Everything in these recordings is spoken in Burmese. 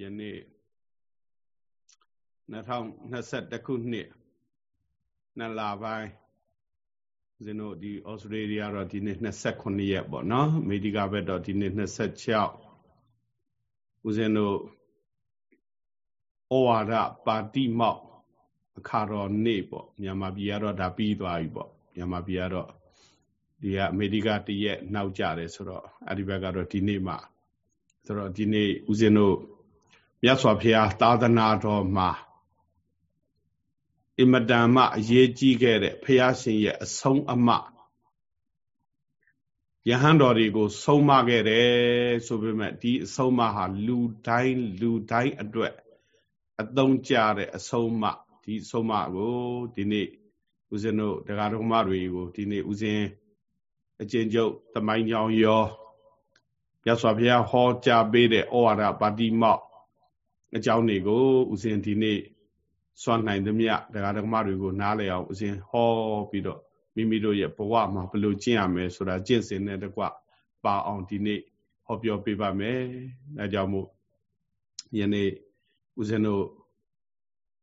ယနေ့2021ခုနှစ်နှစ်လပိုင်းဦးဇင်းတို့ဒီဩစတြေးလျတော့ဒီနေ့29ရက်ပေါ့နော်အမေရိကဘက်တော့ဒီနေ့26ဦးဇင်းတို့ဩဝါဒပါတိမောက်အခါတော်နေ့ပေါ့မြန်မာပြည်ကတော့ဒါပြီးသွားပြီပေါ့မြန်မာပြည်ကတော့ဒီကအမေရိကတရက်နောက်ကြတယ်ဆိုတော့အဲ့ဒီဘက်ကတော့ဒီနေ့မှဆိုတော့ဒီနေ့ဦးဇင်းတို့ မြတ်စွာဘုရားသာသနာတော်မှာအင်မတန်မှအရေးကြီးခဲ့တဲ့ဘုရားရှင်ရဲ့အဆုံးအမယဟန်တော်တွေကို ဆုံးမခဲ့တယ်ဆိုပေမဲ့ဒီအဆုံးအမဟာလူတိုင်းလူတိုင်းအတွက်အသုံးကျတဲ့အဆုံးအမဒီအဆုံးအမကိုဒီနေ့ဦးဇင်းတို့တရားတော်မတွေကိုဒီနေ့ဦးဇင်းအကျဉ်းချုပ်သမိုင်းကြောင်ရောမြတ်စွာဘုရားဟောကြားပေးတဲ့ဩဝါဒပါတိမောက် အကြောင်းတွေကိုဦးဇင်းဒီနေ့စွန့်နိုင်သမျှတရားဓမ္မတွေကိုနားလည်အောင်ဦးဇင်းဟောပြီးတော့မိမိတို့ရဲ့ဘဝမှာဘယ်လိုကျင့်ရမလဲဆိုတာကျင့်စဉ်နဲ့တကွပါအောင်ဒီနေ့ဟောပြောပေးပါမယ်။ဒါကြောင့်မို့ယနေ့ဦးဇင်းတို့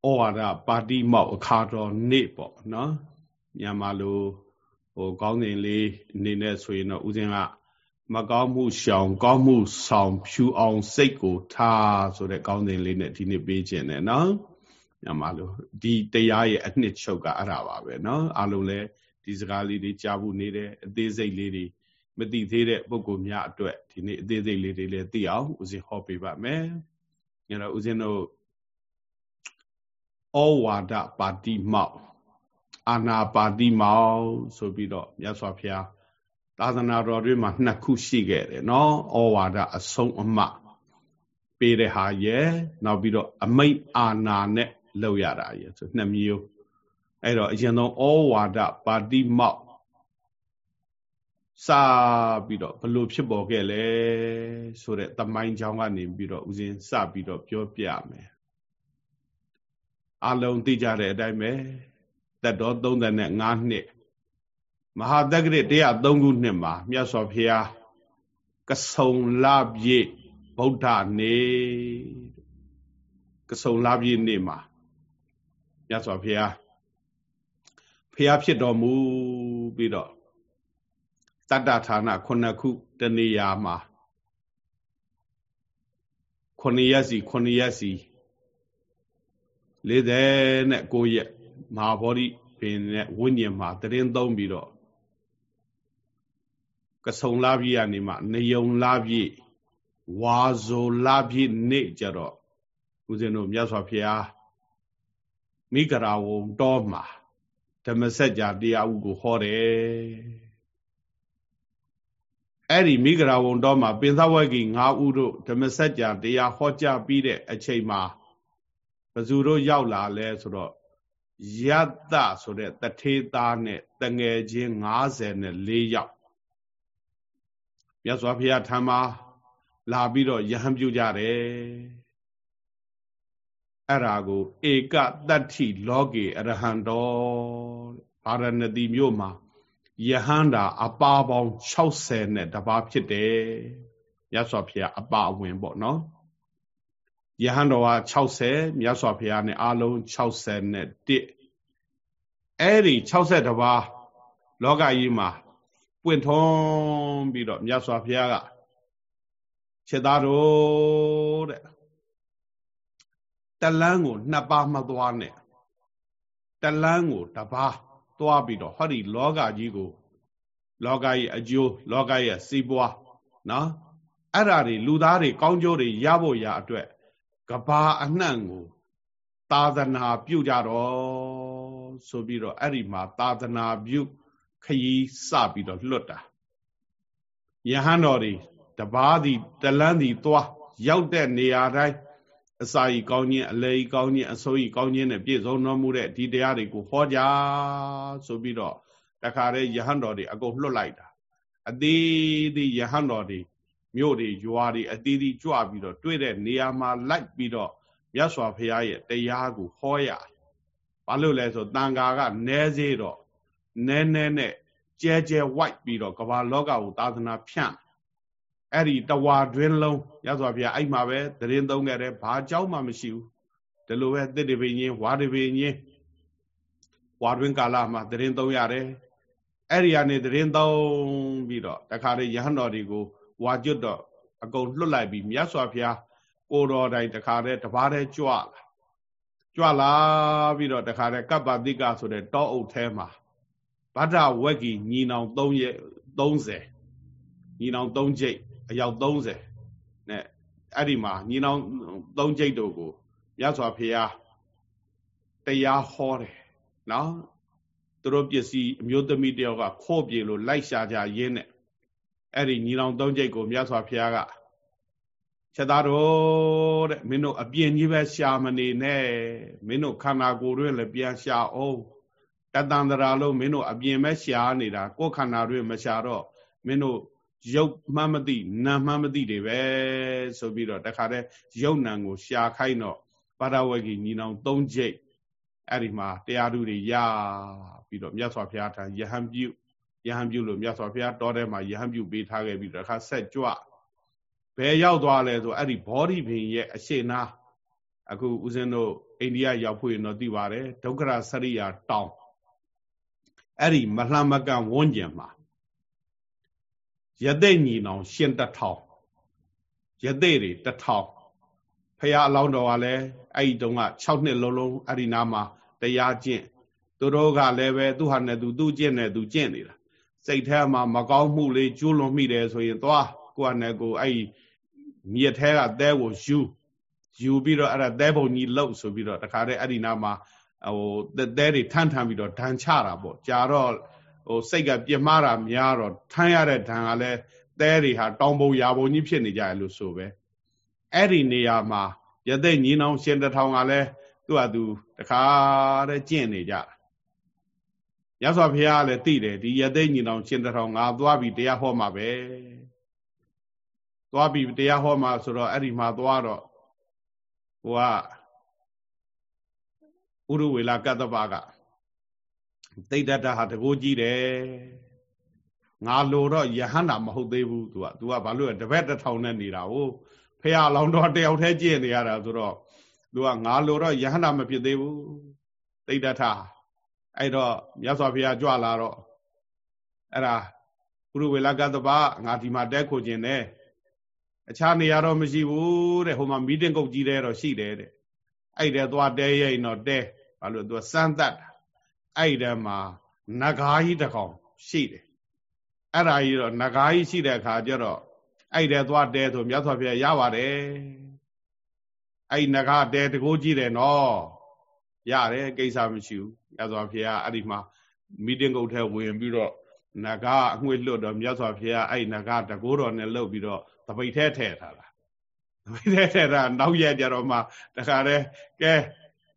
ဩဝါဒပါတိမောက်အခါတော်နေ့ပေါ့နော်။မြန်မာလိုဟိုကောင်းစဉ်လေးအနေနဲ့ဆိုရင်တော့ဦးဇင်းက မကောင်းမှုရှောင်ကောင်းမှုဆောင်ဖြူအောင်စိတ်ကိုထားဆိုတဲ့ကောင်းစဉ်လေးနဲ့ဒီနေ့ပေးခြင်းနဲ့နော်မြန်မာလိုဒီတရားရဲ့အနှစ်ချုပ်ကအဲ့ဒါပါပဲနော်အားလုံးလည်းဒီစကားလေးတွေကြားဖို့နေတယ်အသေးစိတ်လေးတွေမသိသေးတဲ့ပုဂ္ဂိုလ်များအတွက်ဒီနေ့အသေးစိတ်လေးတွေလည်းသိအောင်ဦးဇင်းဟောပေးပါမယ်အဲ့တော့ဦးဇင်းတို့ဩဝါဒပါတိမောက်အာနာပါတိမောက်ဆိုပြီးတော့မြတ်စွာဘုရား သာသနာတော်တွေမှာနှစ်ခုရှိခဲ့တယ်နော်ဩဝါဒအဆုံးအမပေးတဲ့ဟာရဲ့နောက်ပြီးတော့အမိတ်အာနာနဲ့လောက်ရတာရဲ့ဆိုနှစ်မျိုးအဲ့တော့အရင်ဆုံးဩဝါဒပါတိမောက်စပြီးတော့ဘလို့ဖြစ်ပေါ်ခဲ့လဲဆိုတဲ့တမိုင်းကြောင်းကနေပြီးတော့ဦးဇင်းစပြီးတော့ပြောပြမယ်အလုံးသိကြတဲ့အတိုင်းပဲသက်တော်35နှစ် မဟာတက္ကရာ103ခုနှစ်မှာမြတ်စွာဘုရားကဆုံလပြည့်ဗုဒ္ဓနေ့ကဆုံလပြည့်နေ့မှာမြတ်စွာဘုရားဘုရားဖြစ်တော်မူပြီးတော့တတ္တဌာနခုနှစ်ခုတနေရာမှာခုနှစ်ရက်စီခုနှစ်ရက်စီ49ရက်မဟာဗောဓိပင်နဲ့ဝိညာဉ်မှာတရင်သုံးပြီးတော့ ကဆုံလာပြည့်ကနေမှနေယုံလာပြည့်ဝါဇိုလာပြည့်နေ့ကြတော့ဦးဇင်းတို့မြတ်စွာဘုရားမိဂရာဝုံတော်မှာဓမ္မစကြာတရားဥကိုဟောတယ်အဲ့ဒီမိဂရာဝုံတော်မှာပင်သဝဂီ၅ဦးတို့ဓမ္မစကြာတရားဟောကြားပြီးတဲ့အချိန်မှာဘဇူတို့ရောက်လာလဲဆိုတော့ယတ္တဆိုတဲ့တထေသားနဲ့တငယ်ချင်း54ယောက် မြတ်စွာဘုရားထံမှာလာပြီးတော့ယဟန်ပြုကြတယ်အဲ့ဒါကိုဧကတတ္ထိလောကေအရဟံတော်ဗာရဏသီမြို့မှာယဟန္တာအပါပေါင်း60နဲ့တပါးဖြစ်တယ်မြတ်စွာဘုရားအပါအဝင်ပေါ့နော်ယဟန်တော်က60မြတ်စွာဘုရားနဲ့အလုံး60နဲ့1အဲ့ဒီ60တပါးလောကကြီးမှာ ပွင့်ထွန်းပြီးတော့မြတ်စွာဘုရားကခြေသားတို့တဲ့တလန်းကိုနှစ်ပါးမသွားနဲ့တလန်းကိုတပါးသွားပြီးတော့ဟောဒီလောကကြီးကို လောကရဲ့အကျိုးလောကရဲ့စီးပွားနော်အဲ့ဓာတွေလူသားတွေကောင်းကျိုးတွေရဖို့ရအတွက်ကဘာအနှံ့ကို သာသနာပြုကြတော့ဆိုပြီးတော့အဲ့ဒီမှာသာသနာပြု ခရီးစပြီးတော့လွတ်တာယဟန်တော်တွေတပါးစီတလန်းစီသွားရောက်တဲ့နေရာတိုင်းအစာကြီးကောင်းခြင်းအလေကြီးကောင်းခြင်းအစိုးကြီးကောင်းခြင်းနဲ့ပြည့်စုံတော်မူတဲ့ဒီတရားတွေကိုဟောကြားဆိုပြီးတော့တခါတည်းယဟန်တော်တွေအကုန်လွတ်လိုက်တာအသေးသေးယဟန်တော်တွေမြို့တွေရွာတွေအသေးသေးကြွပြီးတော့တွေ့တဲ့နေရာမှာလိုက်ပြီးတော့မြတ်စွာဘုရားရဲ့တရားကိုဟောရဘာလို့လဲဆိုတန်ဃာကနဲစေးတော့ နည်းနည်းနဲ့ကျဲကျဲဝိုက်ပြီးတော့ကမ္ဘာလောကကိုသာသနာဖြန့်အဲ့ဒီတဝါတွင်လုံးရသော်ဗျာအဲ့မှာပဲတရင်သုံးခဲ့တယ်ဘာကြောက်မှမရှိဘူးဒီလိုပဲသစ်တပိညင်းဝါတပိညင်းဝါတွင်ကာလမှာတရင်သုံးရတယ်အဲ့ဒီကနေတရင်သုံးပြီးတော့တခါလေရဟန်းတော်တွေကိုဝါကျွတ်တော့အကုန်လွတ်လိုက်ပြီးမြတ်စွာဘုရားကိုတော်တိုင်တခါတည်းတပါးတည်းကြွလာကြွလာပြီးတော့တခါတည်းကပ္ပတိကဆိုတဲ့တောအုပ်ထဲမှာ ဗဒ္ဒဝက်ကီညီနောင်3ရက်30ညီနောင်3ကျိတ်အယောက်30နဲ့အဲ့ဒီမှာညီနောင်3ကျိတ်တို့ကိုမြတ်စွာဘုရားတရားဟောတယ်နော်သူတို့ပစ္စည်းအမျိုးသမီးတယောက်ကခို့ပြေလို့လိုက်ရှာကြရင်းနဲ့အဲ့ဒီညီနောင်3ကျိတ်ကိုမြတ်စွာဘုရားကချက်သားတော်တဲ့မင်းတို့အပြင်းကြီးပဲရှာမနေနဲ့မင်းတို့ခန္ဓာကိုယ်တွင်လည်းပြန်ရှာအောင် တတန္တရာလို့မင်းတို့အပြင်ပဲရှာနေတာကိုယ်ခန္ဓာတွင်မရှာတော့မင်းတို့ရုပ်မှမသိနာမှမသိတွေပဲဆိုပြီးတော့တခါတည်းရုပ်နာကိုရှာခိုင်းတော့ပါရဝဂီညီနောင်၃ကျိတ်အဲ့ဒီမှာတရားဓုတွေရပြီးတော့မြတ်စွာဘုရားထံယဟန်ပြုယဟန်ပြုလို့မြတ်စွာဘုရားတောထဲမှာယဟန်ပြုပေးထားခဲ့ပြီးတော့တခါဆက်ကြွဘယ်ရောက်သွားလဲဆိုအဲ့ဒီဘောဓိပင်ရဲ့အရှိနာအခုဦးဇင်းတို့အိန္ဒိယရောက်ဖို့ရင်တော့သိပါတယ်ဒုက္ခရစရိယာတောင် အဲ့ဒီမလှမကန်ဝန်းကျင်မှာယသိညီနောင် ရှင်တထောင်ယသိတွေတထောင်ဖရာအလောင်းတော်ကလည်းအဲ့ဒီတုန်းက6နှစ်လုံးလုံးအဲ့ဒီနားမှာတရားကျင့်သူတို့ကလည်းပဲသူဟာနဲ့သူသူကျင့်နဲ့သူကျင့်နေတာစိတ်ထဲမှာမကောင်းမှုလေးကျူးလွန်မိတယ်ဆိုရင်သွားကိုယ်နဲ့ကိုအဲ့ဒီမြစ်ထဲကသဲကိုယူယူပြီးတော့အဲ့ဒါသဲပုံကြီးလှုပ်ဆိုပြီးတော့တခါတည်းအဲ့ဒီနားမှာ ဟိုသဲတွေထန့်ထန့်ပြီးတော့ဒဏ်ချတာပေါ့ကြာတော့ဟိုစိတ်ကပြင်းမာတာများတော့ထမ်းရတဲ့ဒဏ်ကလည်းသဲတွေဟာတောင်ပုံရာပုံကြီးဖြစ်နေကြရလို့ဆိုပဲအဲ့ဒီနေရာမှာရတဲ့ညီနောင်ရှင်တထောင်ကလည်းသူ့ဟာသူတခါတည်းကျင့်နေကြရသော်ဘုရားကလည်းသိတယ်ဒီရတဲ့ညီနောင်ရှင်တထောင်ငါသွားပြီးတရားဟောမှာပဲသွားပြီးတရားဟောမှာဆိုတော့အဲ့ဒီမှာသွားတော့ဟိုက ဥရဝေလာကတ္တပကသိတ္တတဟာတကိုးကြီးတယ်ငါလိုတော့ယဟန္တာမဟုတ်သေးဘူး तू က तू ကဘာလို့တပည့်တစ်ထောင်နဲ့နေတာဟုတ်ဖះလောင်တော့တယောက်တည်းကြည့်နေရတာဆိုတော့ तू ကငါလိုတော့ယဟန္တာမဖြစ်သေးဘူးသိတ္တထအဲ့တော့မြတ်စွာဘုရားကြွလာတော့အဲ့ဒါဥရဝေလာကတ္တပငါဒီမှာတဲခိုခြင်းနဲ့အခြားနေရာတော့မရှိဘူးတဲ့ဟိုမှာမီတင်းကုတ်ကြီးတဲ့တော့ရှိတယ်တဲ့ အဲ့တဲ့သွားတဲရိတ်တော့တဲဘာလို့သူကစမ်းတတ်တာအဲ့တဲ့မှာနဂါကြီးတစ်ကောင်ရှိတယ်အဲ့ဒါကြီးတော့နဂါကြီးရှိတဲ့အခါကျတော့အဲ့တဲ့သွားတဲဆိုမြတ်စွာဘုရားရပါတယ်အဲ့နဂါတဲတကိုးကြီးတယ်နော်ရတယ်ကိစ္စမရှိဘူးမြတ်စွာဘုရားအဲ့ဒီမှာမီတင်းကုတ်ထဲဝင်ပြီးတော့နဂါအငွေ့လွတ်တော့မြတ်စွာဘုရားအဲ့နဂါတကိုးတော်နဲ့လှုပ်ပြီးတော့သပိတ်ထဲထည့်ထားတာ သပိတ်ထဲထည့်တာနောက်ရက်ကြတော့မှတခါတည်းကဲ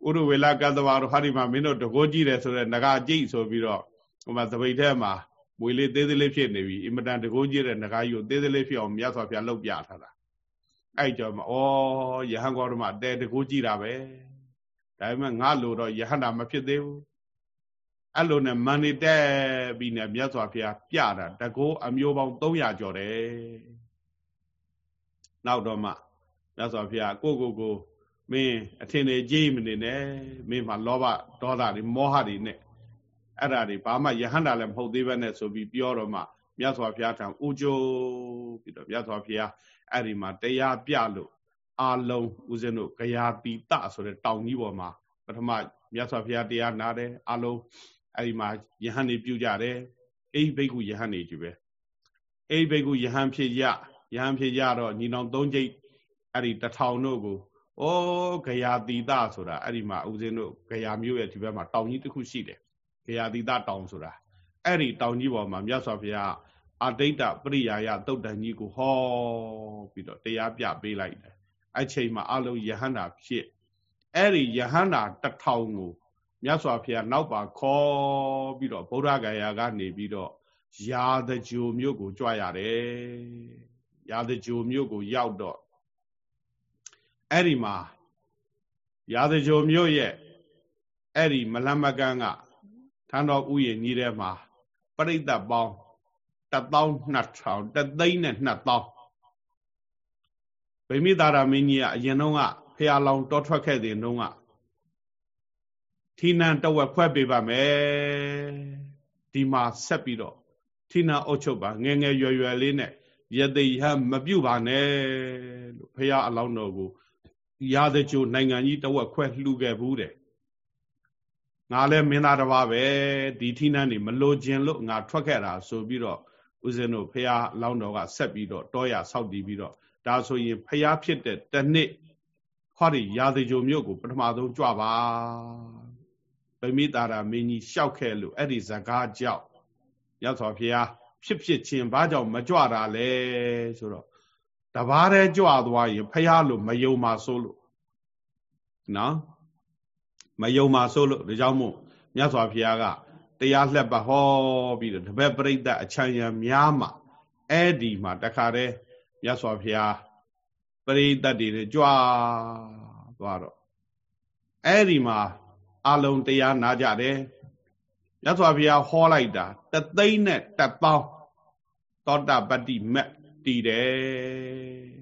ဥရဝေလကသဘာတို့ဟာဒီမှာမင်းတို့တကိုးကြည့်တယ်ဆိုတော့ငကာကြည့်ဆိုပြီးတော့ဟိုမှာသပိတ်ထဲမှာမွေလေးသေးသေးလေးဖြစ်နေပြီအင်မတန်တကိုးကြည့်တဲ့ငကာကြီးကိုသေးသေးလေးဖြစ်အောင်မြတ်စွာဘုရားလှုပ်ပြထားတာအဲ့ကြောင့်မဩယဟန်ကောတို့မှာတဲတကိုးကြည့်တာပဲဒါပေမဲ့ငါလိုတော့ယဟန္တာမဖြစ်သေးဘူးအဲ့လိုနဲ့မန်နေတက်ပြီးနဲ့မြတ်စွာဘုရားပြတာတကိုးအမျိုးပေါင်း300ကျော်တယ်နောက်တော့မှ မြတ်စွာဘုရားကိုကိုကိုမင်းအထင်တွေကြီးမနေနဲ့မင်းမှာလောဘဒေါသတွေမောဟတွေနဲ့အဲ့ဒါတွေဘာမှယဟန္တာလည်းမဟုတ်သေးပဲနဲ့ဆိုပြီးပြောတော့မှမြတ်စွာဘုရားထံဥကြိုးပြီးတော့မြတ်စွာဘုရားအဲ့ဒီမှာတရားပြလို့အာလုံးဦးဇင်းတို့ဂယာတိတဆိုတဲ့တောင်ကြီးပေါ်မှာပထမမြတ်စွာဘုရားတရားနာတယ်အာလုံးအဲ့ဒီမှာယဟန်နေပြုကြတယ်အိဘိက္ခုယဟန်နေကြီးပဲအိဘိက္ခုယဟန်ဖြစ်ရယဟန်ဖြစ်ကြတော့ညီနောင်သုံးကျိတ် အဲ့ဒီတထောင်တို့ကိုဩဂယာတိတဆိုတာအဲ့ဒီမှာဦးဇင်းတို့ဂယာမျိုးရဲ့ဒီဘက်မှာတောင်ကြီးတစ်ခုရှိတယ်ဂယာတိတတောင်ဆိုတာအဲ့ဒီတောင်ကြီးပေါ်မှာမြတ်စွာဘုရားအတိတ်တပရိယာယတုတ်တန်ကြီးကိုဟောပြီးတော့တရားပြပေးလိုက်တယ်အဲ့ချိန်မှာအလုံးယဟန္တာဖြစ်အဲ့ဒီယဟန္တာတထောင်ကိုမြတ်စွာဘုရားနောက်ပါခေါ်ပြီးတော့ဗုဒ္ဓဂယာကနေပြီးတော့ရာဇကြိုမြို့ကိုကြွရတယ်ရာဇကြိုမြို့ကိုရောက်တော့ အဲ့ဒီမှာရာဇကြိုမြို့ရဲ့အဲ့ဒီမလမကန်ကထန်းတော်ဥယျာဉ်ကြီးထဲမှာပရိသတ်ပေါင်း12000 1သိန်းနဲ့2000ဗိမိတာရမင်းကြီးကအရင်တုန်းကဖះလောင်တောထွက်ခဲ့တဲ့တုန်းကထီနန်တဝက်ခွဲပေးပါမယ်ဒီမှာဆက်ပြီးတော့ထီနန်အုပ်ချုပ်ပါငယ်ငယ်ရွယ်ရွယ်လေးနဲ့ယသိဟမပြုတ်ပါနဲ့လို့ဖះအလောင်းတော်ကို ရာဇကြိုနိုင်ငံကြီးတဝက်ခွဲလှူခဲ့ဘူးတဲ့ငါလည်းမင်းသားတစ်ပါးပဲဒီထီနန်းနေမလိုခြင်းလို့ငါထွက်ခဲ့တာဆိုပြီးတော့ဦးဇင်းတို့ဖះလောင်းတော်ကဆက်ပြီးတော့တောရဆောက်တည်ပြီးတော့ဒါဆိုရင်ဖះဖြစ်တဲ့တနှစ်ဟောဒီရာဇကြိုမြို့ကိုပထမဆုံးကြွပါဗမိတာရာမင်းကြီးရှောက်ခဲ့လို့အဲ့ဒီဇကားကြောက်ရသော်ဖះဖြစ်ဖြစ်ချင်းဘာကြောင့်မကြွတာလဲဆိုတော့ တဘာတည်းကြွသွားရင်ဖះလို့မယုံပါဆိုလို့နော်မယုံပါဆိုလို့ဒါကြောင့်မို့မြတ်စွာဘုရားကတရားလှက်ပါဟောပြီးတော့တပည့်ပရိသတ်အချမ်းရံများမှာအဲ့ဒီမှာတခါတည်းမြတ်စွာဘုရားပရိသတ်တွေကြွားသွားတော့အဲ့ဒီမှာအလုံးတရားနာကြတယ်မြတ်စွာဘုရားဟောလိုက်တာတသိန်းနဲ့တပေါင်းသောတာပတ္တိမက် တည်တယ်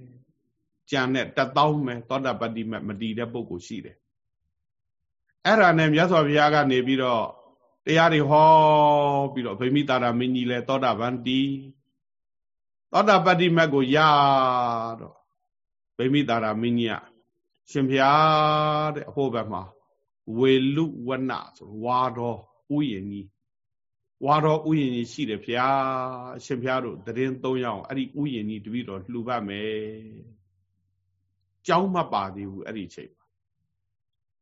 ကြံတဲ့တပေါင်းမဲ့သောတာပတ္တိမက်မတည်တဲ့ပုဂ္ဂိုလ်ရှိတယ်အဲ့ဒါနဲ့မြတ်စွာဘုရားကနေပြီးတော့တရားတွေဟောပြီးတော့ဗိမိတာရမင်းကြီးလဲသောတာပန်တီသောတာပတ္တိမက်ကိုရတော့ဗိမိတာရမင်းကြီးကရှင်ဘုရားတဲ့အဖို့ဘက်မှာဝေလူဝနဆိုဝါတော်ဥယျာဉ်ကြီး ဝါတော်ဥယျာဉ်ကြီးရှိတယ်ဘုရားအရှင်ဘုရားတို့တရင်၃ယောက်အဲ့ဒီဥယျာဉ်ကြီးတပည့်တော်လှူပါမယ်ကြောင်းမပါသေးဘူးအဲ့ဒီချိန်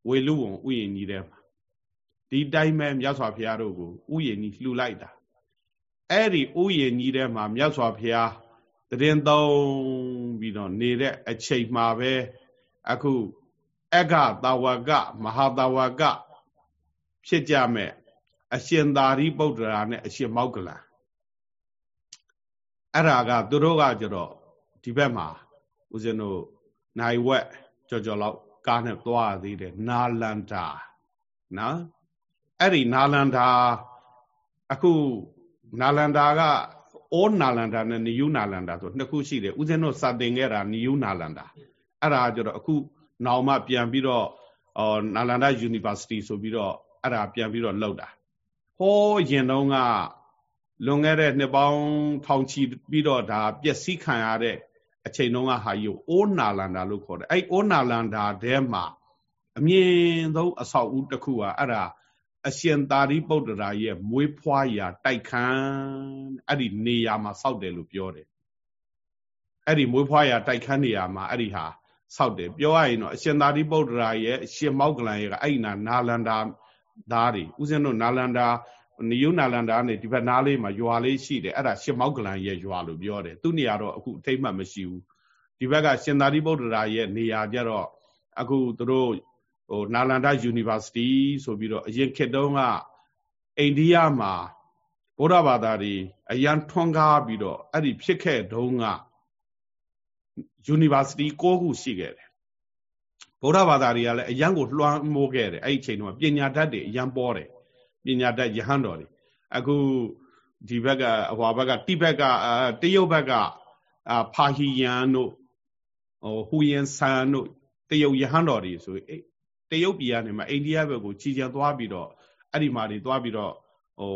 ဝေလူဝံဥယျာဉ်ကြီးထဲမှာဒီတိုင်းပဲမြတ်စွာဘုရားတို့ကိုဥယျာဉ်ကြီးလှူလိုက်တာအဲ့ဒီဥယျာဉ်ကြီးထဲမှာမြတ်စွာဘုရားတရင်သုံးပြီးတော့နေတဲ့အချိန်မှာပဲအခုအက္ခတာဝကမဟာတာဝကဖြစ်ကြမဲ့ အရှင်သာရိပုတ္တရာနဲ့အရှင်မောက္ကလံအဲ့ဒါကသူတို့ကကြတော့ဒီဘက်မှာဦးဇင်းတို့နိုင်ဝက်ကြော်ကြော်လောက်ကားနဲ့သွားသေးတယ်နာလန္ဒာနော်အဲ့ဒီနာလန္ဒာအခုနာလန္ဒာကဩနာလန္ဒာနဲ့နိယုနာလန္ဒာဆိုနှစ်ခုရှိတယ်ဦးဇင်းတို့စတင်ခဲ့တာနိယုနာလန္ဒာအဲ့ဒါကြတော့အခုနောင်မှပြန်ပြီးတော့အော်နာလန္ဒာ University ဆိုပြီးတော့အဲ့ဒါပြန်ပြီးတော့လောက်တာ ဟောရင်တုန်းကလွန်ခဲ့တဲ့နှစ်ပေါင်းထောင်ချီပြီးတော့ဒါပျက်စီးခံရတဲ့အချိန်တုန်းကဟာယူအိုးနာလန္ဒာလို့ခေါ်တယ်အဲ့အိုးနာလန္ဒာထဲမှာအမြင့်ဆုံးအဆောက်အဦတစ်ခုကအဲ့ဒါအရှင်သာရိပုတ္တရာရဲ့မွေးဖွားရာတိုက်ခန်းအဲ့ဒီနေရာမှာစောက်တယ်လို့ပြောတယ်အဲ့ဒီမွေးဖွားရာတိုက်ခန်းနေရာမှာအဲ့ဒီဟာစောက်တယ်ပြောရရင်တော့အရှင်သာရိပုတ္တရာရဲ့အရှင်မောက္ကလန်ရဲ့အဲ့ဒီနာနာလန္ဒာ သားတွေဥစဉ်တို့နာလန္ဒာနိယုနာလန္ဒာနဲ့ဒီဘက်နားလေးမှာရွာလေးရှိတယ်အဲ့ဒါရှင်မောက္ကလန်ရဲ့ရွာလို့ပြောတယ်သူနေရာတော့အခုအထိတ်မှတ်မရှိဘူးဒီဘက်ကရှင်သာရိပုတ္တရာရဲ့နေရာကြတော့အခုသူတို့ဟိုနာလန္ဒာ University ဆိုပြီးတော့အရင်ခေတ်တုန်းကအိန္ဒိယမှာဗုဒ္ဓဘာသာတွေအရန်ထွန်းကားပြီးတော့အဲ့ဒီဖြစ်ခဲ့တုန်းက University ၉ခုရှိခဲ့တယ် ဗုဒ္ဓဘာသာတွေကလည်းအရန်ကိုလွှမ်းမိုးခဲ့တယ်အဲ့ဒီအချိန်တုန်းကပညာတတ်တွေအရန်ပေါ်တယ်ပညာတတ်ယဟန်တော်တွေအခုဒီဘက်ကအဟွာဘက်ကတိဘက်ကတရုတ်ဘက်ကအာဖာဟီယန်တို့ဟိုဟူယန်ဆန်တို့တရုတ်ယဟန်တော်တွေဆိုတရုတ်ပြည်ကနေမှအိန္ဒိယဘက်ကိုခြိချံသွားပြီးတော့အဲ့ဒီမှာတွေသွားပြီးတော့ဟို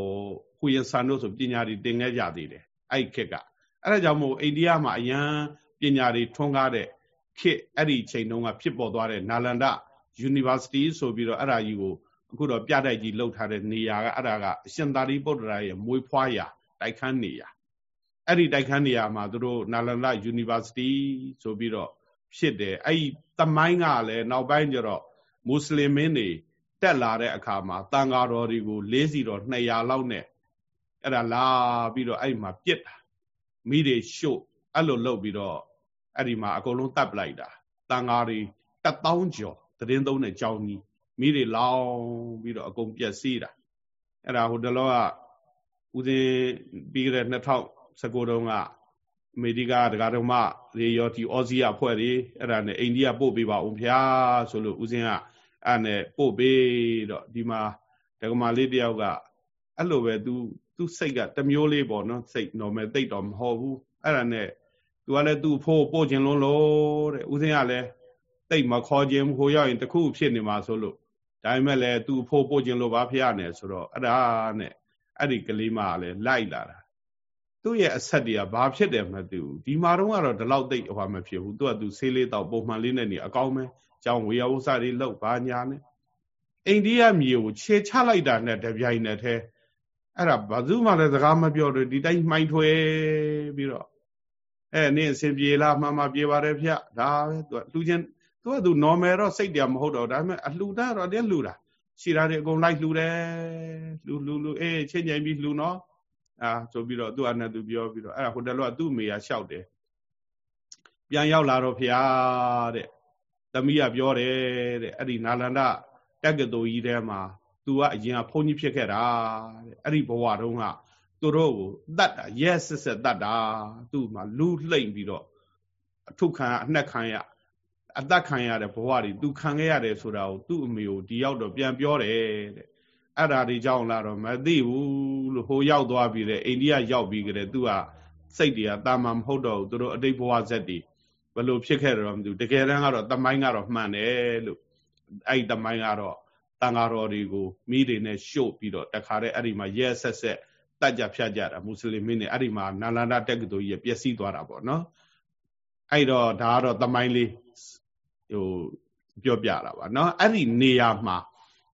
ဟူယန်ဆန်တို့ဆိုပညာတွေသင်ခဲ့ကြသေးတယ်အဲ့ဒီခေတ်ကအဲ့ဒါကြောင့်မို့အိန္ဒိယမှာအရန်ပညာတွေထွန်းကားတဲ့ ခေတ်အဲ့ဒီချိန်တုန်းကဖြစ်ပေါ်သွားတဲ့နာလန္ဒ University ဆိုပြီးတော့အဲ့ဒါကြီးကိုအခုတော့ပြတိုက်ကြီးလှုပ်ထားတဲ့နေရာကအဲ့ဒါကအရှင်သာရိပုတ္တရာရဲ့မွေးဖွားရာတိုက်ခန်းနေရာအဲ့ဒီတိုက်ခန်းနေရာမှာသူတို့နာလန္ဒ University ဆိုပြီးတော့ဖြစ်တယ်အဲ့ဒီတမိုင်းကလည်းနောက်ပိုင်းကျတော့မွတ်စလင်မင်းတွေတက်လာတဲ့အခါမှာတန်ဃာတော်တွေကိုလေးစီတော်200လောက်နဲ့အဲ့ဒါလာပြီးတော့အဲ့ဒီမှာပြစ်တာမိတွေရှို့အဲ့လိုလုပ်ပြီးတော့ အဲ့ဒီမှာအကုန်လုံးတပ်ပလိုက်တာတန်ဃာတွေ1000ကျော်သတင်းသုံးတဲ့ကြောင်းကြီးမိတွေလောင်ပြီးတော့အကုန်ပြက်စီးတာအဲ့ဒါဟိုတလောကဦးစင်းပြီးခဲ့တဲ့2019တုန်းကအမေရိကဒကာတော်မရေရောဒီအော်စီယာဖွဲ့တွေအဲ့ဒါနဲ့အိန္ဒိယပို့ပေးပါဦးဖျားဆိုလို့ဦးစင်းကအဲ့နဲ့ပို့ပေးတော့ဒီမှာဒကမာလေးတယောက်ကအဲ့လိုပဲ तू သူစိတ်ကတမျိုးလေးပေါ့နော်စိတ် normal သိတော့မဟုတ်ဘူးအဲ့ဒါနဲ့ သူကလည်းသူ့ဖို့ပို့ခြင်းလုံးလို့တဲ့ဦးဇင်းကလည်းတိတ်မခေါ်ခြင်းဟိုရောက်ရင်တခုဖြစ်နေမှာဆိုလို့ဒါပေမဲ့လည်းသူ့ဖို့ပို့ခြင်းလို့ဘာဖျားနေဆိုတော့အဲ့ဒါနဲ့အဲ့ဒီကလေးမလည်းလိုက်လာတာသူ့ရဲ့အဆက်တွေကဘာဖြစ်တယ်မသိဘူးဒီမှာတော့ကတော့ဒီလောက်သိဟောမဖြစ်ဘူးသူကသူဆေးလေးတော့ပုံမှန်လေးနဲ့နေအကောင်းပဲကြောင်းဝေယဝဆတွေလောက်ဘာညာနဲ့အိန္ဒိယမြေကိုခြေချလိုက်တာနဲ့တပြိုင်နက်တည်းအဲ့ဒါဘာသူမှလည်းစကားမပြောတော့ဒီတိုင်းမှိုင်းထွဲပြီးတော့ အဲနင်းအစဉ်ပြေလားမှန်မှပြေပါတယ်ဗျဒါပဲသူကလှူချင်းသူကသူ normal တော့စိတ်တရားမဟုတ်တော့ဒါပေမဲ့အလှူတာတော့တည်းလှူတာရှိတာတွေအကုန်လိုက်လှူတယ်လှူလှူလှူအေးချင်းချင်းပြီးလှူနော်အာဆိုပြီးတော့သူ့အနဲ့သူပြောပြီးတော့အဲ့ဒါဟိုတယ်လို့ကသူ့အမေကလျှောက်တယ်ပြန်ရောက်လာတော့ဖျားတဲ့သမီးကပြောတယ်တဲ့အဲ့ဒီနာလန္ဒတက္ကသိုလ်ကြီးထဲမှာ तू ကအရင်ကဘုန်းကြီးဖြစ်ခဲ့တာတဲ့အဲ့ဒီဘဝတုန်းက သူတို့ကိုတတ်တာရဲစစ်စစ်တတ်တာသူ့မှာလူလှိမ့်ပြီးတော့အထုခံအနှက်ခံရအသက်ခံရတဲ့ဘဝတွေ तू ခံခဲ့ရတယ်ဆိုတာကိုသူ့အမေကိုဒီရောက်တော့ပြန်ပြောတယ်တဲ့အဲ့ဒါတွေကြောင့်လာတော့မသိဘူးလို့ဟိုရောက်သွားပြီးတဲ့အိန္ဒိယရောက်ပြီးကြတဲ့သူကစိတ်တွေကတာမန်မဟုတ်တော့ဘူးသူတို့အတိတ်ဘဝဇက်တွေဘယ်လိုဖြစ်ခဲ့တယ်တော့မသိဘူးတကယ်တမ်းကတော့တမိုင်းကတော့မှန်တယ်လို့အဲ့ဒီတမိုင်းကတော့တန်ဃာတော်တွေကိုမိတွေနဲ့ရှို့ပြီးတော့တခါတည်းအဲ့ဒီမှာရဲဆက်ဆက် တတ်ကြဖြတ်ကြတာမွတ်စလင်မင်းတွေအဲ့ဒီမှာနာလန္ဒတက္ကသိုလ်ကြီးပျက်စီးသွားတာပေါ့နော်အဲ့တော့ဒါကတော့တမိုင်းလေးဟိုပြောပြတာပါနော်အဲ့ဒီနေရာမှာ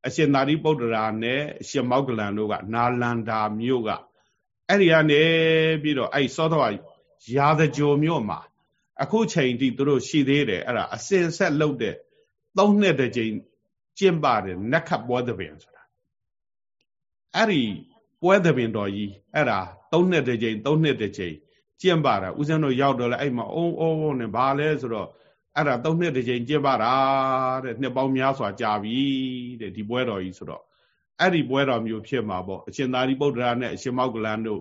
အရှင်သာရိပုတ္တရာနဲ့အရှင်မောက္ကလန်တို့ကနာလန္ဒာမြို့ကအဲ့ဒီကနေပြီးတော့အဲ့စောတော်ရာဇကြိုမြို့မှာအခုချိန်ထိသူတို့ရှိသေးတယ်အဲ့ဒါအစင်ဆက်လုပ်တဲ့သုံးနှစ်တစ်ကြိမ်ကျင့်ပါတယ်နက်ခတ်ပွဲသဘင်ဆိုတာအဲ့ဒီ ပွဲသဘင်တော်ကြီးအဲ့ဒါသုံးနှစ်တစ်ကြိမ်သုံးနှစ်တစ်ကြိမ်ကျင့်ပါတာဦးဇင်းတို့ရောက်တော့လဲအဲ့မှာအုံးအုံးနဲ့ဘာလဲဆိုတော့အဲ့ဒါသုံးနှစ်တစ်ကြိမ်ကျင့်ပါတာတဲ့နှစ်ပေါင်းများစွာကြာပြီတဲ့ဒီပွဲတော်ကြီးဆိုတော့အဲ့ဒီပွဲတော်မျိုးဖြစ်မှာပေါ့အရှင်သာရိပုတ္တရာနဲ့အရှင်မောက္ကလန်တို့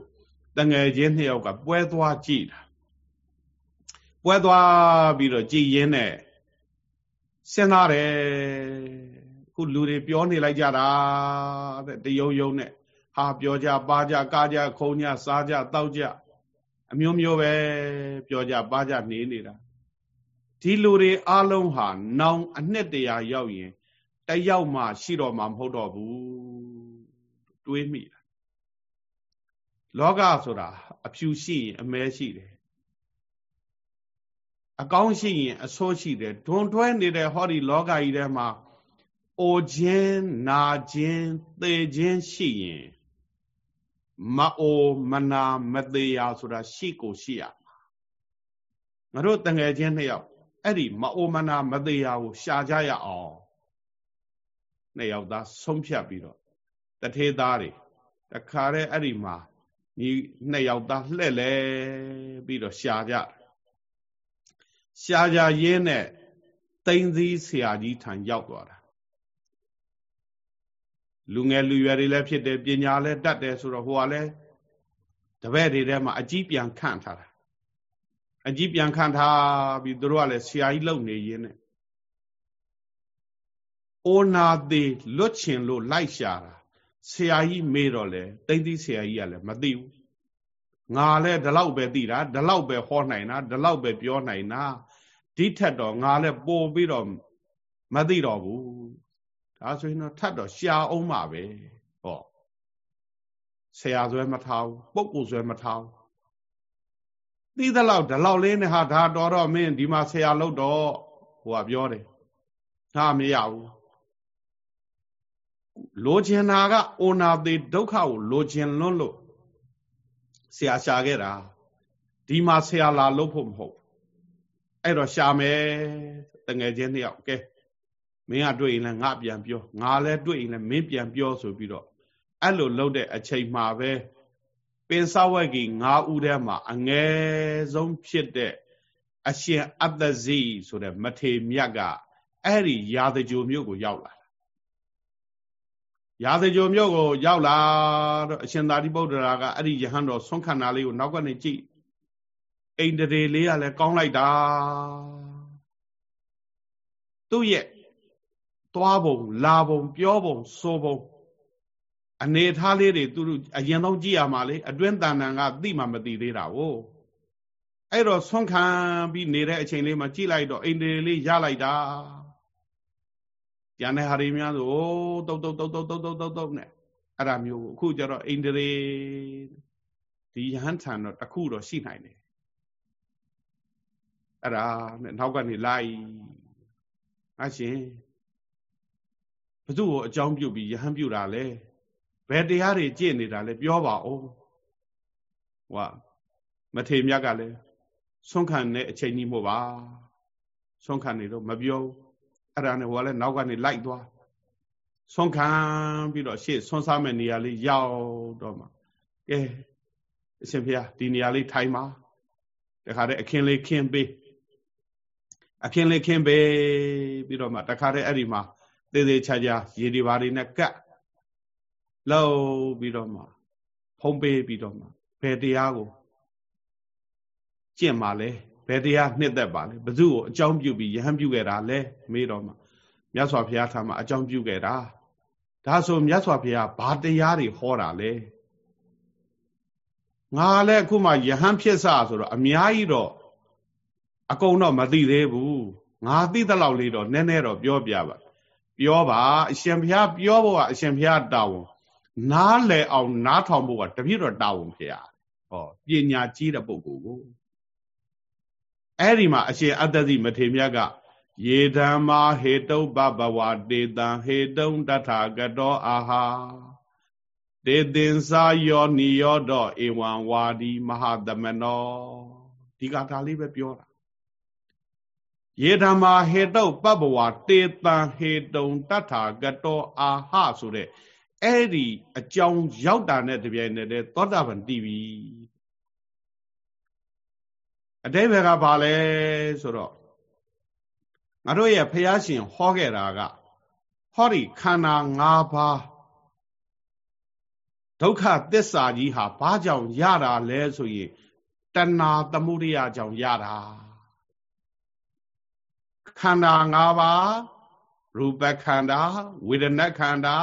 တငယ်ချင်းနှစ်ယောက်ကပွဲသွားကြည့်တာပွဲသွားပြီးတော့ကြည်ရင်းနဲ့စဉ်းစားတယ်ခုလူတွေပြောနေလိုက်ကြတာတဲ့တယုံယုံနဲ့ ဟာပြောကြပါကြကားကြခုံကြစားကြတောက်ကြအမျိုးမျိုးပဲပြောကြပါကြနေနေတာဒီလူတွေအလုံးဟာနောင်အနှစ်တရာရောက်ရင်တယောက်မှရှိတော့မှမဟုတ်တော့ဘူးတွေးမိတာလောကဆိုတာအဖြူရှိရင်အမဲရှိတယ်အကောင်းရှိရင်အဆိုးရှိတယ်ဒွန်တွဲနေတဲ့ဟောဒီလောကကြီးထဲမှာအိုခြင်းနာခြင်းသေခြင်းရှိရင် မအိုမနာမသေးရဆိုတာရှိကိုရှိရမှာငါတို့တငယ်ချင်းနှစ်ယောက်အဲ့ဒီမအိုမနာမသေးရကိုရှာကြရအောင်နှစ်ယောက်သားဆုံးဖြတ်ပြီးတော့တထေးသားတွေတခါတည်းအဲ့ဒီမှာညီနှစ်ယောက်သားလှဲ့လဲပြီးတော့ရှာကြရှာကြရင်းနဲ့တိန်သီးဆရာကြီးထံရောက်သွားတာ လူငယ်လူရွယ်တွေလည်းဖြစ်တယ်ပညာလည်းတတ်တယ်ဆိုတော့ဟိုကလည်းတပည့်တွေထဲမှာအကြီးပြန်ခန့်ထားတာအကြီးပြန်ခန့်ထားပြီးတို့ကလည်းဆရာကြီးလုံနေရင်းနဲ့အိုနာသေးလွတ်ချင်လို့လိုက်ရှာတာဆရာကြီးမေးတော့လေတိမ့်သိဆရာကြီးကလည်းမသိဘူးငါလည်းဒီလောက်ပဲသိတာဒီလောက်ပဲဟောနိုင်တာဒီလောက်ပဲပြောနိုင်တာဒီထက်တော့ငါလည်းပို့ပြီးတော့မသိတော့ဘူး ဒါဆိုရင်တော့ထပ်တော့ရှာအောင်ပါပဲဟောဆရာဆွဲမထားဘူးပုပ်ကိုဆွဲမထားဘူးသိသလောက်ဒီလောက်လေးနဲ့ဟာဒါတော်တော့မင်းဒီမှာဆရာလို့တော့ဟိုကပြောတယ်ဒါမရဘူးလိုချင်တာကအိုနာသေးဒုက္ခကိုလိုချင်လွန်းလို့ဆရာရှာခဲ့တာဒီမှာဆရာလာလို့ဖို့မဟုတ်အဲ့တော့ရှာမယ်တငယ်ချင်းတယောက်ကဲ မင်းကတွေ့ရင်လည်းငါပြန်ပြောငါလည်းတွေ့ရင်လည်းမင်းပြန်ပြောဆိုပြီးတော့အဲ့လိုလုပ်တဲ့အချိန်မှာပဲပင်စဝက်ကြီး၅ဦးထဲမှာအငယ်ဆုံးဖြစ်တဲ့အရှင်အတ္တဇိဆိုတဲ့မထေမြတ်ကအဲ့ဒီရာဇကြိုမြို့ကိုရောက်လာရာဇကြိုမြို့ကိုရောက်လာတော့အရှင်သာရိပုတ္တရာကအဲ့ဒီယဟန်တော်ဆွမ်းခန္ဓာလေးကိုနောက်ကနေကြည့်အိန္ဒြေလေးကလည်းကောင်းလိုက်တာသူ့ရဲ့ သွားပုံလာပုံပြောပုံဆိုပုံအနေထားလေးတွေသူတို့အရင်ဆုံးကြည့်ရမှာလေအတွင်းတန်တန်ကသိမှမသိသေးတာကိုအဲ့တော့ဆွန့်ခံပြီးနေတဲ့အချိန်လေးမှာကြည့်လိုက်တော့အိန္ဒြေလေးရလိုက်တာကျန်တဲ့ဟာတွေများဆိုတုတ်တုတ်တုတ်တုတ်တုတ်တုတ်တုတ်တုတ်နဲ့အဲ့ဒါမျိုးအခုကျတော့အိန္ဒြေဒီယဟန်ထံတော့တခုတော့ရှိနိုင်တယ်အဲ့ဒါနဲ့နောက်ကနေလိုက်အရှင် ဘသူ့ကိုအကြောင်းပြုပြီးယဟန်ပြုတာလဲဘယ်တရားတွေကြင့်နေတာလဲပြောပါဦးဟွာမထေမြတ်ကလည်းဆုံးခံတဲ့အချိန်ကြီးမို့ပါဆုံးခံနေတော့မပြောအဲ့ဒါနဲ့ဟိုကလည်းနောက်ကနေလိုက်သွားဆုံးခံပြီးတော့ရှေ့ဆွန်းစားမဲ့နေရာလေးရောက်တော့မှကဲအရှင်ဖျားဒီနေရာလေးထိုင်ပါတခါတည်းအခင်းလေးခင်းပေးအခင်းလေးခင်းပေးပြီးတော့မှတခါတည်းအဲ့ဒီမှာ သေးသေးချာချာရေဒီပါတွေနဲ့ကတ်လောက်ပြီးတော့မှဖုံးပေးပြီးတော့မှဘယ်တရားကိုကျင့်ပါလဲဘယ်တရားနှစ်သက်ပါလဲဘသူ့ကိုအကြောင်းပြုပြီးယဟန်ပြုခဲ့တာလဲမေးတော့မှမြတ်စွာဘုရားထာမှာအကြောင်းပြုခဲ့တာဒါဆိုမြတ်စွာဘုရားဘာတရားတွေဟောတာလဲငါလည်းအခုမှယဟန်ဖြစ်စဆိုတော့အများကြီးတော့အကုန်တော့မသိသေးဘူးငါသိသလောက်လေးတော့နည်းနည်းတော့ပြောပြပါ ပြောပါအရှင်ဘုရားပြောဖို့ကအရှင်ဘုရားတာဝန်နားလည်အောင်နားထောင်ဖို့ကတပြည့်တော့တာဝန်ဖေရဟောပညာကြီးတဲ့ပုဂ္ဂိုလ်ကိုအဲ့ဒီမှာအရှင်အတ္တတိမထေမြတ်ကယေဓမ္မာဟေတုပဘဝတေတံဟေတုံတထာကတောအာဟာတေသင်္စာယောနိယောတောဧဝံဝါဒီမဟာသမနောဒီကဒါလေးပဲပြောတာ ယေဓမ္မာဟေတုပဘဝတေတံဟေတုံတထာကတောအာဟဆိုတဲ့အဲ့ဒီအကြောင်းရောက်တာနဲ့တပြိုင်နက်တည်းသောတာပန်တည်ပြီအတိဘယ်ကဘာလဲဆိုတော့ငါတို့ရဲ့ဖះရှင်ဟောခဲ့တာကဟောဒီခန္ဓာ၅ပါးဒုက္ခသစ္စာကြီးဟာဘာကြောင့်ရတာလဲဆိုရင်တဏှာသမှုရိယကြောင့်ရတာ ခန္ဓာ၅ပါးရူပခန္ဓာဝေဒနာခန္ဓာ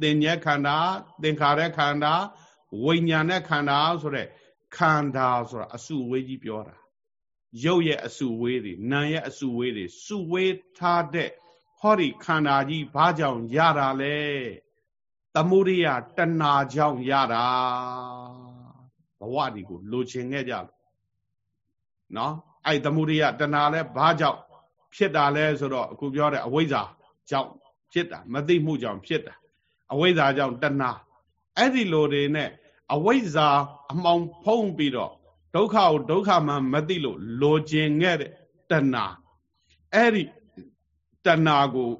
သင်ညက်ခန္ဓာသင်္ခါရခန္ဓာဝိညာဉ်ခန္ဓာဆိုတဲ့ခန္ဓာဆိုတာအစုဝေးကြီးပြောတာရုပ်ရဲ့အစုဝေးတွေနာမ်ရဲ့အစုဝေးတွေစုဝေးထားတဲ့ဟောဒီခန္ဓာကြီးဘာကြောင့်ရတာလဲသမုဒိယတဏှာကြောင့်ရတာဘဝဒီကိုလိုချင်ခဲ့ကြလို့နော်အဲ့သမုဒိယတဏှာလဲဘာကြောင့် ဖြစ်တာလဲဆိုတော့အခုပြောတဲ့အဝိဇ္ဇာကြောင့်ဖြစ်တာမသိမှုကြောင့်ဖြစ်တာအဝိဇ္ဇာကြောင့်တဏှာအဲ့ဒီလိုတွေနဲ့အဝိဇ္ဇာအမှောင်ဖုံးပြီးတော့ဒုက္ခကိုဒုက္ခမှမသိလို့လိုချင်ခဲ့တဲ့တဏှာအဲ့ဒီတဏှာကို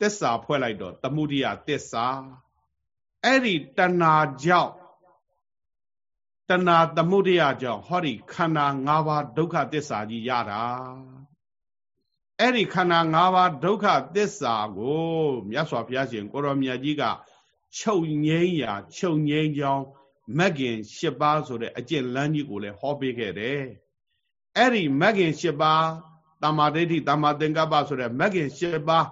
သစ္စာဖွဲ့လိုက်တော့သမုဒိယသစ္စာအဲ့ဒီတဏှာကြောင့်တဏှာသမုဒိယကြောင့်ဟောဒီခန္ဓာ၅ပါးဒုက္ခသစ္စာကြီးရတာ အဲ့ဒီခန္ဓာ၅ပါးဒုက္ခသစ္စာကိုမြတ်စွာဘုရားရှင်ကိုရောမြတ်ကြီးကချုပ်ငိမ့်ရာချုပ်ငိမ့်ကြောင်းမဂ်ခင်၈ပါးဆိုတဲ့အကျင့်လမ်းကြီးကိုလည်းဟောပေးခဲ့တယ်။အဲ့ဒီမဂ်ခင်၈ပါးတမ္မာဒိဋ္ဌိတမ္မာသင်္ကပ္ပဆိုတဲ့မဂ်ခင်၈ပါး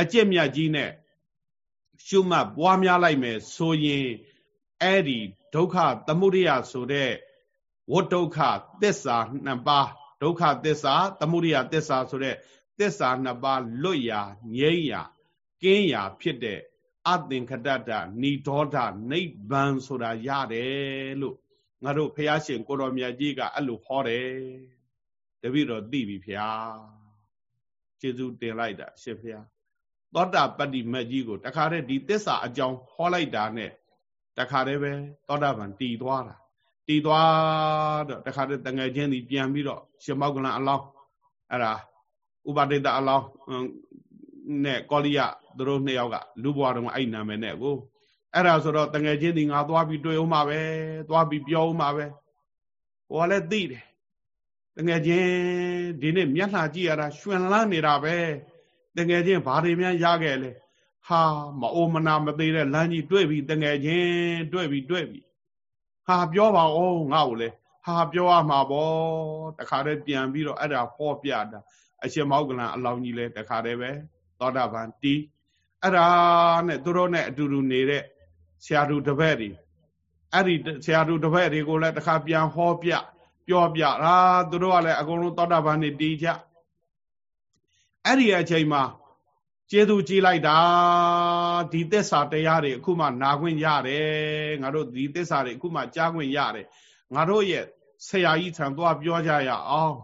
အကျင့်မြတ်ကြီးနဲ့ရှုမှတ်ပွားများလိုက်မယ်ဆိုရင်အဲ့ဒီဒုက္ခသမုဒိယဆိုတဲ့ဝတ္ဒုက္ခသစ္စာနှစ်ပါး ဒုက္ခသစ္စာသမုဒိယသစ္စာဆိုတဲ့သစ္စာနှစ်ပါးလွတ်ရာငြိမ်းရာကင်းရာဖြစ်တဲ့အသင်္ခတတဏိဒေါဒနိဗ္ဗာန်ဆိုတာရတယ်လို့ငါတို့ဖះရှင်ကိုတော်မြတ်ကြီးကအဲ့လိုဟောတယ်တပည့်တော်သိပြီဖះကျေးဇူးတင်လိုက်တာရှင်ဖះသောတာပတ္တိမတ်ကြီးကိုတခါတည်းဒီသစ္စာအကြောင်းဟောလိုက်တာနဲ့တခါတည်းပဲသောတာပန်တည်သွားတာ တည်သွားတော့တခါတည်းတငယ်ချင်းဒီပြန်ပြီးတော့ရှင်မောက္ကလန်အလောင်းအဲ့ဒါဥပဒိတအလောင်းနဲ့ကောလိယသူတို့နှစ်ယောက်ကလူဘွားတော်အဲ့နာမည်နဲ့ကိုအဲ့ဒါဆိုတော့တငယ်ချင်းဒီငါသွားပြီးတွေ့အောင်ပါပဲသွားပြီးပြောအောင်ပါပဲဟိုကလည်းသိတယ်တငယ်ချင်းဒီနေ့မျက်နှာကြည့်ရတာရွှင်လန်းနေတာပဲတငယ်ချင်းဘာတွေများရခဲ့လဲဟာမအိုမနာမသေးတဲ့လမ်းကြီးတွေ့ပြီတငယ်ချင်းတွေ့ပြီတွေ့ပြီ ဟာပြောပါဦးငါ့ကိုလေဟာပြောရမှာပေါ့တခါတည်းပြန်ပြီးတော့အဲ့ဒါဟောပြတာအရှင်မောကလန်အလောင်းကြီးလဲတခါတည်းပဲသောတာပန်တီးအဲ့ဒါနဲ့သူတို့နဲ့အတူတူနေတဲ့ဆရာသူတပည့်တွေအဲ့ဒီဆရာသူတပည့်တွေကိုလည်းတခါပြန်ဟောပြပြောပြတာသူတို့ကလည်းအကုန်လုံးသောတာပန်နေတည်ကြအဲ့ဒီအချိန်မှာ ကျေသူကြည်လိုက်တာဒီသစ္စာတရားတွေအခုမှနာခွင့်ရတယ်ငါတို့ဒီသစ္စာတွေအခုမှကြားခွင့်ရတယ်ငါတို့ရဲ့ဆရာကြီးထံသွားပြောကြရအောင်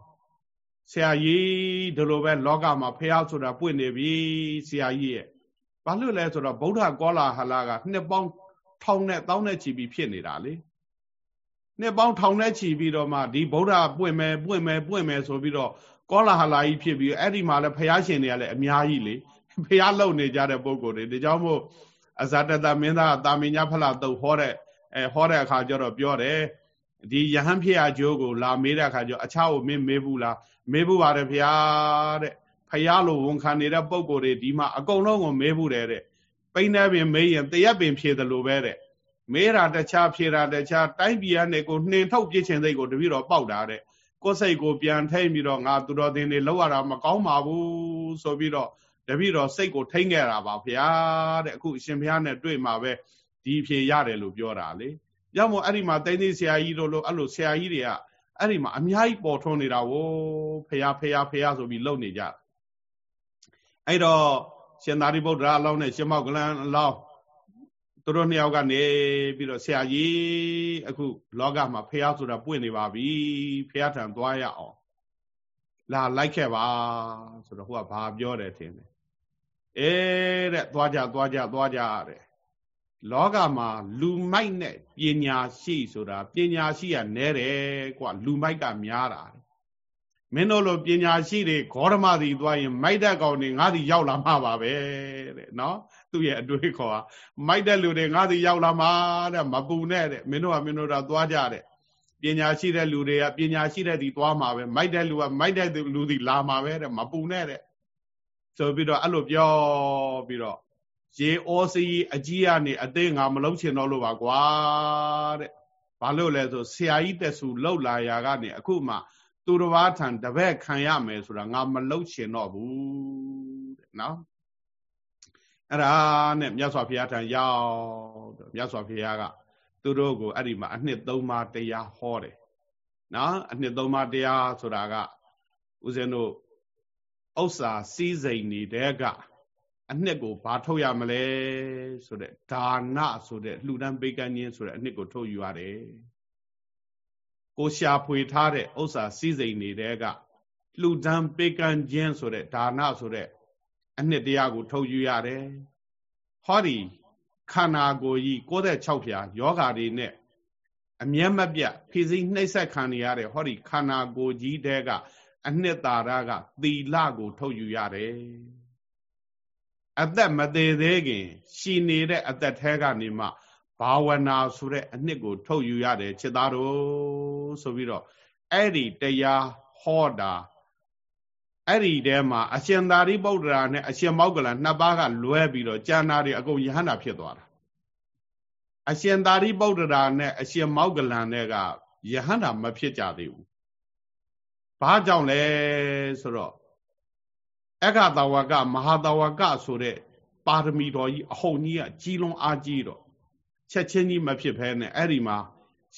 ဆရာကြီးဒီလိုပဲလောကမှာဖះဆိုတာပွင့်နေပြီဆရာကြီးရဲ့ဘာလို့လဲဆိုတော့ဗုဒ္ဓကောလာဟလာကနှစ်ပေါင်းထောင်နဲ့တောင်းနဲ့ချီပြီးဖြစ်နေတာလေနှစ်ပေါင်းထောင်နဲ့ချီပြီးတော့မှဒီဗုဒ္ဓပွင့်မယ်ပွင့်မယ်ပွင့်မယ်ဆိုပြီးတော့ကောလာဟလာကြီးဖြစ်ပြီးအဲ့ဒီမှာလည်းဖះရှင်တွေကလည်းအများကြီးလေ ဖះလုံနေကြတဲ့ပုံကိုယ်တွေဒီကြောင့်မို့အဇာတတမင်းသားတာမင်ညာဖလာတုတ်ဟောတဲ့အဲဟောတဲ့အခါကျတော့ပြောတယ်ဒီယဟန်ဖြစ်အကျိုးကိုလာမေးတဲ့အခါကျတော့အခြားကိုမင်းမေးဘူးလားမေးဘူးပါတယ်ဖះတဲ့ဖះလိုဝန်ခံနေတဲ့ပုံကိုယ်တွေဒီမှာအကုန်လုံးကိုမေးဘူးတယ်တဲ့ပိန်းနေပင်မေးရင်တရက်ပင်ဖြေတယ်လို့ပဲတဲ့မေးတာတခြားဖြေတာတခြားတိုင်းပြည်ကနေကိုနှင်ထုတ်ပြစ်ချင်စိတ်ကိုတပည့်တော်ပေါက်တာတဲ့ကိုယ်စိတ်ကိုပြန်ထိန်ပြီးတော့ငါသူတော်သင်တွေလောက်ရတာမကောင်းပါဘူးဆိုပြီးတော့ တပည့်တော်စိတ်ကိုထိန်ခဲ့တာပါဗျာတဲ့အခုအရှင်ဘုရားနဲ့တွေ့မှာပဲဒီဖြေရတယ်လို့ပြောတာလေရောက်မို့အဲ့ဒီမှာတိုင်းသိဆရာကြီးတို့လို့အဲ့လိုဆရာကြီးတွေကအဲ့ဒီမှာအများကြီးပေါ်ထွန်းနေတာဝိုးဖះဖះဖះဆိုပြီးလုံနေကြအဲ့တော့ရှင်သာရိပုတ္တရာအလောင်းနဲ့ရှင်မောက်ကလန်အလောင်းသူတို့နှစ်ယောက်ကနေပြီးတော့ဆရာကြီးအခုလောကမှာဖះဆိုတာပွင့်နေပါပြီဖះထံသွားရအောင်လာလိုက်ခဲ့ပါဆိုတော့ဟိုကဘာပြောတယ်ထင်တယ် အေးတဲ့သွားကြသွားကြသွားကြတဲ့လောကမှာလူမိုက်နဲ့ပညာရှိဆိုတာပညာရှိကနဲတယ်ကွာလူမိုက်ကများတာမင်းတို့လိုပညာရှိတွေဂေါရမစီသွားရင် မိုက်တဲ့ကောင်တွေငါးစီရောက်လာမှာပါပဲတဲ့နော်သူ့ရဲ့အတွေ့ခေါ်ဟာမိုက်တဲ့လူတွေငါးစီရောက်လာမှာတဲ့မပူနဲ့တဲ့မင်းတို့ကမင်းတို့တော့သွားကြတဲ့ပညာရှိတဲ့လူတွေကပညာရှိတဲ့ဒီသွားမှာပဲမိုက်တဲ့လူကမိုက်တဲ့လူစီလာမှာပဲတဲ့မပူနဲ့တဲ့ ဆိုပြီးတော့အဲ့လိုပြောပြီးတော့ရေဩစီအကြီးကနေအသေးငါမလုံးချင်တော့လို့ပါကွာတဲ့ဘာလို့လဲဆိုဆရာကြီးတက်စုလှုပ်လာရာကနေအခုမှသူတစ်ပါးထံတပည့်ခံရမယ်ဆိုတာငါမလှုပ်ချင်တော့ဘူးတဲ့နော်အဲ့ဒါနဲ့မြတ်စွာဘုရားထံရောက်မြတ်စွာဘုရားကသူတို့ကိုအဲ့ဒီမှာအနှစ်သုံးပါးတရားဟောတယ်နော်အနှစ်သုံးပါးတရားဆိုတာကဦးဇင်းတို့ ဥစ္စာစည်းစိမ်နေတဲ့ကအနှစ်ကိုဘာထုတ်ရမလဲဆိုတဲ့ဒါနဆိုတဲ့လှူဒန်းပေးကမ်းခြင်းဆိုတဲ့အနှစ်ကိုထုတ်ယူရတယ်ကိုရှာဖွေထားတဲ့ဥစ္စာစည်းစိမ်နေတဲ့ကလှူဒန်းပေးကမ်းခြင်းဆိုတဲ့ဒါနဆိုတဲ့အနှစ်တရားကိုထုတ်ယူရတယ်ဟောဒီခန္ဓာကိုယ်ကြီး96ဖြာယောဂါတွေနဲ့အမျက်မပြတ်ဖိစိနှိမ့်ဆက်ခံနေရတဲ့ဟောဒီခန္ဓာကိုယ်ကြီးတဲက အနှစ်သာရကသီလကို ထုတ်ယူရတယ်အသက်မသေးသေးခင် ရှိနေတဲ့အသက်ထဲကနေမှဘာဝနာဆိုတဲ့အနှစ်ကို ထုတ်ယူရတယ်จิตသားတို့ဆိုပြီးတော့အဲ့ဒီတရားဟောတာအဲ့ဒီထဲမှာအရှင်သာရိပုတ္တရာနဲ့အရှင်မောက္ကလနှစ်ပါးကလွဲပြီးတော့ကျမ်းသားတွေအကုန်ယဟန္တာဖြစ်သွားတာအရှင်သာရိပုတ္တရာနဲ့အရှင်မောက္ကလန်တွေကယဟန္တာမဖြစ်ကြသေးဘူး ဘာကြောင့်လဲဆိုတော့အက္ခတဝကမဟာတဝကဆိုတဲ့ပါရမီတော်ကြီးအဟုန်ကြီးကကြီးလွန်အားကြီးတော့ချက်ချင်းကြီးမဖြစ်ဖဲနဲ့အဲ့ဒီမှာ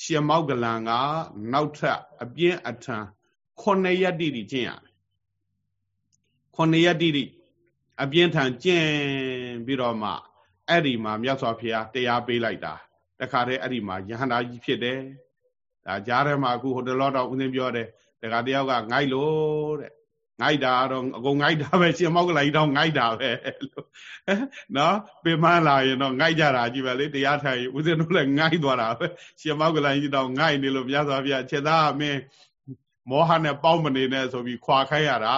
ရှင်မောက်ကလန်ကနောက်ထပ်အပြင်းအထန်ခုနှစ်ရက်တိတိကျင့်ရတယ်ခုနှစ်ရက်တိတိအပြင်းထန်ကျင့်ပြီးတော့မှအဲ့ဒီမှာမြတ်စွာဘုရားတရားပေးလိုက်တာတခါတည်းအဲ့ဒီမှာယဟန္တာကြီးဖြစ်တယ်ဒါကြားထဲမှာအခုဟိုတလောတော့ဦးသိန်းပြောတယ် တခါတယောက်ကငိုက်လို့တဲ့ငိုက်တာတော့အကုန်ငိုက်တာပဲရှင်မောက်ကလာကြီးတော့ငိုက်တာပဲလို့နော်ပြမလာရင်တော့ငိုက်ကြတာကြီးပဲလေတရားထိုင်ဦးဇင်းတို့လည်းငိုက်သွားတာပဲရှင်မောက်ကလာကြီးတော့ငိုက်နေလို့မြတ်စွာဘုရားခြေသားမင်းမောဟနဲ့ပေါက်မနေနဲ့ဆိုပြီးခွာခိုင်းရတာ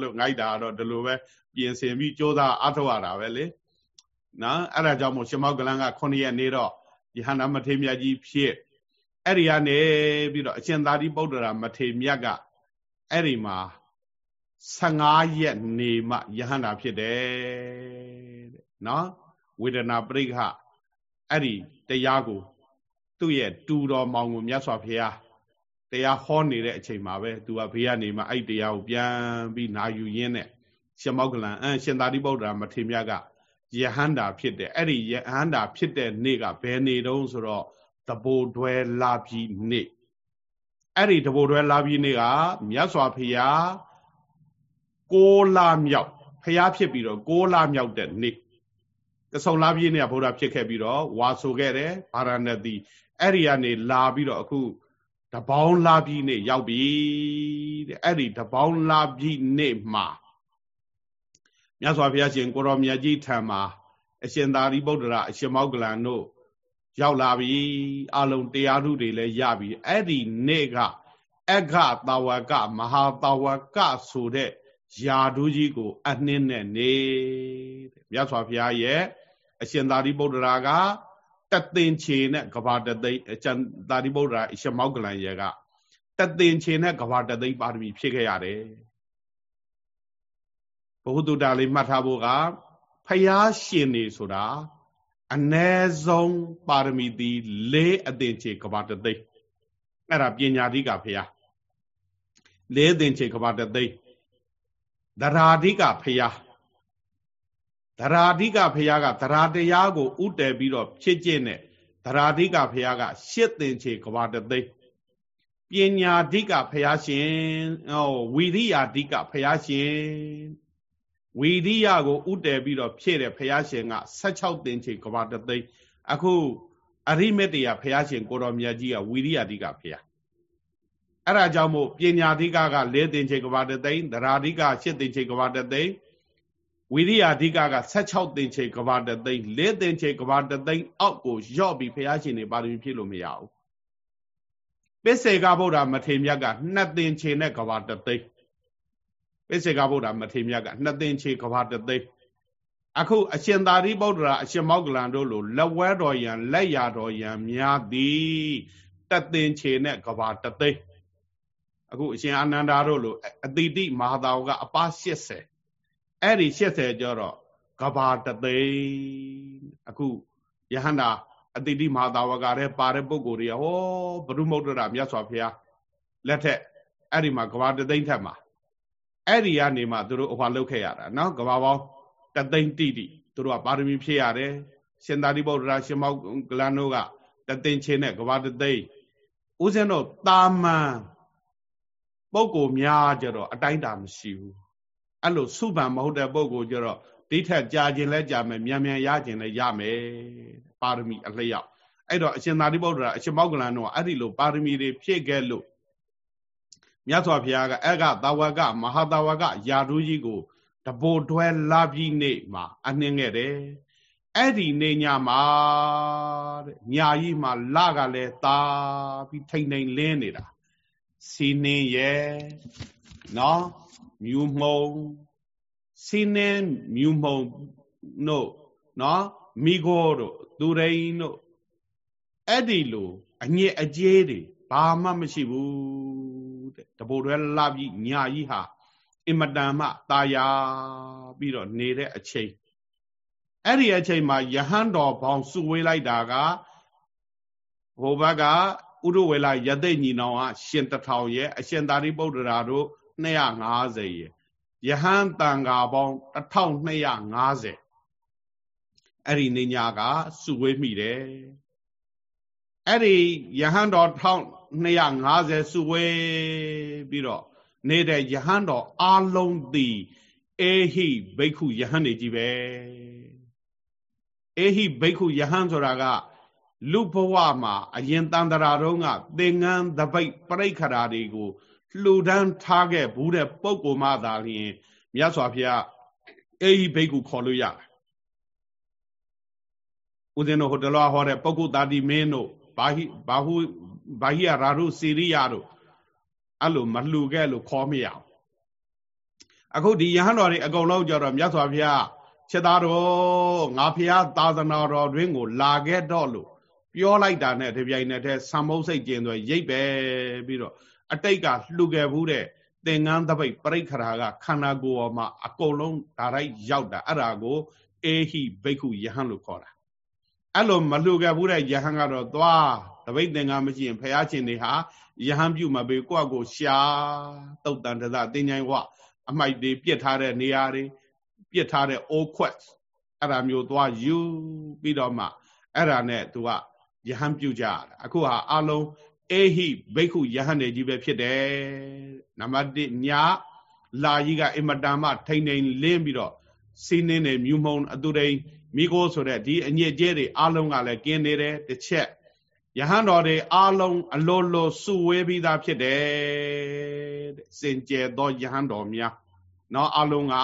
လို့ငိုက်တာတော့ဒီလိုပဲပြင်ဆင်ပြီးကြိုးစားအထောက်ရတာပဲလေနော်အဲ့ဒါကြောင့်မို့ရှင်မောက်ကလန်က9ရက်နေတော့ယဟန္တာမထေမြတ်ကြီးဖြစ် အဲ့ဒီကနေပြီးတော့အရှင်သာရိပုတ္တရာမထေမြတ်ကအဲ့ဒီမှာ15ရက်နေမှယဟန္တာဖြစ်တယ်တဲ့နော်ဝေဒနာပရိက္ခအဲ့ဒီတရားကို သူ့ရဲ့တူတော်မောင်ကိုမြတ်စွာဘုရားတရားဟောနေတဲ့အချိန်မှာပဲသူကဘေးကနေမှအဲ့တရားကိုပြန်ပြီးနာယူရင်းနဲ့ရှင်မောက္ကလန်အရှင်သာရိပုတ္တရာမထေမြတ်ကယဟန္တာဖြစ်တယ်အဲ့ဒီယဟန္တာဖြစ်တဲ့နေ့ကဘယ်နေ့တုန်းဆိုတော့ တဘိုတွဲလာပြီနေ့အဲ့ဒီတဘိုတွဲလာပြီးနေ့ကမြတ်စွာဘုရား6လမြောက်ဖျားဖြစ်ပြီးတော့6လမြောက်တဲ့နေ့ကဆုံလာပြည့်နေ့ကဗုဒ္ဓဖြစ်ခဲ့ပြီးတော့ဝါဆိုခဲ့တယ်ဗာရာဏသီအဲ့ဒီကနေလာပြီးတော့အခုတပေါင်းလာပြည့်နေ့ရောက်ပြီတဲ့အဲ့ဒီတပေါင်းလာပြည့်နေ့မှာမြတ်စွာဘုရားရှင်ကိုရောမြတ်ကြီးထံမှာအရှင်သာရိပုတ္တရာအရှင်မောက္ကလန်တို့ ရောက်လာပြီအလုံးတရားထုတွေလည်းရပြီအဲ့ဒီနေ့ကအက္ခတာဝကမဟာတာဝကဆိုတဲ့ယာဒူးကြီးကို အနှင်းနဲ့နေတဲ့မြတ်စွာဘုရားရဲ့အရှင်သာရိပုတ္တရာကတသင်ချေနဲ့ကဘာတသိအကျန်သာရိပုတ္တရာအရှင်မောက္ကလန်ရဲ့ကတသင်ချေနဲ့ကဘာတသိပါရမီဖြစ်ခဲ့ရတယ်ဘုဟုတုတ္တလေးမှတ်ထားဖို့ကဖယားရှင်နေဆိုတာ အ ਨੇ ဆုံးပါရမီတီ၄အသင်ချေကဘာတသိအဲ့ဒါပညာဓိကဖယား၄အသင်ချေကဘာတသိဒရာဓိကဖယားဒရာဓိကဖယားကဒရာတရားကိုဥတည်ပြီးတော့ဖြစ်ကျင့်တဲ့ဒရာဓိကဖယားကရှစ်သင်ချေကဘာတသိပညာဓိကဖယားရှင်ဟောဝီရိယာဓိကဖယားရှင် ဝီရိယကိုဥတည်ပြီးတော့ဖြည့်တဲ့ဘုရားရှင်က16သင်္ချေကဘာတသိအခုအရိမက်တရာဘုရားရှင်ကိုတော်မြတ်ကြီးကဝီရိယဓိကဘုရားအဲ့ဒါကြောင့်မို့ပညာဓိကက၄သင်္ချေကဘာတသိဒရာဓိက၈သင်္ချေကဘာတသိဝီရိယဓိကက16သင်္ချေကဘာတသိ၄သင်္ချေကဘာတသိအောက်ကိုရော့ပြီးဘုရားရှင်နေပါရမီဖြည့်လို့မရဘူးပစ္စေကဗုဒ္ဓမထေမြတ်က2သင်္ချေနဲ့ကဘာတသိ ပိစေကဗုဒ္ဓမထေမြတ်ကနှစ်သိန်းချေကဘာတသိန်းအခုအရှင်သာရိပုတ္တရာအရှင်မောက္ကလန်တို့လိုလက်ဝဲတော်ယံလက်ရတော်ယံများသည်တသိန်းချေနဲ့ကဘာတသိန်းအခုအရှင်အာနန္ဒာတို့လိုအတိတိမဟာသာဝကအပါ80အဲ့ဒီ80ကျတော့ကဘာတသိန်းအခုယဟန္တာအတိတိမဟာသာဝကရဲ့ပါတဲ့ပုဂ္ဂိုလ်တွေကဟောဘုရုမုဒ္ဒရာမြတ်စွာဘုရားလက်ထက်အဲ့ဒီမှာကဘာတသိန်းထက်မှာ အဲ့ဒီကနေမှသူတို့ဟောလောက်ခဲ့ရတာနော်ကဘာပေါင်းတသိန်းတိတိသူတို့ကပါရမီဖြည့်ရတယ်ရှင်သာရိပုတ္တရာရှင်မောကလန်တို့ကတသိန်းချင်းနဲ့ကဘာတသိန်းဦးဇင်းတို့တာမန်ပုဂ္ဂိုလ်များကြတော့အတိုင်းတာမရှိဘူးအဲ့လိုစုပန်မဟုတ်တဲ့ပုဂ္ဂိုလ်ကြတော့ဒီထက်ကြာခြင်းလဲကြာမယ်မြန်မြန်ရခြင်းလဲရမယ်ပါရမီအလျောက်အဲ့တော့အရှင်သာရိပုတ္တရာအရှင်မောကလန်တို့ကအဲ့ဒီလိုပါရမီတွေဖြည့်ခဲ့လို့ မြတ်စွာဘုရားကအကသာဝကမဟာသာဝကယာဒူးကြီးကိုတဘိုတွဲလာပြီးနေ့မှာအနှင်းခဲ့တယ်အဲ့ဒီနေညမှာတဲ့ညာကြီးမှာလကလည်းသာပြီးထိန်ထိန်လင်းနေတာစီနှင်းရဲ့နော်မြူမှုံစီနှင်းမြူမှုံတို့နော်မိโกတို့သူရိန်တို့အဲ့ဒီလိုအညစ်အကြေးတွေဘာမှမရှိဘူး တဲ့တပိုတွဲလာပြီးညာကြီးဟာအင်မတန်မှตาယာပြီးတော့နေတဲ့အချိန်အဲ့ဒီအချိန်မှာယဟန်တော်ဘောင်စုဝေးလိုက်တာကဟိုဘက်ကဥရဝေလာယသိညီနောင်ကရှင်တထောင်ရဲ့အရှင်သာရိပုတ္တရာတို့250ရဲ့ယဟန်တန်ဃာပေါင်း1250အဲ့ဒီနေညာကစုဝေးမိတယ်အဲ့ဒီယဟန်တော် 1250စုဝေးပြီးတော့နေတဲ့ယဟန်တော်အာလုံးသည်အေဟိဘိက္ခုယဟန်နေကြီးပဲအေဟိဘိက္ခုယဟန်ဆိုတာကလူဘဝမှာအရင်တန်တရာတုံးကသင်္ကန်းသပိတ်ပြိခရာတွေကိုလှူဒန်းထားခဲ့ဘူးတဲ့ပုံကိုမှသာလျှင်မြတ်စွာဘုရားအေဟိဘိက္ခုခေါ်လို့ရတယ်ဦးဇင်းတို့ဟိုတလောဟောတဲ့ပုဂ္ဂုတာတိမင်းတို့ ဘာဟိဘာဟုဘာဟိယရာရုစီရိယတို့အဲ့လိုမလှူခဲ့လို့ခေါ်မရအောင်အခုဒီယဟန်တော်တွေအကုန်လုံးကြတော့မြတ်စွာဘုရားချက်သားတော်ငါဖះသာသနာတော်တွင်ကို လာခဲ့တော့လို့ပြောလိုက်တာနဲ့ဒီပြိုင်နဲ့တည်းဆံမုတ်စိတ်ကျင်သွဲရိပ်ပဲပြီးတော့အတိတ်ကလှူခဲ့ဘူးတဲ့သင်္ကန်းတပိတ်ပြိခရာကခန္ဓာကိုယ်ပေါ်မှာအကုန်လုံးဒါရိုက်ရောက်တာအဲ့ဒါကိုအေဟိဘိက္ခုယဟန်လို့ခေါ်တာ အဲ့လိုမလှူခဲ့ဘူးတဲ့ယဟန်ကတော့သွားတပိတ်သင်္ကန်းမရှိရင်ဖះရှင်တွေဟာယဟန်ပြုမပေးကိုယ့်အကိုရှာတုတ်တန်တသတင်ញိုင်းဝအမိုက်တွေပြစ်ထားတဲ့နေရာတွေပြစ်ထားတဲ့ all quest အဲ့ဒါမျိုးသွားယူပြီးတော့မှအဲ့ဒါနဲ့သူကယဟန်ပြုကြရတာအခုဟာအလုံးအေဟိဘိက္ခုယဟန်နေကြီးပဲဖြစ်တယ်နံပါတ်1ညလာကြီးကအင်မတန်မှထိန်ထိန်လင်းပြီးတော့စီးနှင်းနေမြူမုံအတူတိန် မိโกဆိုတဲ့ဒီအညစ်အကြေးတွေအလုံးကလည်းကင်းနေတယ်တစ်ချက်ယဟန်တော်တွေအလုံးအလိုလိုစုဝေးပြီးသားဖြစ်တယ်တဲ့စင်ကြယ်သောယဟန်တော်များเนาะအလုံးက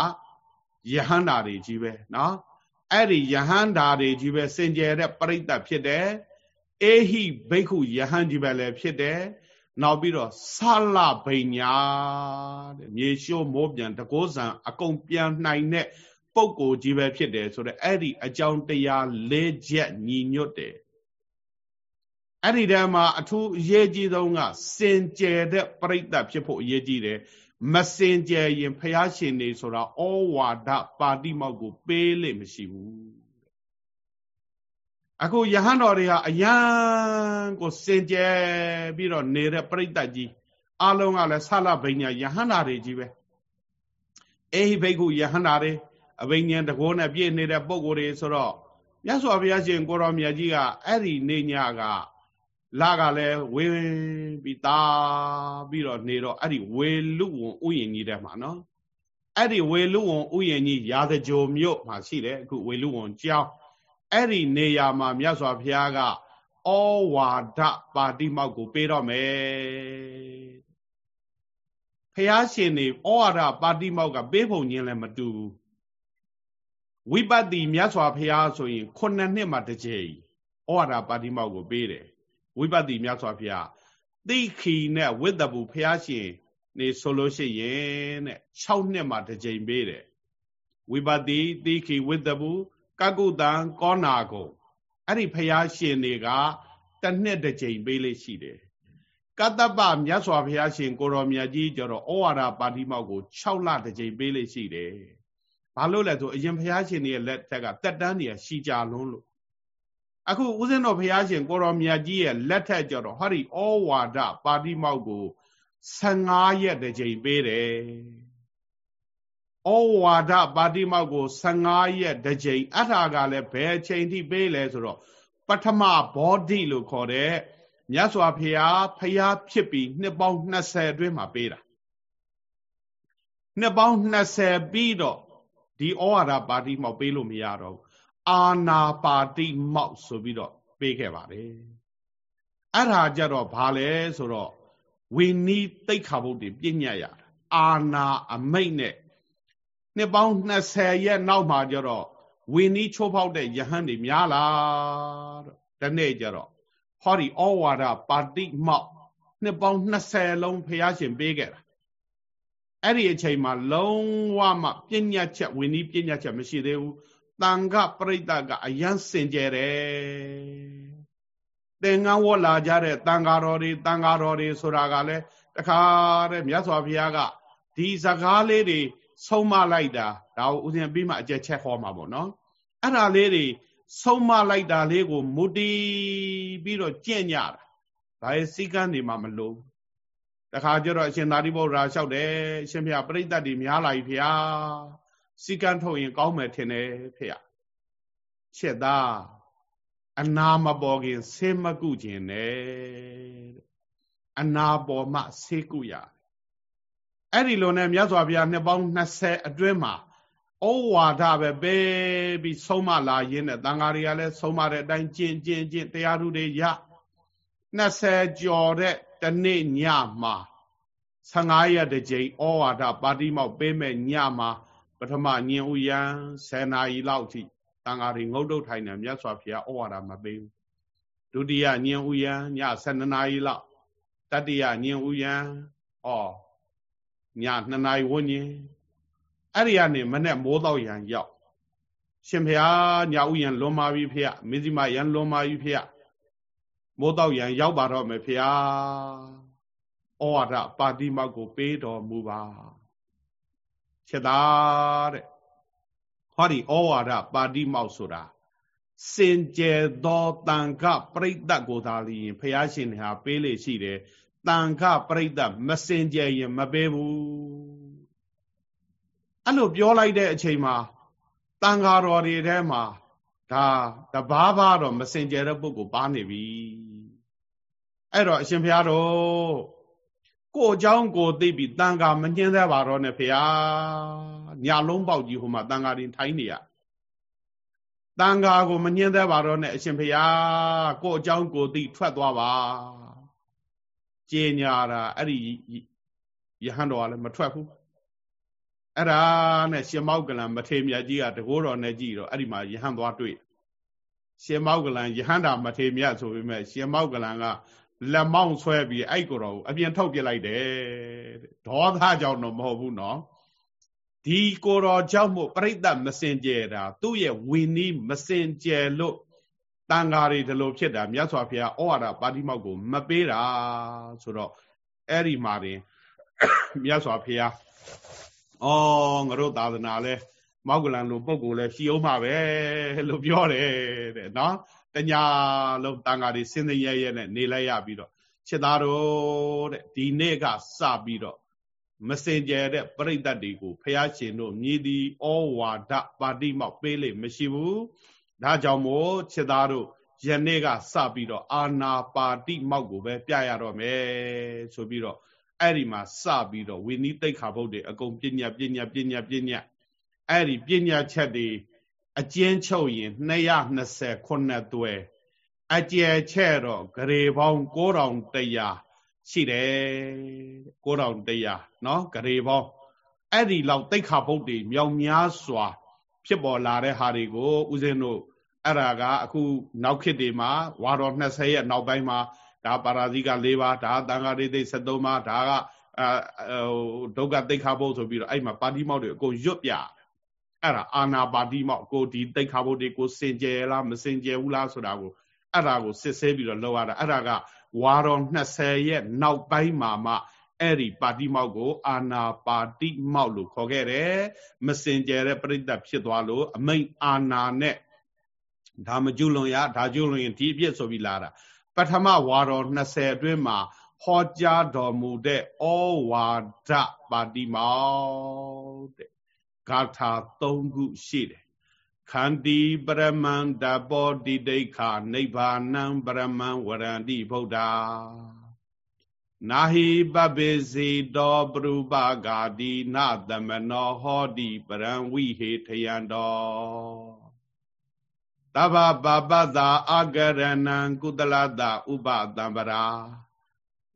ယဟန္တာတွေကြီးပဲเนาะအဲ့ဒီယဟန္တာတွေကြီးပဲစင်ကြယ်တဲ့ပြိတ္တဖြစ်တယ်အေဟိဘိက္ခုယဟန်ကြီးပဲလည်းဖြစ်တယ်နောက်ပြီးတော့ဆလဗိညာတဲ့မြေရှိုးမိုးပြန်တကောဇံအကုန်ပြန်နိုင်တဲ့ ပုံကိုကြီးပဲဖြစ်တယ်ဆိုတော့အဲ့ဒီအကြောင်းတရား၄ချက်ညီညွတ်တယ်အဲ့ဒီတည်းမှာအထူးအရေးကြီးဆုံးကစင်ကြယ်တဲ့ပြိတ္တဖြစ်ဖို့အရေးကြီးတယ်မစင်ကြယ်ရင်ဖះရှင်နေဆိုတာဩဝါဒပါတိမောက်ကို ပေးလိမ့်မရှိဘူးအခုယဟန်တော်တွေဟာအယံကိုစင်ကြယ်ပြီးတော့နေတဲ့ပြိတ္တကြီးအလုံးကလည်းဆလဘိညာယဟန်နာတွေကြီးပဲအေဟိဘိက္ခုယဟန်နာတွေ အဘိညာတကောနဲ့ပြည့်နေတဲ့ပုံကိုယ်တွေဆိုတော့မြတ်စွာဘုရားရှင်ကိုရောမြတ်ကြီးကအဲ့ဒီနေညကလာကလည်းဝေပြီးသားပြီးတော့နေတော့အဲ့ဒီဝေလူဝန်ဥယျင်ကြီးတဲ့မှာနော်အဲ့ဒီဝေလူဝန်ဥယျင်ကြီးရာဇကြိုမြို့မှာရှိတယ်အခုဝေလူဝန်ကျောင်းအဲ့ဒီနေရာမှာမြတ်စွာဘုရားကဩဝါဒပါတိမောက်ကိုပေးတော့မယ်ဖះရှင်နေဩဝါဒပါတိမောက်ကပေးဖို့ညင်းလည်းမတူဘူး ဝိပဿီမြတ်စွာဘုရားဆိုရင်ခုနှစ်နှစ်မှတစ်ကြိမ်ဩဝါဒပါတိမောက်ကိုပေးတယ်ဝိပဿီမြတ်စွာဘုရားသိခီနဲ့ဝိတ္တဘူဘုရားရှင်နေဆိုလို့ရှိရင်တဲ့6နှစ်မှတစ်ကြိမ်ပေးတယ်ဝိပဿီသိခီဝိတ္တဘူကကုတံကောနာကုအဲ့ဒီဘုရားရှင်တွေကတစ်နှစ်တစ်ကြိမ်ပေးလေးရှိတယ်ကတ္တပမြတ်စွာဘုရားရှင်ကိုရောမြတ်ကြီးကျတော့ဩဝါဒပါဠိမောက်ကို6လတစ်ကြိမ်ပေးလေးရှိတယ် ဘာလို့လဲဆိုအရင်ဘုရားရှင်တွေရဲ့လက်ထက်ကတက်တန်းနေရှိကြလုံးလို့အခုဦးဇင်းတော်ဘုရားရှင်ကိုရောမြတ်ကြီးရဲ့လက်ထက်ကျတော့ဟောဒီဩဝါဒပါဠိမောက်ကို15ရက်တစ်ကြိမ်ပေးတယ်ဩဝါဒပါဠိမောက်ကို15ရက်တစ်ကြိမ်အဲ့ဒါကလည်းဘယ်အချိန်ထိပေးလဲဆိုတော့ပထမဘောဓိလို့ခေါ်တဲ့မြတ်စွာဘုရားဖျားဖြစ်ပြီးနှစ်ပေါင်း20အတွင်းမှာပေးတာနှစ်ပေါင်း20ပြီးတော့ ဒီဩဝါဒပါဠိမောက်ပေးလို့မရတော့ဘူးအာနာပါတိမောက်ဆိုပြီးတော့ပေးခဲ့ပါတယ်အဲ့ဒါကြတော့ဘာလဲဆိုတော့ဝိနည်းတိတ်ခါဘုတ်တွေပြညတ်ရတာအာနာအမိတ်နဲ့နှစ်ပေါင်း20ရက်နောက်မှာကြတော့ဝိနည်းချိုးဖောက်တဲ့ယဟန်တွေများလာတော့ဒီနေ့ကြတော့ဟောဒီဩဝါဒပါတိမောက်နှစ်ပေါင်း20လုံးဖះရှင်ပေးခဲ့တာ အဲ့ဒီအချိန်မှာလုံးဝမှပြညတ်ချက်ဝိနည်းပြညတ်ချက်မရှိသေးဘူးတန်ခပရိသတ်ကအယံစင်ကြယ်တယ်သင်္ကန်းဝတ်လာကြတဲ့တန်ဃာတော်တွေတန်ဃာတော်တွေဆိုတာကလည်းတခါတဲ့မြတ်စွာဘုရားကဒီစကားလေးတွေဆုံးမလိုက်တာဒါကိုဦးဇင်းပြီးမှအကျက်ချက်ဟောမှာပေါ့နော်အဲ့ဒါလေးတွေဆုံးမလိုက်တာလေးကိုမူတည်ပြီးတော့ကြင့်ကြတာဒါရဲ့စိကန်းနေမှာမလို့ တခါကျတော့အရှင်သာရိပုတ္တရာလျှောက်တယ်အရှင်ဘုရားပြိတ္တတွေများလာပြီဖေဟာစီကံထုတ်ရင်ကောင်းမယ်ထင်တယ်ဖေရချက်သားအနာမပေါ်ခင်ဆေးမကုခြင်းနဲ့အနာပေါ်မှဆေးကုရအဲ့ဒီလိုနဲ့မြတ်စွာဘုရားနှစ်ပေါင်း20အတွင်းမှာဩဝါဒပဲပေးပြီးဆုံးမလာရင်းနဲ့တန်ဃာတွေကလည်းဆုံးမတဲ့အတိုင်းကျင့်ကျင့်ကျင့်တရားဓုတွေရ20ကျော်တဲ့ တနေ့ညမှာ15ရက်တစ်ကြိမ်ဩဝါဒပါတိမောက်ပေးမဲ့ညမှာပထမညင်ဥယံ10နာရီလောက်ထိတန်ဃာတွေငုတ်တုတ်ထိုင်တယ်မြတ်စွာဘုရားဩဝါဒမပေးဘူးဒုတိယညင်ဥယံည12နာရီလောက်တတိယညင်ဥယံဩည2နာရီဝန်းကျင်အဲ့ဒီကနေမနဲ့မိုးတော့ရန်ရောက်ရှင်ဘုရားညာဥယံလွန်မာပြီဖေရမင်းစီမရန်လွန်မာပြီဖေရ မိုးတော့ရန်ရောက်ပါတော့မယ်ဖေရဩဝါဒပါတိမောက်ကို ပေးတော်မူပါချက်သားတဲ့ဟောဒီဩဝါဒပါတိမောက်ဆိုတာစင်ကြယ်သောတန်ခပရိသတ်ကိုသာလျင်ဖះရှင်ဟာပေးလေရှိတယ်တန်ခပရိသတ်မစင်ကြယ်ရင်မပေးဘူးအဲ့လိုပြောလိုက်တဲ့အချိန်မှာတန်ဃာတော်တွေထဲမှာဒါတဘာဘာတော့မစင်ကြယ်တဲ့ပုဂ္ဂိုလ်ပါနေပြီ အဲ့တော့အရှင်ဘုရားတို့ကိုအကြောင်းကိုသိပြီးတန်ခါမညှင်းသေးပါတော့နဲ့ဘုရားညလုံးပေါက်ကြီးဟိုမှာတန်ခါတင်ထိုင်းနေရတန်ခါကိုမညှင်းသေးပါတော့နဲ့အရှင်ဘုရားကိုအကြောင်းကိုသိထွက်သွားပါကြေညာတာအဲ့ဒီယဟန်တော်ကလည်းမထွက်ဘူးအဲ့ဒါနဲ့ရှင်မောက်ကလံမထေမြတ်ကြီးကတကိုးတော်နဲ့ကြည့်တော့အဲ့ဒီမှာယဟန်သွားတွေ့ရှင်မောက်ကလံယဟန်တာမထေမြတ်ဆိုပေမဲ့ရှင်မောက်ကလံက လက်မောင်းဆွဲပြီးအဲ့ကိုတော်ကိုအပြင်ထုတ်ပြလိုက်တယ်ဒေါသကြောင့်တော့မဟုတ်ဘူးနော်ဒီကိုတော်ကြောင့်မို့ပြိဿမစင်ကြယ်တာသူ့ရဲ့ဝင်းနီးမစင်ကြယ်လို့တန်ဃာတွေဒီလိုဖြစ်တာမြတ်စွာဘုရားဩဝါဒပါတိမောက်ကိုမပေးတာဆိုတော့အဲ့ဒီမှာတင်မြတ်စွာဘုရားဩငါတို့သာသနာလဲမောက်ကလန်လိုပုံကိုလဲရှိအောင်ပါပဲလို့ပြောတယ်တဲ့နော် တညာလုံးတန်ဃာတွေစင်စင်ရဲရဲနဲ့နေလိုက်ရပြီးတော့ချစ်သားတို့တဲ့ဒီနေ့ကစပြီးတော့မစင်ကြဲတဲ့ပြိတ္တတွေကိုဖះရှင်တို့မြည်သည်ဩဝါဒပါတိမောက်ပေးလိမ့်မရှိဘူးဒါကြောင့်မို့ချစ်သားတို့ယနေ့ကစပြီးတော့အာနာပါတိမောက်ကိုပဲပြရတော့မယ်ဆိုပြီးတော့အဲ့ဒီမှာစပြီးတော့ဝိနည်းတိတ်ခါဘုတ်တွေအကုန်ပညာပညာပညာပညာအဲ့ဒီပညာချက်တွေ အကျဉ်းချုပ်ရင်229သွဲအကျယ်ချဲ့တော့ဂရေပေါင်း9100ရှိတယ်9100เนาะဂရေပေါင်းအဲ့ဒီလောက်တိတ်ခါဘုတ်တွေမြောင်များစွာ ဖြစ်ပေါ်လာတဲ့ဟာတွေကိုဦးဇင်းတို့အဲ့ဒါကအခုနောက်ခေတ်တွေမှာဝါတော်20ရဲ့နောက်ပိုင်းမှာဒါပါရာဇိက၄ပါးဒါတန်ဃာရိသိ73ပါးဒါကအဲဒုက္ခသိက္ခာဘုတ်ဆိုပြီးတော့အဲ့မှာပါတိမောက်တွေအကုန်ရွတ်ပြ အဲ့ဒါအာနာပါတိမောက်ကိုဒီသိက္ခာဘုတ်တွေကိုစင်ကြယ်လားမစင်ကြယ်ဘူးလားဆိုတာကိုအဲ့ဒါကိုစစ်ဆေးပြီးတော့လောက်ရတာအဲ့ဒါကဝါတော်20ရဲ့နောက်ပိုင်းမှာမှအဲ့ဒီပါတိမောက်ကို အာနာပါတိမောက်လို့ခေါ်ခဲ့တယ်မစင်ကြယ်တဲ့ပြိတ္တဖြစ်သွားလို့အမိန်အာနာနဲ့ဒါမကျွလွန်ရဒါကျွလွန်ရင်ဒီအပြစ်ဆိုပြီးလာတာပထမဝါတော်20အတွင်းမှာဟောကြားတော်မူတဲ့ဩဝါဒပါတိမောက်တဲ့ ဂါထာ၃ခုရှိတယ်ခန္တီပရမန္တပောတိဒိဋ္ဌာနိဗ္ဗာနံပရမံဝရန္တိဗုဒ္ဓနာဟိပပိစီတောပရုပဂာတိနသမနောဟောတိပရံဝိဟေထယံတောတဗ္ဗပါပတာအာဂရဏံကုတလတဥပတံပရာ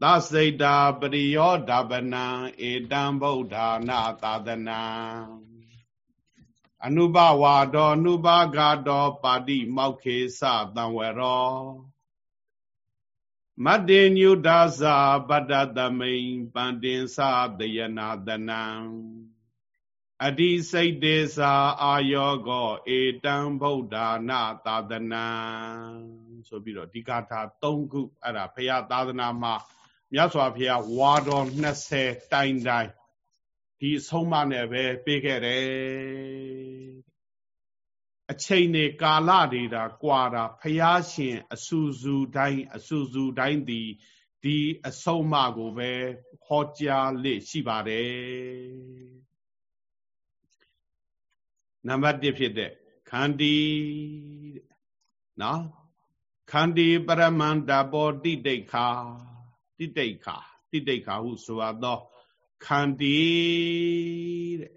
သစိတ်တာပရိယောဓပနံဧတံဗုဒ္ဓနာသာသနံ အနုဘဝါဒောအနုဘဂါတောပါတိမောက်ခေသတံဝရောမတ္တေညုဒါဇာပတ္တသမိန်ပန္တင်္သတယနာတနံအတိစိတ်တေသာအာယောကောဧတံဗုဒ္ဓနာသာသနာဆိုပြီးတော့ဒီကာထာ၃ခုအဲ့ဒါဖရာသာသနာမှာမြတ်စွာဘုရားဝါတော်20တိုင်တိုင် ဒီအဆုံးမနဲ့ပဲပေးခဲ့တယ်အချိန်နေကာလတွေတာကွာတာဖရာရှင်အဆူဆူတိုင်းအဆူဆူတိုင်းဒီဒီအဆုံးမကိုပဲဟောကြားလေရှိပါတယ်နံပါတ်1ဖြစ်တဲ့ခန္တီနော်ခန္တီပရမန္တဘောတိတိခာတိတိခာတိတိခာဟုဆိုရသော ခန္တီတဲ့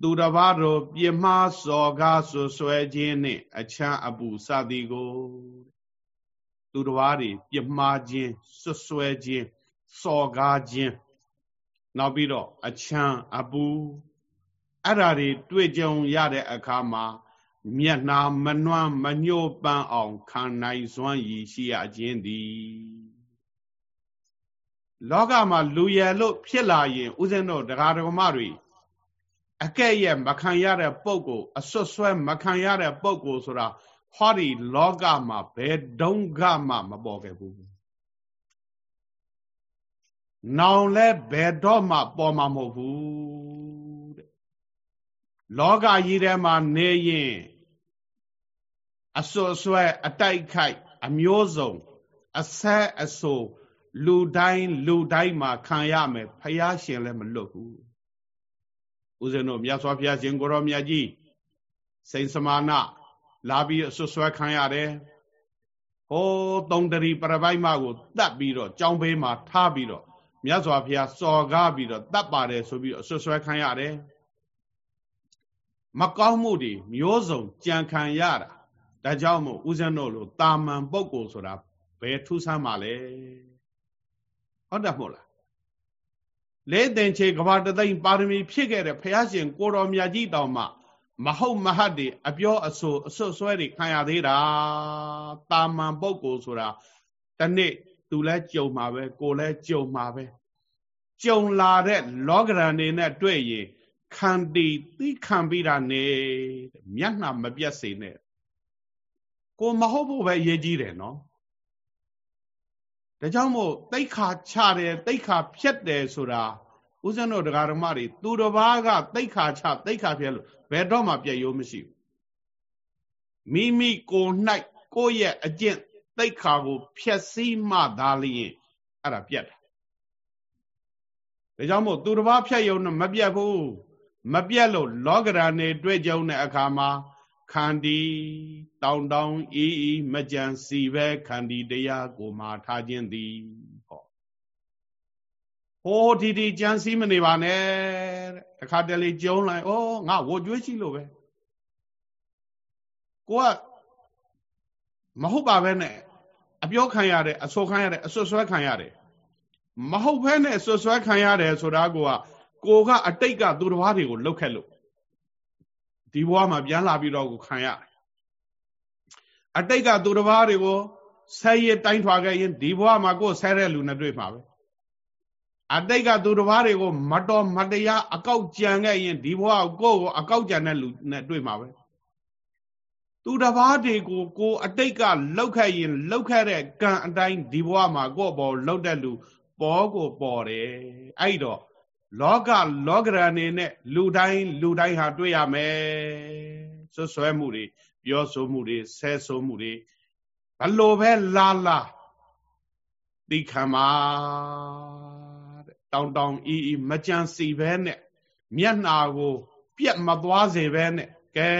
သူတစ်ပါးတို့ပြမစော်ကားဆွဆွဲခြင်းနှင့်အချမ်းအပူစသည်ကိုသူတစ်ပါးတွေပြမခြင်းဆွဆွဲခြင်းစော်ကားခြင်းနောက်ပြီးတော့အချမ်းအပူအဲ့ဓာတွေတွေ့ကြုံရတဲ့အခါမှာမျက်နာမနှွမ်းမညှို့ပန်းအောင်ခံနိုင်စွမ်းရည်ရှိရခြင်းသည် လောကမှာလူရယ်လို့ဖြစ်လာရင်ဥစဉ်တို့တရားတော်မတွေအကဲ့ရဲ့မခံရတဲ့ပုံကိုအဆွတ်ဆွဲမခံရတဲ့ပုံကိုဆိုတာဟောဒီလောကမှာဘယ်ဒုံကမှမပေါ်ခဲ့ဘူး။နောင်လဲဘယ်တော့မှပေါ်မှာမဟုတ်ဘူးလောကကြီးထဲမှာနေရင်အစွတ်ဆွဲအတိုက်ခိုက် အမျိုးစုံအဆက်အဆို လူတိုင်းလူတိုင်းမှာခံရမယ်ဖယားရှင်လည်းမလွတ်ဘူးဦးဇင်းတို့မြတ်စွာဘုရားရှင်ကိုရောမြတ်ကြီးစိန်စမာနလာပြီးအစွတ်ဆွဲခံရတယ်ဟဟောသုံးတရီပရပိုက်မကိုတတ်ပြီးတော့ကြောင်းဘေးမှာထားပြီးတော့မြတ်စွာဘုရားစော်ကားပြီးတော့တတ်ပါတယ်ဆိုပြီးတော့ဆွဆွဲခံရတယ်မကောင်းမှုတွေမျိုးစုံကြံခံရတာဒါကြောင့်မို့ဦးဇင်းတို့လိုတာမန်ပုဂ္ဂိုလ်ဆိုတာဘယ်ထူးဆန်းပါလဲ ဟုတ်တယ်မဟုတ်လားလဲတင်ချေကဘာတသိမ့်ပါရမီဖြစ်ခဲ့တဲ့ဘုရားရှင်ကိုတော်မြတ်ကြီးတောင်မှမဟုတ်မဟတ်တွေအပြောအဆိုအဆွတ်ဆွဲတွေခံရသေးတာတာမန်ပုဂ္ဂိုလ်ဆိုတာတနေ့သူလဲကြုံမှာပဲကိုလဲကြုံမှာပဲကြုံလာတဲ့လောကရန်တွေနဲ့တွေ့ရင်ခံတီသိခံပြီးတာနေမျက်နှာမပြတ်စေနဲ့ကိုမဟုတ်ဖို့ပဲရေးကြည့်တယ်နော် ဒါကြောင့်မို့တိတ်ခါချတယ်တိတ်ခါဖြတ်တယ်ဆိုတာဦးဇင်းတို့တရားဓမ္မတွေသူတစ်ပါးကတိတ်ခါချတိတ်ခါဖြတ်လို့ဘယ်တော့မှပြည့်ရိုးမရှိဘူးမိမိကိုယ်၌ကိုယ့်ရဲ့အကျင့်တိတ်ခါကိုဖြတ်စည်းမှသာလျင်အဲ့ဒါပြတ်တာဒါကြောင့်မို့သူတစ်ပါးဖြတ်ယုံနဲ့မပြတ်ဘူးမပြတ်လို့လောကဓာနေတွေ့ကြုံတဲ့အခါမှာ ခန္တီတောင်တောင်ဤဤမကြံစီပဲခန္တီတရားကိုမှထားခြင်းသည်ဟောဟိုဒီဒီကြံစီမနေပါနဲ့တခါတလေကြုံလိုက်ဩငါဝွကျွေးရှိလို့ပဲကိုကမဟုတ်ပါပဲနဲ့အပြောခံရတယ်အဆိုခံရတယ်အဆွဆွဲခံရတယ်မဟုတ်ဘဲနဲ့ဆွဆွဲခံရတယ်ဆိုတာကကိုကအတိတ်ကသူတစ်ပါးတွေကိုလှုပ်ခက်လို့ ဒီဘဝမှာပြန်လာပြီးတော့ကိုခံရတယ်အတိတ်ကသူတစ်ပါးတွေကိုဆဲရတိုင်းထွာခဲ့ရင်ဒီဘဝမှာကိုဆဲတဲ့လူနဲ့တွေ့မှာပဲအတိတ်ကသူတစ်ပါးတွေကိုမတော်မတရားအကောက်ကြံခဲ့ရင်ဒီဘဝကိုကိုအကောက်ကြံတဲ့လူနဲ့တွေ့မှာပဲသူတစ်ပါးတွေကိုကိုအတိတ်ကလောက်ခဲ့ရင်လောက်ခဲ့တဲ့ကံအတိုင်းဒီဘဝမှာကို့ဘောလောက်တဲ့လူပေါ်ကိုပေါ်တယ်အဲ့တော့ လောကလောကရန်နေနဲ့လူတိုင်းလူတိုင်းဟာတွေ့ရမယ်ဆွဆွဲမှုတွေပြောဆိုမှုတွေဆဲဆိုမှုတွေဘလို့ပဲလာလာသိခံပါတဲ့တောင်တောင်အီအီမကြံစီပဲနဲ့မျက်နာကို ပြက်မသွားစေပဲနဲ့ကဲ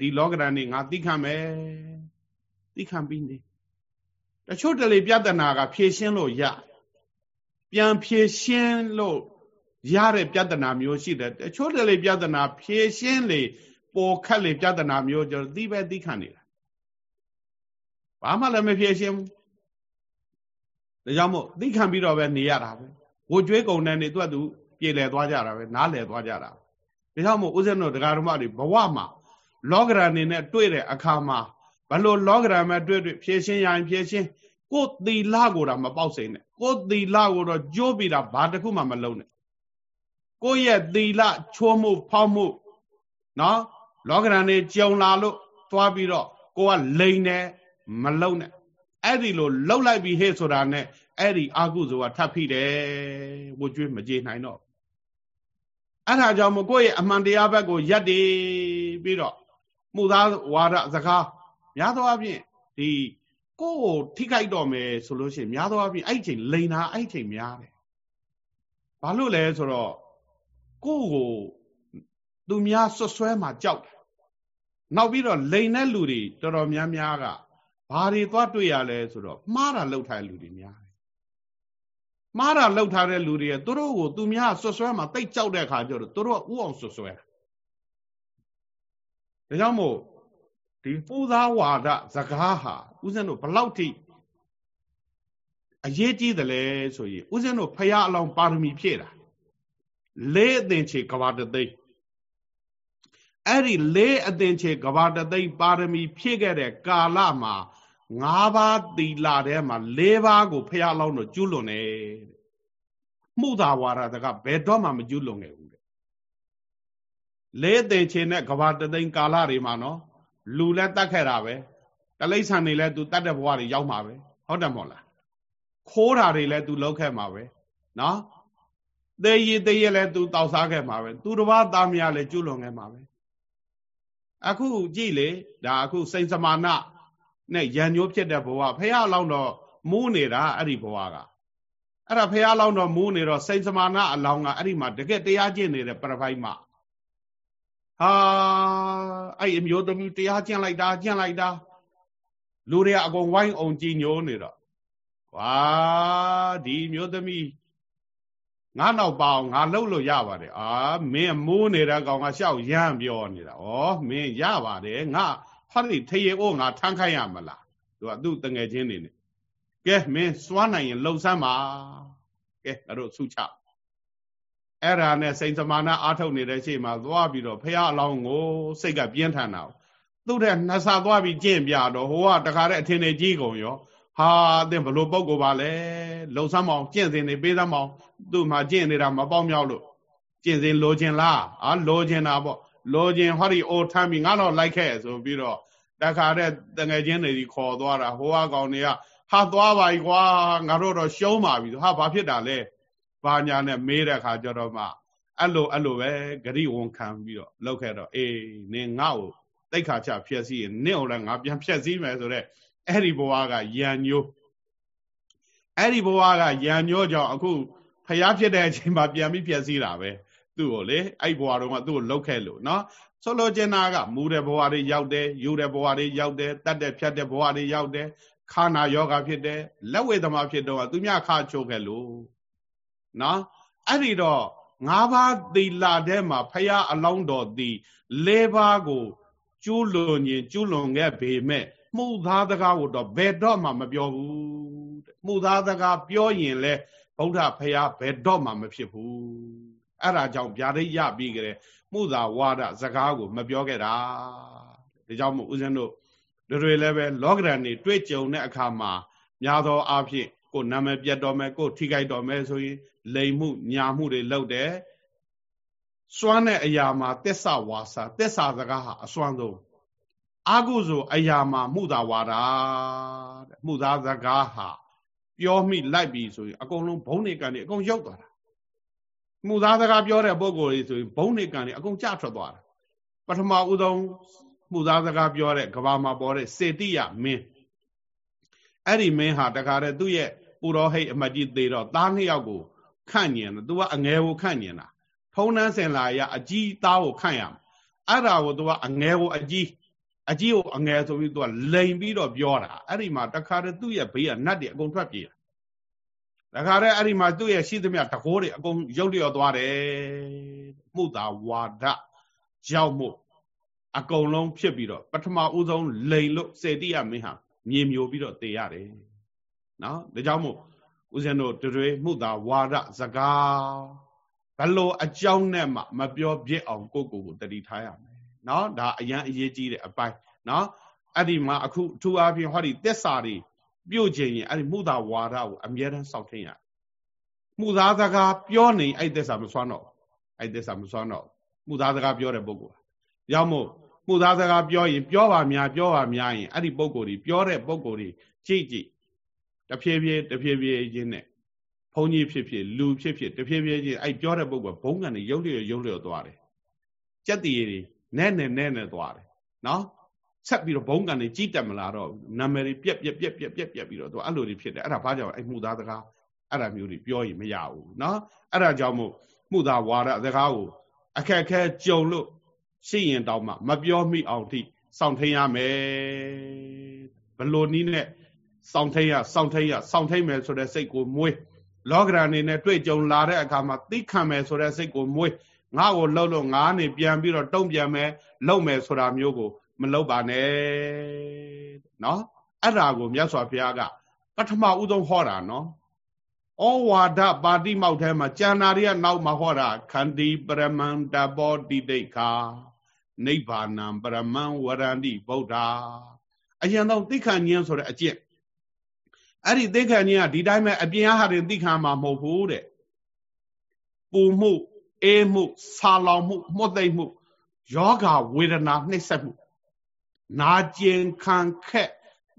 ဒီလောကရန်နေငါသိခံမယ်သိခံပြီးနေတချို့တလေပြဿနာက ဖြေရှင်းလို့ရပြန်ဖြေရှင်းလို့ ရတဲ့ပြဿနာမျိုးရှိတယ်တချို့တလေပြဿနာဖြေရှင်းလေပေါ်ခက်လေပြဿနာမျိုးကျတော့သိပဲသိခံနေတာဘာမှလည်းမဖြေရှင်းဘူးဒါကြောင့်မို့သိခံပြီးတော့ပဲနေရတာပဲဝကြွေးကုန်တဲ့နေသူကသူပြေလည်သွားကြတာပဲနားလည်သွားကြတာဒါကြောင့်မို့ဦးဇင်းတို့တရားဓမ္မတွေဘဝမှာလောကရန်နေနဲ့တွေ့တဲ့အခါမှာဘလို့လောကရန်မှာတွေ့တွေ့ဖြေရှင်းရရင်ဖြေရှင်းကိုယ်သီလကိုတော့မပေါက်စိမ့်နဲ့ကိုယ်သီလကိုတော့ကြိုးပြီးတာဘာတစ်ခုမှမလုံးနဲ့ ကိုယ့်ရဲ့သီလချိုးမှုဖောက်မှုနော်လောကရန်နေကြုံလာလို့သွားပြီးတော့ကိုကလိန်တယ်မလုံနဲ့အဲ့ဒီလိုလှုပ်လိုက်ပြီးဟဲ့ဆိုတာနဲ့အဲ့ဒီအာကုဇောကထပ်ဖိတယ်ဝကျွေးမကြေနိုင်တော့အဲ့ဒါကြောင့်မကိုယ့်ရဲ့အမှန်တရားဘက်ကိုရက်တည်ပြီးတော့မှုသားဝါဒစကားများသောအားဖြင့်ဒီကိုယ့်ကိုထိခိုက်တော့မယ်ဆိုလို့ရှိရင်များသောအားဖြင့်အဲ့ချိန်လိန်တာအဲ့ချိန်များတယ်ဘာလို့လဲဆိုတော့ ကိုယ့်ကိုသူများဆွဆွဲမှကြောက်တယ်နောက်ပြီးတော့လိန်တဲ့လူတွေတော်တော်များများကဘာတွေသွားတွေ့ရလဲဆိုတော့မှားတာလှုပ်ထားတဲ့လူတွေများတယ်မှားတာလှုပ်ထားတဲ့လူတွေကသူတို့ကိုသူများဆွဆွဲမှတိတ်ကြောက်တဲ့အခါကျတော့သူတို့ကဥအောင်ဆွဆွဲဒါကြောင့်မို့ဒီပူဇာဝါဒစကားဟာဦးဇင်းတို့ဘလောက်ထိအရေးကြီးတယ်လဲဆိုရင်ဦးဇင်းတို့ဖရာအလောင်းပါရမီဖြည့်တာ လေးအသင်ချေကဘာတသိအဲ့ဒီလေးအသင်ချေကဘာတသိပါရမီ ဖြည့်ခဲ့တဲ့ကာလမှာ၅ပါးသီလထဲမှာ၄ပါးကိုဖះလောင်းတော့ကျွလွန်တယ်မှုသာဝါဒကဘယ်တော့မှမကျွလွန်ခဲ့ဘူးတဲ့လေးသင်ချေနဲ့ကဘာတသိကာလတွေမှာနော်လူလည်းတတ်ခဲ့တာပဲတလိษံတွေလည်းသူတတ်တဲ့ဘဝတွေရောက်မှာပဲဟုတ်တယ်မို့လားခိုးတာတွေလည်းသူလောက်ခဲ့မှာပဲနော် သေရည်သေရည်လည်းသူတောက်စားခဲ့မှာပဲသူတစ်ပါးသားမယားလည်းကျွလွန်ခဲ့မှာပဲအခုကြည့်လေဒါအခုစိန်စမာနနဲ့ရန်ညိုးဖြစ်တဲ့ဘဝဖះလောင်းတော့မူးနေတာအဲ့ဒီဘဝကအဲ့ဒါဖះလောင်းတော့မူးနေတော့စိန်စမာနအလောင်းကအဲ့ဒီမှာတကယ်တရားကျင့်နေတဲ့ပရဖိုက်မှာဟာအဲ့အမျိုးသမီးတရားကျင့်လိုက်တာကျင့်လိုက်တာလူတွေကအကုန်ဝိုင်းအောင်ကြည်ညိုနေတော့ကွာဒီမျိုးသမီး ငါနောက်ပါအောင်ငါလှုပ်လို့ရပါတယ်အာမင်းမိုးနေတဲ့ကောင်ကရှောက်ရမ်းပြောနေတာဩမင်းရပါတယ်ငါဟာဒီထရေအိုးငါထမ်းခိုင်းရမလားသူကသူ့တငယ်ချင်းနေနေကဲမင်းစွမ်းနိုင်ရင်လှုပ်ဆမ်းပါကဲငါတို့ဆုချအဲ့ဒါနဲ့စိန်သမာနာအားထုတ်နေတဲ့ချိန်မှာသွားပြီးတော့ဖះအလောင်းကိုစိတ်ကပြင်းထန်တာသူ့တဲ့နှစ်ဆသွားပြီးကျင့်ပြတော့ဟိုကတခါတဲ့အထင်နဲ့ကြီးကုန်ရော ဟာအသင်ဘလို့ပုံကိုပါလဲလုံဆမ်းမအောင်ကျင့်စဉ်နေပေးသမ်းမအောင်သူ့မှာကျင့်နေတာမပေါက်မြောက်လို့ကျင့်စဉ်လိုချင်လားအာလိုချင်တာပေါ့လိုချင်ဟောဒီအိုထမ်းပြီးငါတော့လိုက်ခဲ့ဆိုပြီးတော့တခါတဲ့တငယ်ချင်းတွေခေါ်သွားတာဟိုကကောင်တွေကဟာသွားပါ ਈ ကွာငါတို့တော့ရှုံးပါပြီဟာဘာဖြစ်တာလဲဘာညာနဲ့မေးတဲ့အခါကျတော့မှအဲ့လိုအဲ့လိုပဲဂရိဝန်ခံပြီးတော့လောက်ခဲ့တော့အေးနင်ငါ့ကိုတိတ်ခါချဖြက်စီးရင်နင့်ကိုလည်းငါပြန်ဖြက်စီးမယ်ဆိုတော့ အဲ့ဒီဘဝကရံညိုးအဲ့ဒီဘဝကရံညိုးကြောင့်အခုဖျားဖြစ်တဲ့အချိန်မှာပြန်ပြီးဖြက်စီးတာပဲသူ့ကိုလေအဲ့ဘဝတုန်းကသူ့ကိုလှုပ်ခဲ့လို့နော်ဆိုလိုချင်တာကမူတဲ့ဘဝတွေရောက်တယ်ယူတဲ့ဘဝတွေရောက်တယ်တတ်တဲ့ဖြတ်တဲ့ဘဝတွေရောက်တယ်ခါနာယောဂဖြစ်တယ်လက်ဝေသမာဖြစ်တော့သူမြခါချိုးခဲ့လို့နော်အဲ့ဒီတော့ငါးပါးသီလထဲမှာဖရာအလောင်းတော်သည်လေးပါးကိုကျူးလွန်ရင်ကျူးလွန်ခဲ့ပေမဲ့ မှုသားစကားကိုတော့ဘယ်တော့မှမပြောဘူးတဲ့မှုသားစကားပြောရင်လဲဗုဒ္ဓဖရာဘယ်တော့မှမဖြစ်ဘူးအဲ့ဒါကြောင့်ဗျာဒိတ်ရပြီးကြတယ်မှုသာဝါဒစကားကိုမပြောခဲ့တာဒါကြောင့်မို့ဦးဇင်းတို့တွေလည်းပဲလောကရန်နေတွေ့ကြုံတဲ့အခါမှာများသောအားဖြင့်ကိုနာမည်ပြတ်တော်မယ်ကိုထိခိုက်တော်မယ်ဆိုရင်လိမ်မှုညာမှုတွေလုပ်တယ်စွမ်းတဲ့အရာမှာတစ္ဆဝါစာတစ္ဆာစကားဟာအစွမ်းဆုံး အာဟုဆိုအရာမှာမှုသာဝါဒတဲ့မှုသာစကားဟာပြောမိလိုက်ပြီဆိုရင်အကုန်လုံးဘုံနေကန်နေအကုန်ရောက်သွားတာမှုသားစကားပြောတဲ့ပုံကိုယ်ကြီးဆိုရင်ဘုံနေကန်နေအကုန်ကြထွက်သွားတာပထမဦးဆုံးမှုသားစကားပြောတဲ့ကဘာမှာပေါ်တဲ့စေတိယမင်းအဲ့ဒီမင်းဟာတခါတည်းသူ့ရဲ့ပူရောဟိတ်အမတ်ကြီးသေးတော့သားနှစ်ယောက်ကိုခန့်ညင်တယ်သူကအငယ်ကိုခန့်ညင်တာထုံးနှန်းစင်လာရအကြီးသားကိုခန့်ရမယ်အဲ့ဒါကိုသူကအငယ်ကိုအကြီး အကြီးကိုအငယ်ဆိုပြီးသူကလိန်ပြီးတော့ပြောတာအဲ့ဒီမှာတခါတည်းသူ့ရဲ့ဘေးကနတ်တွေအကုန်ထွက်ပြေးတာတခါတည်းအဲ့ဒီမှာသူ့ရဲ့ရှိသမျှတကိုးတွေအကုန်ရုပ်လျော်သွားတယ်မှုသာဝါဒရောက်မှုအကုန်လုံးဖြစ်ပြီးတော့ပထမဦးဆုံးလိန်လို့စေတိယမင်းဟာမြေမျိုးပြီးတော့တေရတယ်နော်ဒါကြောင့်မို့ဦးဇင်းတို့တွေမှုသာဝါဒစကားဘလို့အကြောင်းနဲ့မှမပြောပြစ်အောင်ကိုယ့်ကိုယ်ကိုတတိထားရမယ် နော်ဒါအရန်အရေးကြီးတဲ့အပိုင်းနော်အဲ့ဒီမှာအခုထူအားဖြင့်ဟောဒီသစ္စာတွေပြုတ်ခြင်းရင်အဲ့ဒီမှုသာဝါဒကိုအမြဲတမ်းစောင့်ထင်ရမှုသားစကားပြောနေအဲ့သစ္စာမစွမ်းတော့အဲ့သစ္စာမစွမ်းတော့မှုသားစကားပြောတဲ့ပုဂ္ဂိုလ်ရောက်မို့မှုသားစကားပြောရင်ပြောပါများပြောပါများရင်အဲ့ဒီပုဂ္ဂိုလ်ကြီးပြောတဲ့ပုဂ္ဂိုလ်ကြီးကြည့်ကြည့်တဖြည်းဖြည်းတဖြည်းဖြည်းချင်းနဲ့ဘုန်းကြီးဖြစ်ဖြစ်လူဖြစ်ဖြစ်တဖြည်းဖြည်းချင်းအဲ့ပြောတဲ့ပုဂ္ဂိုလ်ဘုံကနေရုပ်လျော်ရုပ်လျော်သွားတယ်ကြက်တည်တွေ နဲ့နဲ့နဲ့နဲ့သွားတယ်နော်ဆက်ပြီးတော့ဘုံကန်တွေကြီးတက်မလာတော့နာမည်တွေပြက်ပြက်ပြက်ပြက်ပြက်ပြက်ပြီးတော့သူအဲ့လိုတွေဖြစ်တယ်အဲ့ဒါဘာကြောင့်အဲ့မှုသားစကားအဲ့ဒါမျိုးတွေပြောရင်မရဘူးနော်အဲ့ဒါကြောင့်မို့မှုသားဝါဒစကားကိုအခက်ခဲကြုံလို့ရှိရင်တောင်မှမပြောမိအောင်ထိစောင့်ထိန်ရမယ်ဘလို့နီးနဲ့စောင့်ထိန်ရစောင့်ထိန်ရစောင့်ထိန်မယ်ဆိုတဲ့စိတ်ကိုမွေးလောကရန်အနေနဲ့တွေ့ကြုံလာတဲ့အခါမှာသိခံမယ်ဆိုတဲ့စိတ်ကိုမွေး ငါ့ကိုလှုပ်လို့ငါးနေပြန်ပြီးတော့တုံ့ပြန်မယ်လှုပ်မယ်ဆိုတာမျိုးကို မလှုပ်ပါနဲ့နော်အဲ့ဒါကိုမြတ်စွာဘုရားက ပထမဦးဆုံးဟောတာနော်ဩဝါဒပါတိမောက်ထဲမှာကျန်နာတွေကနောက်မှာဟောတာခန္တီပရမန္တဘောတိတိခာနိဗ္ဗာနံပရမံဝရန္တိဗုဒ္ဓအရင်တော့သိခံခြင်းဆိုတဲ့အကျင့်အဲ့ဒီသိခံခြင်းကဒီတိုင်းပဲအပြင်အဟာတွေသိခံမှာမဟုတ်ဘူးတဲ့ပူမှု အေးမှုဆာလောင်မှုမှုတ်သိမ့်မှုယောဂဝေဒနာနှိမ့်ဆက်မှုနာကျင်ခံခက်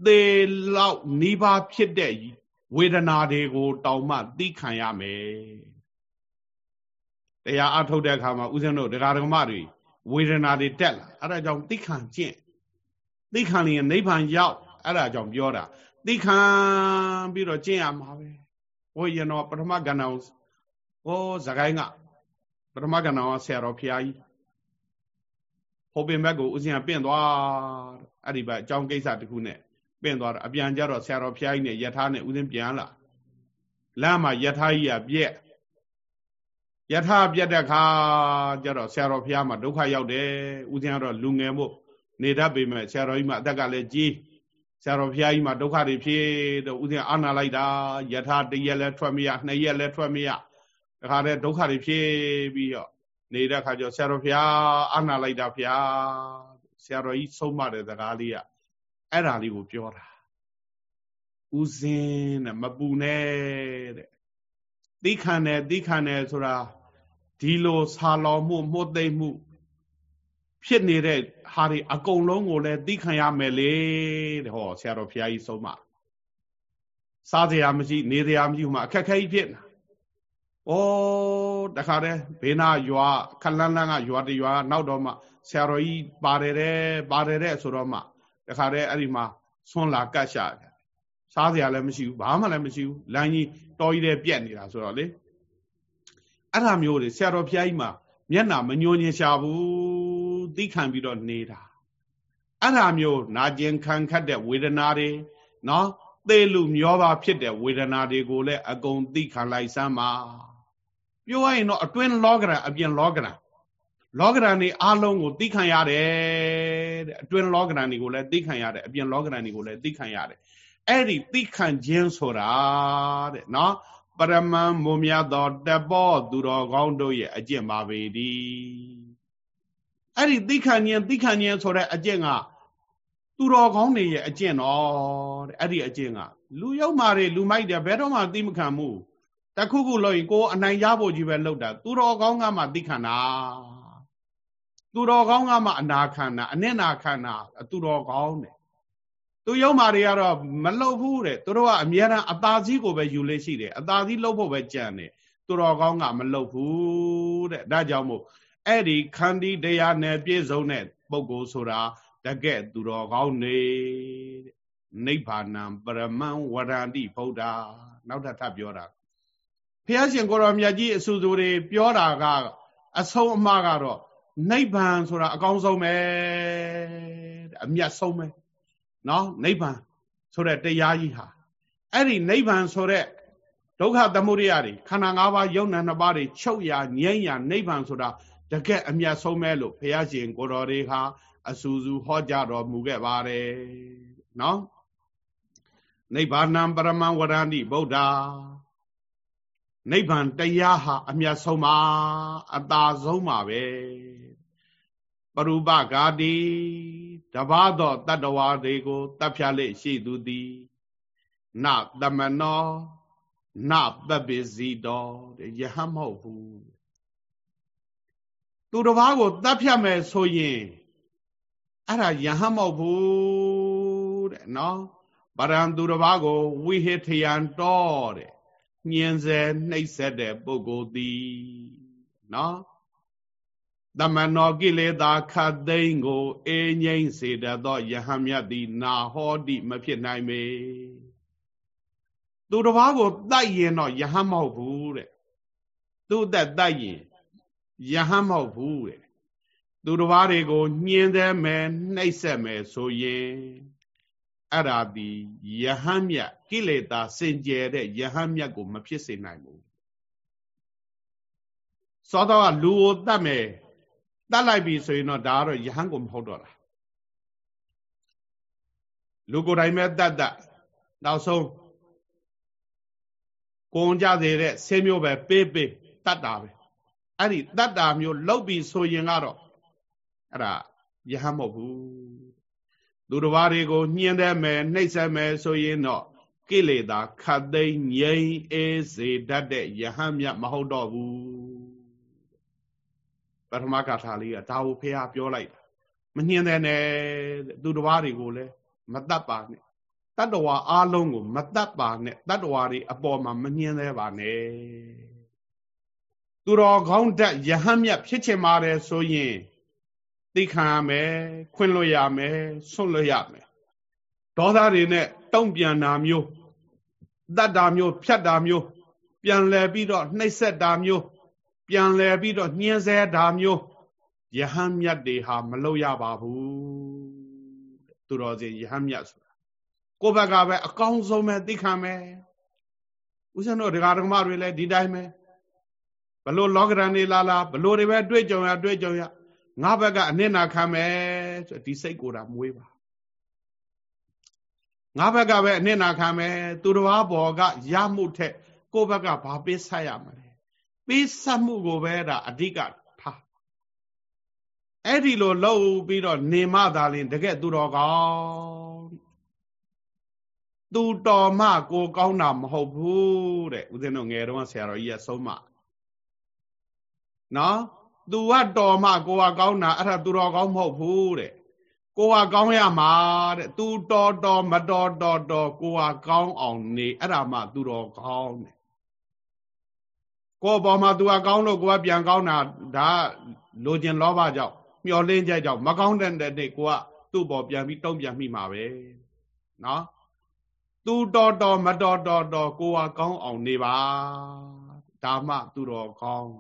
သေလောက်နိဗ္ဗာန်ဖြစ်တဲ့ဝေဒနာတွေကိုတောင်မှသိခံရမယ်တရားအထုတ်တဲ့အခါမှာဦးဇင်းတို့ဒကာဒကမတွေဝေဒနာတွေတက်လာအဲ့ဒါကြောင့်သိခံကျင့်သိခံရင်နိဗ္ဗာန်ရောက်အဲ့ဒါကြောင့်ပြောတာသိခံပြီးတော့ကျင့်ရမှာပဲဟိုရင်တော့ပထမကဏ္ဍဟိုဇဂိုင်းက ပထမကဏ္ဍကဆရာတော်ဖျားကြီးဟိုပင်ဘက်ကိုဦးဇင်းကပင့်သွားအဲ့ဒီဘက်အကြောင်းကိစ္စတခုနဲ့ပင့်သွားတော့အပြန်ကြတော့ဆရာတော်ဖျားကြီးနဲ့ယထာနဲ့ဥစဉ်ပြန်လာလမ်းမှာယထာကြီးကပြက်ယထာပြက်တဲ့ခါကျတော့ဆရာတော်ဖျားမှာဒုက္ခရောက်တယ်ဥစဉ်ကတော့လူငယ်မို့နေတတ်ပေမဲ့ဆရာတော်ကြီးမှာအသက်ကလည်းကြီးဆရာတော်ဖျားကြီးမှာဒုက္ခတွေဖြစ်တော့ဥစဉ်အာနာလိုက်တာယထာတရက်လည်းထွက်မရနှစ်ရက်လည်းထွက်မရ တခါတည်းဒုက္ခတွေဖြစ်ပြီးတော့နေတဲ့ခါကျဆရာတော်ဖျားအာနာလိုက်တာဖျားဆရာတော်ကြီးဆုံးမတဲ့စကားလေးကအဲ့ဒါလေးကိုပြောတာဥစဉ်တဲ့မပူနဲ့တဲ့သိခံတယ်သိခံတယ်ဆိုတာဒီလိုဆာလောင်မှုမှုသိမ့်မှုဖြစ်နေတဲ့ဟာတွေအကုန်လုံးကိုလည်းသိခံရမယ်လေတဲ့ဟောဆရာတော်ဘုရားကြီးဆုံးမစားစရာမရှိနေစရာမရှိမှအခက်ခဲကြီးဖြစ်နေ ဩတခါတည်းဘေးနာရွာခလန်းလန်းကရွာတရွာနောက်တော့မှဆရာတော်ကြီးပါတယ်တဲ့ပါတယ်တဲ့ဆိုတော့မှတခါတည်းအဲ့ဒီမှာဆွန်းလာကတ်ရှာစားစရာလည်းမရှိဘူးဘာမှလည်းမရှိဘူးလမ်းကြီးတော်ကြီးတဲ့ပြက်နေတာဆိုတော့လေအဲ့ဒါမျိုးတွေဆရာတော်ဘုရားကြီးမှာမျက်နာမညှိုးညင်ရှာဘူးသိခံပြီးတော့နေတာအဲ့ဒါမျိုးနာကျင်ခံခတ်တဲ့ဝေဒနာတွေနော်သေလူမျောပါဖြစ်တဲ့ဝေဒနာတွေကိုလည်းအကုန်သိခံလိုက်စမ်းပါ ပြောရရင်တော့အတွင်းလောကရန်အပြင်လောကရန်လောကရန်နေအလုံးကိုသိခံရတယ်တဲ့အတွင်းလောကရန်တွေကိုလည်းသိခံရတယ်အပြင်လောကရန်တွေကိုလည်းသိခံရတယ်အဲ့ဒီသိခံခြင်းဆိုတာတဲ့နော်ပရမန်မုံမြတ်သောတပောသူတော်ကောင်းတို့ရဲ့အကျင့်ပါပေသည်အဲ့ဒီသိခံခြင်းသိခံခြင်းဆိုတဲ့အကျင့်ကသူတော်ကောင်းတွေရဲ့အကျင့်တော်တဲ့အဲ့ဒီအကျင့်ကလူရောက်မာတွေလူမိုက်တယ်ဘယ်တော့မှသိမခံဘူး တခုခုလို့ရင်ကိုအနိုင်ရဖို့ကြီးပဲလုပ်တာသူတော်ကောင်းကမှသိခံတာသူတော်ကောင်းကမှအနာခံတာအနစ်နာခံတာသူတော်ကောင်းတယ်သူယုံမာတွေကတော့မလှုပ်ဘူးတဲ့သူတို့ကအမြဲတမ်းအသာစီးကိုပဲယူလေးရှိတယ်အသာစီးလှုပ်ဖို့ပဲကြံတယ်သူတော်ကောင်းကမလှုပ်ဘူးတဲ့ဒါကြောင့်မို့အဲ့ဒီခန္တီတရားနဲ့ပြည့်စုံတဲ့ပုဂ္ဂိုလ်ဆိုတာတကဲ့သူတော်ကောင်းနေတဲ့နိဗ္ဗာနံပရမံဝရန္တိဗုဒ္ဓနောက်ထပ်ထပ်ပြောတာ ဘုရားရှင်ကိုရောမြတ်ကြီးအဆူသူတွေပြောတာကအဆုံးအမကတော့နိဗ္ဗာန်ဆိုတာအကောင်းဆုံးပဲအမြတ်ဆုံးပဲနော်နိဗ္ဗာန်ဆိုတဲ့တရားကြီးဟာအဲ့ဒီနိဗ္ဗာန်ဆိုတဲ့ဒုက္ခသမုဒယတွေခန္ဓာ၅ပါးယုံနာနှစ်ပါးတွေချုပ်ရာငြိမ်းရာနိဗ္ဗာန်ဆိုတာတကယ်အမြတ်ဆုံးပဲလို့ဘုရားရှင်ကိုတော်တွေဟာအဆူဆူဟောကြားတော်မူခဲ့ပါတယ်နော်နိဗ္ဗာနံပရမံဝရန္တိဗုဒ္ဓ နိဗ္ဗာန်တရားဟာအမြတ်ဆုံးပါအသာဆုံးပါပဲပရူပဂါတိတပါသောတတ္တဝါတွေကိုတပ်ဖြတ်လေရှိသူသည်နတမနောနပပိစီတော်တဲ့ယဟမဟုတ်ဘူးသူတစ်ပါးကိုတပ်ဖြတ်မယ်ဆိုရင်အဲ့ဒါယဟမဟုတ်ဘူးတဲ့နော်ပရံသူတစ်ပါးကိုဝိဟိထယံတော်တဲ့ ညင်စေနှိပ်ဆက်တဲ့ပုဂ္ဂိုလ်သည်နော်တမနောကိလေသာခတ်သိမ်းကိုအေငိမ့်စေတတ်သောယဟံမြတ်သည် နာဟောတိမဖြစ်နိုင်ပေသူတစ်ပါးကိုတတ်ရင်တော့ယဟံမဟုတ်ဘူးတဲ့သူ့အသက်တတ်ရင်ယဟံမဟုတ်ဘူးတဲ့သူတစ်ပါးတွေကိုညှင်းသေးမယ်နှိပ်စက်မယ်ဆိုရင် အဲ့ဒါဒီယဟံမြတ်ကိလေသာစင်ကြယ်တဲ့ယဟံမြတ်ကိုမဖြစ်စေနိုင်ဘူးသောတော့လူကိုတတ်မယ်တတ်လိုက်ပြီဆိုရင်တော့ဒါကတော့ယဟန်ကိုမဟုတ်တော့တာလူကိုယ်တိုင်ပဲတတ်တတ်နောက်ဆုံးကိုုံကြစေတဲ့ဆင်းမျိုးပဲပေးပေးတတ်တာပဲအဲ့ဒီတတ်တာမျိုးလောက်ပြီဆိုရင်ကတော့အဲ့ဒါယဟန်မဟုတ်ဘူး သူတစ်ပါးတွေကိုညှင်းတယ်မယ်နှိပ်စက်မယ်ဆိုရင်တော့ကိလေသာခတ်သိမ်းငြိမ်းအေးစေတတ်တဲ့ယဟန်မြတ်မဟုတ်တော့ဘူးပထမကထာလေးကဒါကိုဖះပြောလိုက်တာမနှင်းတဲ့နဲ့သူတစ်ပါးတွေကိုလည်းမတတ်ပါနဲ့တတ္တဝါအားလုံးကို မတတ်ပါနဲ့တတ္တဝါတွေအပေါ်မှာမနှင်းသေးပါနဲ့သူတော်ကောင်းတတ်ယဟန်မြတ်ဖြစ်ချင်ပါတယ်ဆိုရင် သိခံရမယ်ခွင့်လွှတ်ရမယ်ဆွတ်လွှတ်ရမယ်ဒေါသတွေနဲ့တုံ့ပြန်တာမျိုးတတ်တာမျိုးဖြတ်တာမျိုးပြန်လဲပြီးတော့နှိပ်စက်တာမျိုးပြန်လဲပြီးတော့ညှင်းဆဲတာမျိုးယဟန်မြတ်တွေဟာမလုပ်ရပါဘူးသူတော်စင်ယဟန်မြတ်ဆိုတာကိုယ့်ဘက်ကပဲအကောင်းဆုံးပဲသိခံမယ်ဦးဇင်းတို့ဒကာဒကမတွေလည်းဒီတိုင်းပဲဘလို့လောကရန်နေလာလာဘလို့တွေပဲတွေ့ကြုံရတွေ့ကြုံရ ငါဘက်ကအနစ်နာခံမယ်ဆိုဒီစိတ်ကိုယ်တာမွေးပါငါဘက်ကပဲအနစ်နာခံမယ်သူတော်ဘာဘောကရမှုထက်ကိုယ့်ဘက်ကဘာပေးဆက်ရမလဲပေးဆက်မှုကိုပဲဒါအဓိကထားအဲ့ဒီလိုလှုပ်ပြီးတော့နေမသာလင်တကယ်သူတော်ကောင်းသူတော်မှကိုကောင်းတာမဟုတ်ဘူးတဲ့ဦးဇင်းတို့ငယ်တုန်းကဆရာတော်ကြီးကဆုံးမနော် သူကတော်မှကိုကကောင်းတာအဲ့ဒါသူတော်ကောင်းမဟုတ်ဘူးတဲ့ကိုကကောင်းရမှာတဲ့သူတော်တော်မတော်တော်တော်ကိုကကောင်းအောင်နေအဲ့ဒါမှသူတော်ကောင်းတဲ့ကိုယ်ပေါ်မှာ तू ကကောင်းလို့ကိုကပြန်ကောင်းတာဒါလိုချင်လောဘကြောင့်မျောလင်းချက်ကြောင့်မကောင်းတဲ့နေ့ကိုကသူ့ပေါ်ပြန်ပြီးတုံ့ပြန်မိမှာပဲနော်သူတော်တော်မတော်တော်တော်ကိုကကောင်းအောင်နေပါဒါမှသူတော်ကောင်း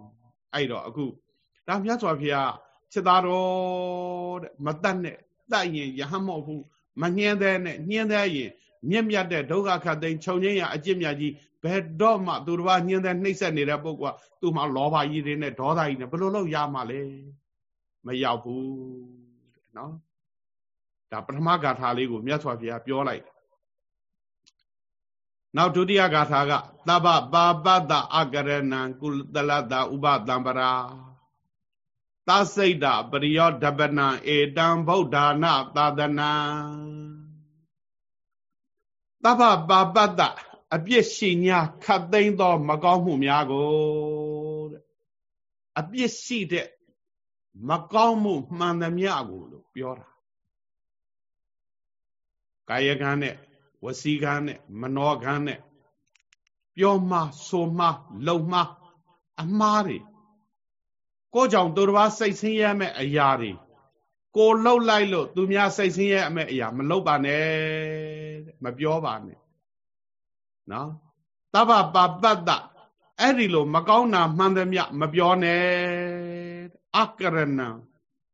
အဲ့တော့အခု ဒါမြတ်စွာဘုရားစစ်သားတော်တဲ့မတတ်နဲ့တတ်ရင်ယဟမဟုတ်ဘူးမညှင်းတဲ့နဲ့ညှင်းတဲ့ရင်မြင့်မြတ်တဲ့ဒုက္ခခတ်သိမ်းခြုံငင်းရအကျင့်မြတ်ကြီးဘယ်တော့မှသူတစ်ပါးညှင်းတဲ့နှိမ့်ဆက်နေတဲ့ပုဂ္ဂိုလ်ကသူ့မှာလောဘကြီးတွေနဲ့ဒေါသကြီးနဲ့ဘယ်လိုလုပ်ရမှာလဲမရောက်ဘူးနော်ဒါပထမဂါထာလေးကိုမြတ်စွာဘုရားပြောလိုက်နောက်ဒုတိယဂါထာကသဗ္ဗပါပတ္တအကရဏံကုသလတဥပတံပရာ သစိတ်တပရိယောဓပနံဧတံဗုဒ္ဓါနသာသနံသဗ္ဗပါပတ္တအပြစ်ရှိညာခတ်သိမ်းသော မကောင်းမှုများကိုတဲ့အပြစ်ရှိတဲ့မကောင်းမှုမှန်သမျှကိုလို့ပြောတာကာယကံနဲ့ဝစီကံနဲ့မနောကံနဲ့ပြောမှဆိုမှလုံမှအမှားတွေ ကိုကြောင့်သူတစ်ပါးစိတ်ဆင်းရဲမဲ့အရာတွေကိုလှုပ်လိုက်လို့သူများစိတ်ဆင်းရဲမဲ့အရာမလှုပ်ပါနဲ့မပြောပါနဲ့နော်တဗ္ဗပါပတ္တအဲ့ဒီလိုမကောင်းတာမှန်သမျှမပြောနဲ့အကရဏံ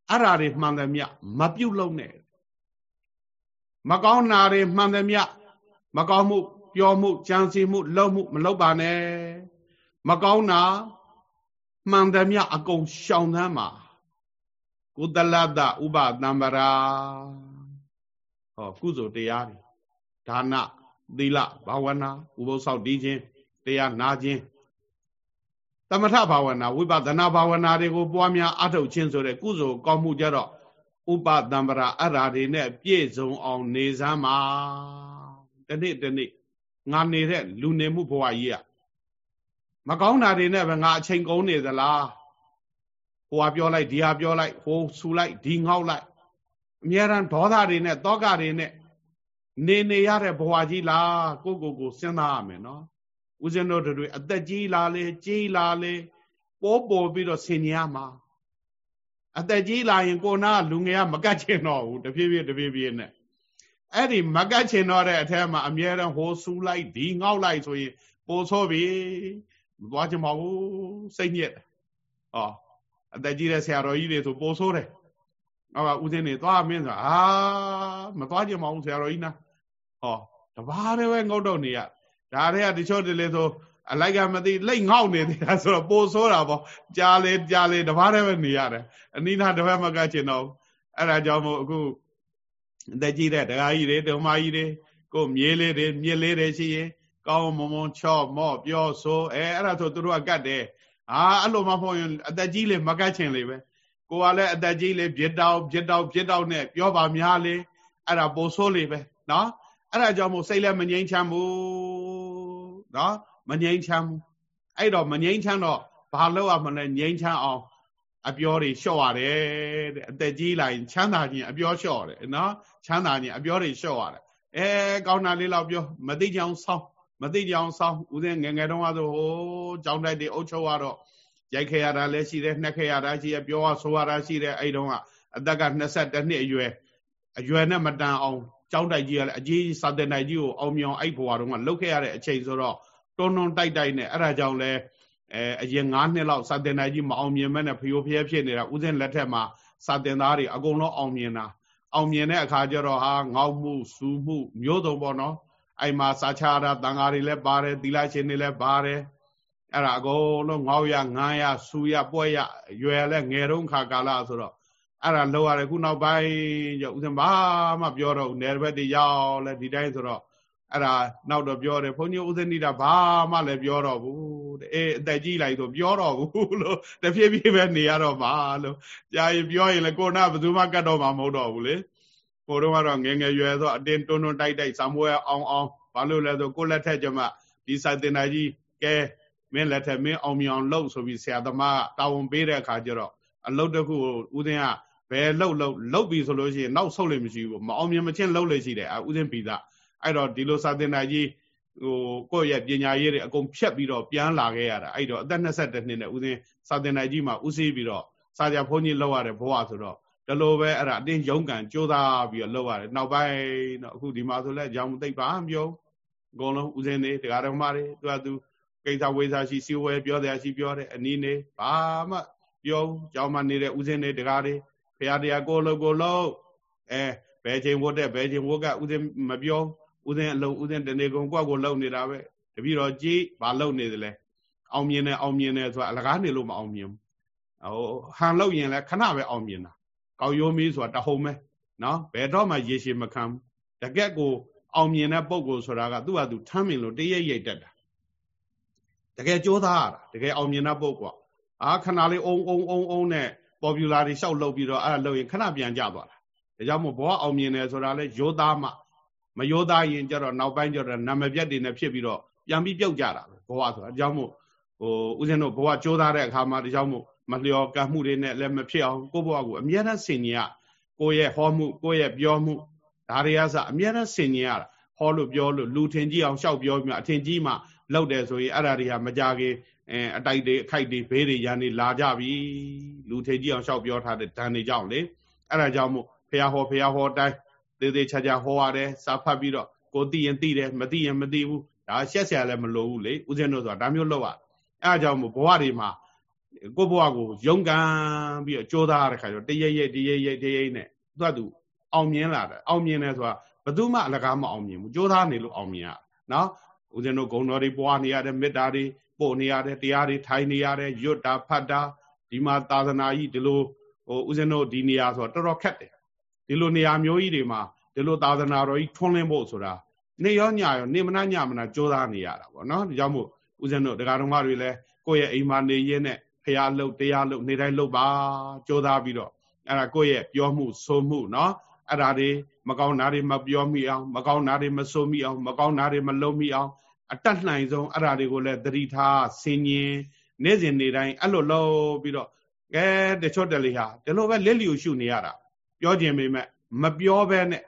အဲ့ဓာတွေမှန်သမျှမပြုတ်လုံးနဲ့မကောင်းတာတွေမှန်သမျှမကောင်းမှု ပြောမှုကြံစီမှုလုပ်မှုမလုပ်ပါနဲ့မကောင်းတာ မှန်သမျှအကုန်ရှောင်သမ်းပါကုသလတ္တဥပတံပရာဟောကုသိုလ်တရားတွေဒါနသီလဘာဝနာဥပုသ်ဆောက်တည်ခြင်းတရားနာခြင်းသမထဘာဝနာဝိပဿနာဘာဝနာတွေကိုပွားများအထောက်ခြင်းဆိုတဲ့ကုသိုလ်ကောင်းမှုကြတော့ဥပတံပရာအဲ့ဓာတွေနဲ့ပြည့်စုံအောင် နေစမ်းပါတနေ့တနေ့ငါနေတဲ့လူနေမှုဘဝကြီးอ่ะ မကောင်းတာတွေနဲ့ပဲငါအချိန်ကုန်နေသလားဟိုဟာပြောလိုက်ဒီဟာပြောလိုက်ဟိုဆူလိုက်ဒီငေါက်လိုက်အများရန်ဒေါသတွေနဲ့တောကတွေနဲ့နေနေရတဲ့ဘဝကြီးလားကိုကိုကိုစဉ်းစားရမယ်နော်ဦးဇင်းတို့တွေအသက်ကြီးလာလေကြီးလာလေပိုးပေါ်ပြီးတော့ဆင်ញရမှာအသက်ကြီးလာရင်ကိုနာလူငယ်ကမကတ်ချင်တော့ဘူးတဖြည်းဖြည်းတဖြည်းဖြည်းနဲ့အဲ့ဒီမကတ်ချင်တော့တဲ့အထက်မှာအမြဲတမ်းဟိုဆူလိုက်ဒီငေါက်လိုက်ဆိုရင်ပိုဆိုးပြီ မသွားချင်ပါဘူးစိတ်ညစ်ဟောအသက်ကြီးတဲ့ဆရာတော်ကြီးတွေဆိုပိုဆိုးတယ်ဟောဦးဇင်းတွေသွားမင်းဆိုအာမသွားချင်ပါဘူးဆရာတော်ကြီးနာဟောတဘာတည်းပဲငုတ်တော့နေရဒါတွေကတချို့တလေဆိုအလိုက်ကမသိလိတ်ငေါက်နေသေးတာဆိုတော့ပိုဆိုးတာပေါ့ကြားလေကြားလေတဘာတည်းပဲနေရတယ်အနိနာတစ်ဖက်မကချင်တော့အဲ့ဒါကြောင့်မို့အခုအသက်ကြီးတဲ့ဒကာကြီးတွေဒုမကြီးတွေကိုမြေးလေးတွေမြစ်လေးတွေရှိရင် ကောင်းမွန်မွန်ချော့မော့ပြောဆိုအဲအဲ့ဒါဆိုသူတို့ကကတ်တယ်အာအဲ့လိုမှမဟုတ်ရင်အသက်ကြီးလေမကတ်ချင်လေပဲကိုကလည်းအသက်ကြီးလေပြစ်တောက်ပြစ်တောက်ပြစ်တောက်နဲ့ပြောပါများလေအဲ့ဒါပိုဆိုးလေပဲနော်အဲ့ဒါကြောင့်မို့စိတ်လည်းမငြိမ်းချမ်းဘူးနော်မငြိမ်းချမ်းဘူးအဲ့တော့မငြိမ်းချမ်းတော့ဘာလို့ရမလဲငြိမ်းချမ်းအောင်အပြောတွေလျှော့ရတယ်တဲ့အသက်ကြီးလာရင်ချမ်းသာခြင်းအပြောလျှော့တယ်နော်ချမ်းသာခြင်းအပြောတွေလျှော့ရတယ်အဲကောင်းတာလေးလောက်ပြောမသိကြအောင်ဆောင်း မသိကြအောင်ဆောင်းဦးဇင်းငငယ်တုန်းကဆိုဟိုကြောင်းတိုက်တွေအုပ်ချုပ်ရတော့ရိုက်ခဲ့ရတာလည်းရှိတယ်နှက်ခဲ့ရတာရှိတယ်ပြောရဆိုရတာရှိတယ်အဲ့တုန်းကအသက်က22နှစ်အရွယ်အရွယ်နဲ့မတန်အောင်ကြောင်းတိုက်ကြီးကလည်းအကြီးစာတင်တိုက်ကြီးကိုအောင်မြောင်အဲ့ဘွားတုန်းကလုတ်ခဲ့ရတဲ့အချိန်ဆိုတော့တွန်းတွန်းတိုက်တိုက်နဲ့အဲ့ဒါကြောင့်လဲအဲအရင်9နှစ်လောက်စာတင်တိုက်ကြီးမအောင်မြင်မဲ့နဲ့ဖျိုးဖျဲဖြစ်နေတာဦးဇင်းလက်ထက်မှာစာတင်သားတွေအကုန်လုံးအောင်မြင်တာအောင်မြင်တဲ့အခါကျတော့ဟာငေါက်မှုစူမှုမျိုးစုံပေါ့နော် အဲ့မှာစာချရတာတန်ဃာတွေလည်းပါတယ်သီလရှင်တွေလည်းပါတယ်အဲ့ဒါအကုန်လုံးငေါက်ရငန်းရစူရပွက်ရရွယ်လဲငယ်တုန်းခါကာလဆိုတော့အဲ့ဒါလောက်ရတယ်ခုနောက်ပိုင်းကျဥစဉ်ဘာမှပြောတော့နယ်ဘက်တွေရောက်လဲဒီတိုင်းဆိုတော့အဲ့ဒါနောက်တော့ပြောတယ်ဘုန်းကြီးဥစဉ်နေတာဘာမှလည်းပြောတော့ဘူးအေးအသက်ကြီးလိုက်ဆိုပြောတော့ဘူးလို့တဖြည်းဖြည်းပဲနေရတော့ပါလို့ကြာရင်ပြောရင်လည်းကိုနာဘယ်သူမှကတ်တော့မှာမဟုတ်တော့ဘူးလေ ကိုတော့ကတော့ငငယ်ရွယ်ဆိုအတင်းတွန်းတွန်းတိုက်တိုက်စာမွေးအောင်အောင်ဘာလို့လဲဆိုကိုလက်ထက်ကျမဒီစာတင်သားကြီးကဲမင်းလက်ထက်မင်းအောင်မြောင်လှုပ်ဆိုပြီးဆရာသမားတာဝန်ပေးတဲ့အခါကျတော့အလုတ်တစ်ခုကိုဦးသိန်းကဘယ်လှုပ်လှုပ်လှုပ်ပြီဆိုလို့ရှိရင်နောက်ဆုတ်လို့မရှိဘူးမအောင်မြင်မချင်းလှုပ်လို့ရှိတယ်အဲဦးသိန်းပြီးသားအဲ့တော့ဒီလိုစာတင်သားကြီးဟိုကိုယ့်ရဲ့ပညာရေးတွေအကုန်ဖြတ်ပြီးတော့ပြန်လာခဲ့ရတာအဲ့တော့အသက်22နှစ်နဲ့ဦးသိန်းစာတင်သားကြီးမှာဦးစီးပြီးတော့စာကြဖုန်းကြီးလောက်ရတဲ့ဘဝဆိုတော့ ဒီလိုပဲအဲ့ဒါအတင်းရုံးကန်ကြိုးစားပြီးတော့လောက်ရတယ်နောက်ပိုင်းတော့အခုဒီမှာဆိုလဲကြောင်သိပ်ပါမပြောအကုန်လုံးဦးစင်းနေတရားတော်မှာတွေသူကသူကိစ္စဝေစာရှိစီဝဲပြောတယ်ရှိပြောတယ်အနည်းနေဘာမှပြောကြောင်မှနေတဲ့ဦးစင်းနေတရားတွေဖရာတရားကိုလို့ကိုလို့အဲဘယ်ချိန်ဝတ်တဲ့ဘယ်ချိန်ဝတ်ကဦးစင်းမပြောဦးစင်းအလုံးဦးစင်းတနေကုန်ကွက်ကိုလုံနေတာပဲတပည့်တော်ကြည်ဘာလုံနေသလဲအောင်မြင်တယ်အောင်မြင်တယ်ဆိုတာအလကားနေလို့မအောင်မြင်ဘူးဟိုဟန်လောက်ရင်လည်းခဏပဲအောင်မြင်တာ ကောက်ရိုးမီးဆိုတာတဟုံပဲနော်ဘယ်တော့မှရေရှည်မခံဘူးတကက်ကိုအောင်မြင်တဲ့ပုံကိုဆိုတာကသူ့ဟာသူထမ်းမြင်လို့တရိပ်ရိပ်တက်တာတကယ်ကြိုးစားရတာတကယ်အောင်မြင်တဲ့ပုံကအာခဏလေးအုံအုံအုံအုံနဲ့ popular တွေရှောက်လုပ်ပြီးတော့အဲ့ဒါလုပ်ရင်ခဏပြန်ကြသွားတာဒါကြောင့်မို့ဘောအောင်မြင်တယ်ဆိုတာလဲရိုးသားမှမရိုးသားရင်ကြတော့နောက်ပိုင်းကျတော့နာမပြတ်တွေနဲ့ဖြစ်ပြီးတော့ပြန်ပြီးပြုတ်ကြတာပဲဘဝဆိုတာအကြောင်းမို့ဟိုဦးဇင်းတို့ဘဝကြိုးစားတဲ့အခါမှာဒါကြောင့်မို့ မလျော်ကမှုတွေနဲ့လည်းမဖြစ်အောင်ကိုယ့်ဘဝကိုအမြဲတမ်းဆင်ញင်ရကိုယ့်ရဲ့ဟောမှုကိုယ့်ရဲ့ပြောမှုဒါတွေကစအမြဲတမ်းဆင်ញင်ရတာဟောလို့ပြောလို့လူထင်ကြီးအောင်ရှောက်ပြောပြီးမှအထင်ကြီးမှလောက်တယ်ဆိုရင်အဲ့ဒါတွေကမကြခင်အဲအတိုက်တွေအခိုက်တွေဘေးတွေရန်တွေလာကြပြီလူထင်ကြီးအောင်ရှောက်ပြောထားတဲ့ဓာန်တွေကြောင့်လေအဲ့ဒါကြောင့်မို့ဖះဟောဖះဟောတိုင်းသေးသေးချာချာဟောရတယ်စာဖတ်ပြီးတော့ကိုသိရင်သိတယ်မသိရင်မသိဘူးဒါရှက်ဆရာလည်းမလိုဘူးလေဦးဇင်းတို့ဆိုတာဒါမျိုးလုပ်ရအဲ့ဒါကြောင့်မို့ဘဝတွေမှာ ကိုယ့်ဘဝကိုယုံကန်ပြီးတော့ကြိုးစားရတဲ့ခါကျတော့တရရိပ်တရရိပ်တရရိပ်နဲ့သူကသူအောင်မြင်လာတယ်အောင်မြင်တယ်ဆိုတာဘယ်သူမှအလကားမအောင်မြင်ဘူးကြိုးစားနေလို့အောင်မြင်ရနော်ဦးဇင်းတို့ဂုံတော်တွေပွားနေရတယ်မေတ္တာတွေပို့နေရတယ်တရားတွေထိုင်နေရတယ်ရွတ်တာဖတ်တာဒီမှာသာသနာကြီးဒီလိုဟိုဦးဇင်းတို့ဒီနေရာဆိုတော့တော်တော်ခက်တယ်ဒီလိုနေရာမျိုးကြီးတွေမှာဒီလိုသာသနာတော်ကြီးထွန်းလင်းဖို့ဆိုတာနေရောညရောနေမနာညမနာကြိုးစားနေရတာပေါ့နော်ဒါကြောင့်မို့ဦးဇင်းတို့တရားတော်မတွေလည်းကိုယ့်ရဲ့အိမ်မှာနေရင်းနဲ့ ဖះလှုပ်တရားလှုပ်နေတိုင်းလှုပ်ပါကြိုးစားပြီးတော့အဲ့ဒါကိုယ့်ရဲ့ပြောမှုဆိုမှုနော်အဲ့ဒါတွေမကောင်းတာတွေမပြောမိအောင်မကောင်းတာတွေမဆိုမိအောင်မကောင်းတာတွေမလုပ်မိအောင်အတတ်နိုင်ဆုံးအဲ့ဒါတွေကိုလည်းသတိထားဆင်ញင်နေ့စဉ်နေ့တိုင်းအဲ့လိုလုပ်ပြီးတော့ကဲတချို့တလေဟာဒီလိုပဲလက်လျူရှုနေရတာပြောခြင်းပေမဲ့မပြောဘဲနဲ့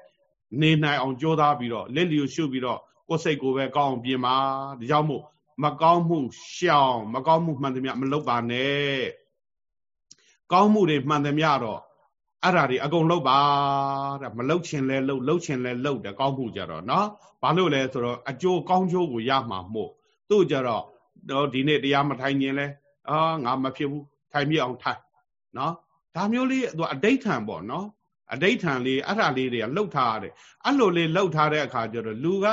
နေနိုင်အောင်ကြိုးစားပြီးတော့လက်လျူရှုပြီးတော့ကိုယ်စိတ်ကိုပဲကောင်းအောင်ပြင်ပါဒါကြောင့်မို့ မကောင်းမှုရှောင်မကောင်းမှုမှန်သမျှမလုပ်ပါနဲ့ကောင်းမှုတွေမှန်သမျှတော့အဲ့ဓာတွေအကုန်လုပ်ပါတဲ့မလုပ်ချင်လဲလုပ်လုပ်ချင်လဲလုပ်တယ်ကောင်းမှုကြတော့เนาะဘာလို့လဲဆိုတော့အကျိုးကောင်းကျိုးကိုရမှာမို့သူ့ကြတော့တော့ဒီနေ့တရားမထိုင်ရင်လဲအာငါမဖြစ်ဘူးထိုင်ပြအောင်ထိုင်เนาะဒါမျိုးလေးသူအဋိဋ္ဌံပေါ့เนาะအဋိဋ္ဌံလေးအဲ့ဒါလေးတွေကလှုပ်ထားရတယ်အဲ့လိုလေးလှုပ်ထားတဲ့အခါကျတော့လူက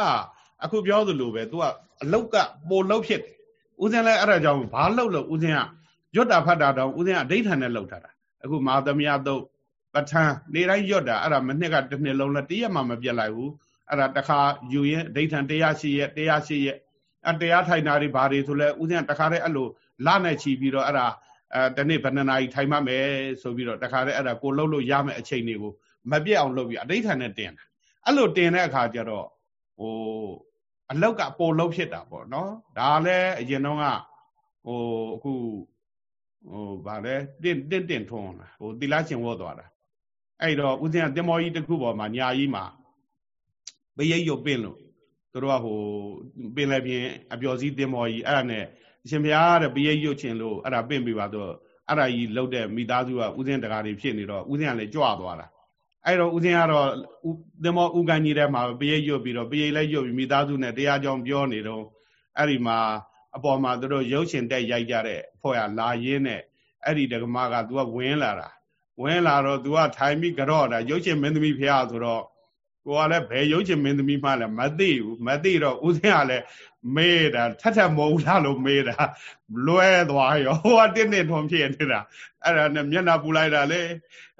အခုပြောသလိုပဲ तू က အလုတ်ကပိုလှုပ်ဖြစ်တယ်ဦးဇင်းလည်းအဲ့ဒါကြောင့်ဘာလှုပ်လို့ဦးဇင်းကရွတ်တာဖတ်တာတော့ဦးဇင်းကအဋိဋ္ဌံနဲ့လှုပ်ထားတာအခုမာသမယတုတ်ပဋ္ဌာန်းနေတိုင်းရွတ်တာအဲ့ဒါမနှစ်ကတစ်နှစ်လုံးလည်းတရက်မှမပြတ်လိုက်ဘူးအဲ့ဒါတခါယူရင်ဒိဋ္ဌံတရားရှိရဲ့တရားရှိရဲ့အတရားထိုင်တာတွေဘာတွေဆိုလဲဦးဇင်းကတခါတည်းအဲ့လိုလနဲ့ချီပြီးတော့အဲ့ဒါအဲတနေ့ဘယ်နှစ်နာရီထိုင်မှမယ်ဆိုပြီးတော့တခါတည်းအဲ့ဒါကိုလှုပ်လို့ရမယ်အချိန်တွေကိုမပြတ်အောင်လုပ်ပြီးအဋိဋ္ဌာနဲ့တင်တာအဲ့လိုတင်တဲ့အခါကျတော့ဟို အလောက်ကပိုလှုပ်ဖြစ်တာပေါ့နော်ဒါလည်းအရင်တော့ကဟိုအခုဟိုဗာလဲတင့်တင့်တင့်ထွန်းလာဟိုတိလရှင်ဝေါ်သွားတာအဲ့တော့ဦးဇင်းကတင်မောကြီးတစ်ခုပေါ်မှာညာကြီးမှာပရိတ်ရုပ်ပင့်လို့သူတို့ကဟိုပင်လည်းပြင်အပျော်စီးတင်မောကြီးအဲ့ဒါနဲ့အရှင်ဘုရားတဲ့ပရိတ်ရုပ်ချင်လို့အဲ့ဒါပင့်ပြပါတော့အဲ့ဒါကြီးလှုပ်တဲ့မိသားစုကဦးဇင်းတကားတွေဖြစ်နေတော့ဦးဇင်းကလည်းကြွသွားတာ အဲ့တော့ဦးဇင်းကတော့သင်္ဘောဥကန်ကြီးထဲမှာပရိတ်ရွတ်ပြီးတော့ပရိတ်လည်းရွတ်ပြီးမိသားစုနဲ့တရားကြောင်းပြောနေတော့အဲ့ဒီမှာအပေါ်မှာသူတို့ရုပ်ရှင်တက်ရိုက်ကြတဲ့ဖွဲ့ကလာရင်းနဲ့အဲ့ဒီဒကမကသူကဝင်လာတာဝင်လာတော့ तू ကထိုင်ပြီးကြော့တာရုပ်ရှင်မင်းသမီးဖះဆိုတော့ ကိုကလည်းဘယ်ရုပ်ရှင်မင်းသမီးမှလည်းမသိဘူးမသိတော့ဦးဇင်းကလည်းမေးတာထက်ထက်မုံလားလို့မေးတာလွဲသွားရောဟိုကတင်းတင်းထွန်ဖြစ်နေတာအဲ့ဒါနဲ့မျက်နှာပူလိုက်တာလေ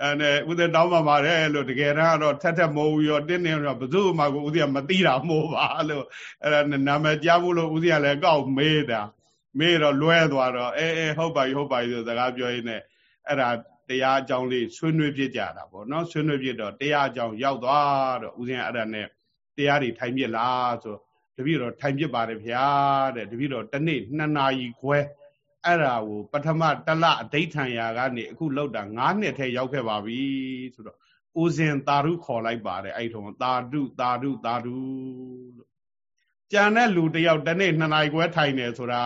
အဲ့နဲ့ဦးဇင်းတောင်းပါပါတယ်လို့တကယ်တော့ထက်ထက်မုံရောတင်းတင်းရောဘယ်သူမှကိုဦးဇင်းကမသိတာမို့ပါလို့အဲ့ဒါနဲ့နာမည်ကြားဖို့လို့ဦးဇင်းကလည်းကောက်မေးတာမေးတော့လွဲသွားတော့အေးအေးဟုတ်ပါပြီဟုတ်ပါပြီဆိုစကားပြောရင်းနဲ့အဲ့ဒါ တရားအကြောင်းလေးဆွေးနွေးပြကြတာပေါ့နော်ဆွေးနွေးပြတော့တရားအကြောင်းရောက်သွားတော့ဦးဇင်းအဲ့ဒါနဲ့တရားတွေထိုင်ပြလားဆိုတပည့်တော်ထိုင်ပြပါတယ်ဗျာတဲ့တပည့်တော်တနေ့2နာရီခွဲအဲ့ဒါကိုပထမတလအဋိဌံရာကနေအခုလောက်တာ9နှစ်ထဲရောက်ခဲ့ပါပြီဆိုတော့ဦးဇင်တာရုခေါ်လိုက်ပါတယ်အဲ့ထုံတာတုတာတုတာတုလို့ကြံတဲ့လူတယောက်တနေ့2နာရီခွဲထိုင်နေဆိုတာ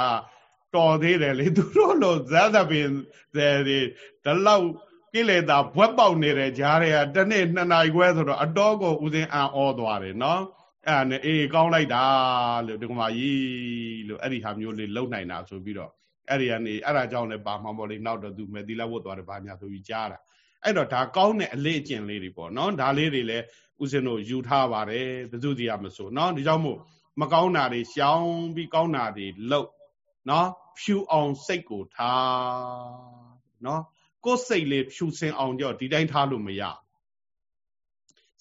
တော်သေးတယ်လေသူတို့လို့ဇာသပင်တွေဒီလောက်ကိလေသာဘွက်ပေါက်နေတဲ့ကြားတွေကတနေ့2နာရီခွဲဆိုတော့အတော်ကိုဦးစင်းအံ့ဩသွားတယ်နော်အဲ့ဒါနဲ့အေးကောင်းလိုက်တာလို့ဒီကမာကြီးလို့အဲ့ဒီဟာမျိုးလေးလုံနိုင်တာဆိုပြီးတော့အဲ့ဒီကနေအဲ့ဒါကြောင့်လည်းပါမှာပေါ့လေနောက်တော့သူမေသီလာဝတ်သွားတယ်ဘာညာဆိုပြီးကြားတာအဲ့တော့ဒါကောင်းတဲ့အလေးအကျင့်လေးတွေပေါ့နော်ဒါလေးတွေလည်းဦးစင်းတို့ယူထားပါတယ်ဘယ်သူစီရမဆိုနော်ဒီကြောင့်မို့မကောင်းတာတွေရှောင်ပြီးကောင်းတာတွေလုပ် နော်ဖြူအောင်စိတ်ကိုထားနော်ကိုယ်စိတ်လေးဖြူစင်အောင်ကြောဒီတိုင်းထားလို့မရ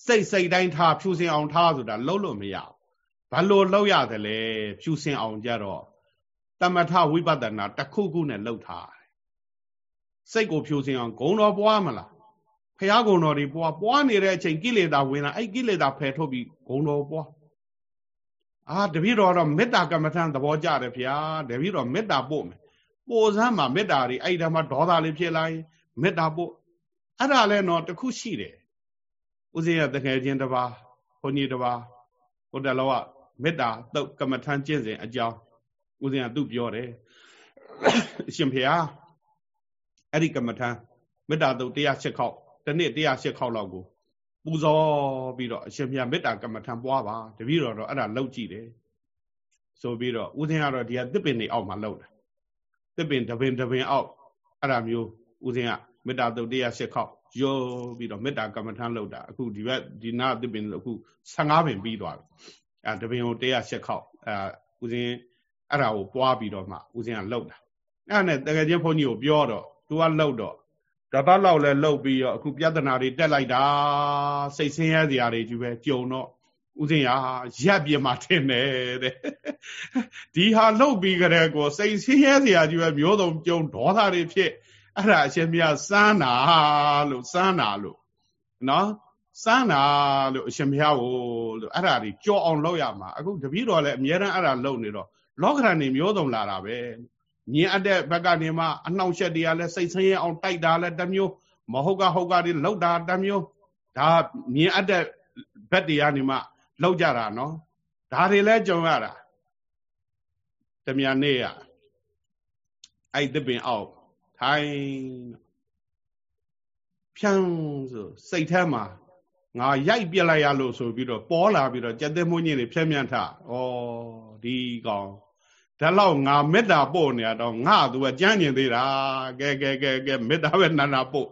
စိတ်စိတ်တိုင်းထားဖြူစင်အောင်ထားဆိုတာလုံးလို့မရဘာလို့လောက်ရတယ်လဲဖြူစင်အောင်ကြတော့တမထဝိပဿနာတစ်ခုခုနဲ့လှုပ်ထားတယ်စိတ်ကိုဖြူစင်အောင်ဂုံတော်ပွားမလားဖះဂုံတော်တွေပွားပွားနေတဲ့အချိန်ကိလေသာဝင်လာအဲ့ကိလေသာဖယ်ထုတ်ပြီးဂုံတော်ပွား အာတပည့်တော်တော့မေတ္တာကမ္မထံသဘောကျတယ်ဗျာတပည့်တော်မေတ္တာပို့မယ်ပို့စမ်းမှာမေတ္တာတွေအဲ့ဒါမှဒေါသလေးဖြစ်လာရင်မေတ္တာပို့အဲ့ဒါလည်းတော့တခုရှိတယ်ဦးဇင်းရတကယ်ချင်းတစ်ပါးဘုန်းကြီးတစ်ပါးဘုဒ္ဓလောကမေတ္တာတုတ်ကမ္မထံကျင့်စဉ်အကြောင်းဦးဇင်းကသူ့ပြောတယ်အရှင်ဖေဟာအဲ့ဒီကမ္မထံမေတ္တာတုတ်108ခေါက်တစ်နေ့108ခေါက်လောက်ကို ပူဇော်ပြီးတော့အရှင်မြတ်မေတ္တာကမ္မထံပွားပါတပည့်တော်တော့အဲ့ဒါလောက်ကြည့်တယ်ဆိုပြီးတော့ဦးဇင်းကတော့ဒီကတစ်ပင်နေအောက်မှာလောက်တယ်တစ်ပင်တပင်တပင်အောက်အဲ့ဒါမျိုးဦးဇင်းကမေတ္တာတုတ်108ခေါက်ရောပြီးတော့မေတ္တာကမ္မထံလောက်တာအခုဒီဘက်ဒီနာတစ်ပင်လို့အခု15ပင်ပြီးသွားပြီအဲတပင်ကို108ခေါက်အဲဦးဇင်းအဲ့ဒါကိုပွားပြီးတော့မှဦးဇင်းကလောက်တာအဲ့ဒါနဲ့တကယ်ချင်းဘုန်းကြီးကိုပြောတော့သူကလောက်တော့ တပတ်လောက်လဲလှုပ်ပြီးတော့အခုပြဿနာတွေတက်လိုက်တာစိတ်ဆင်းရဲစရာတွေကြီးပဲကြုံတော့ဥစဉ်ရရက်ပြမှာထင်တယ်တဲ့ဒီဟာလှုပ်ပြီးကြတဲ့ကိုစိတ်ဆင်းရဲစရာကြီးပဲမျိုးစုံကြုံဒေါသတွေဖြစ်အဲ့ဒါအရှင်မြတ်စမ်းတာလို့စမ်းတာလို့နော်စမ်းတာလို့အရှင်မြတ်ကိုလို့အဲ့ဒါတွေကြော်အောင်လုပ်ရမှာအခုတပည့်တော်လည်းအများရန်အဲ့ဒါလုပ်နေတော့လောကရန်နေမျိုးစုံလာတာပဲ မြင်အပ်တဲ့ဘက်ကနေမှအနှောင့်အယှက်တွေကလည်းစိတ်ဆင်းရဲအောင်တိုက်တာလည်းတစ်မျိုးမဟုတ်ကဟုတ်ကတွေလောက်တာတစ်မျိုးဒါမြင်အပ်တဲ့ဘက်တွေကနေမှလောက်ကြတာနော်ဒါတွေလည်းကြုံရတာတမန်နေ့ရအဲ့တပင်အောက်ထိုင်ဖြန်းဆိုစိတ်ထဲမှာငါရိုက်ပြလိုက်ရလို့ဆိုပြီးတော့ပေါ်လာပြီးတော့ကြက်တဲ့မွှင်းကြီးတွေဖြဲမြန်းထဩဒီကောင် ဒါလောက်ငါမေတ္တာပို့နေတော့ငါသူကကြမ်းကျင်သေးတာကဲကဲကဲကဲမေတ္တာပဲနာနာပို့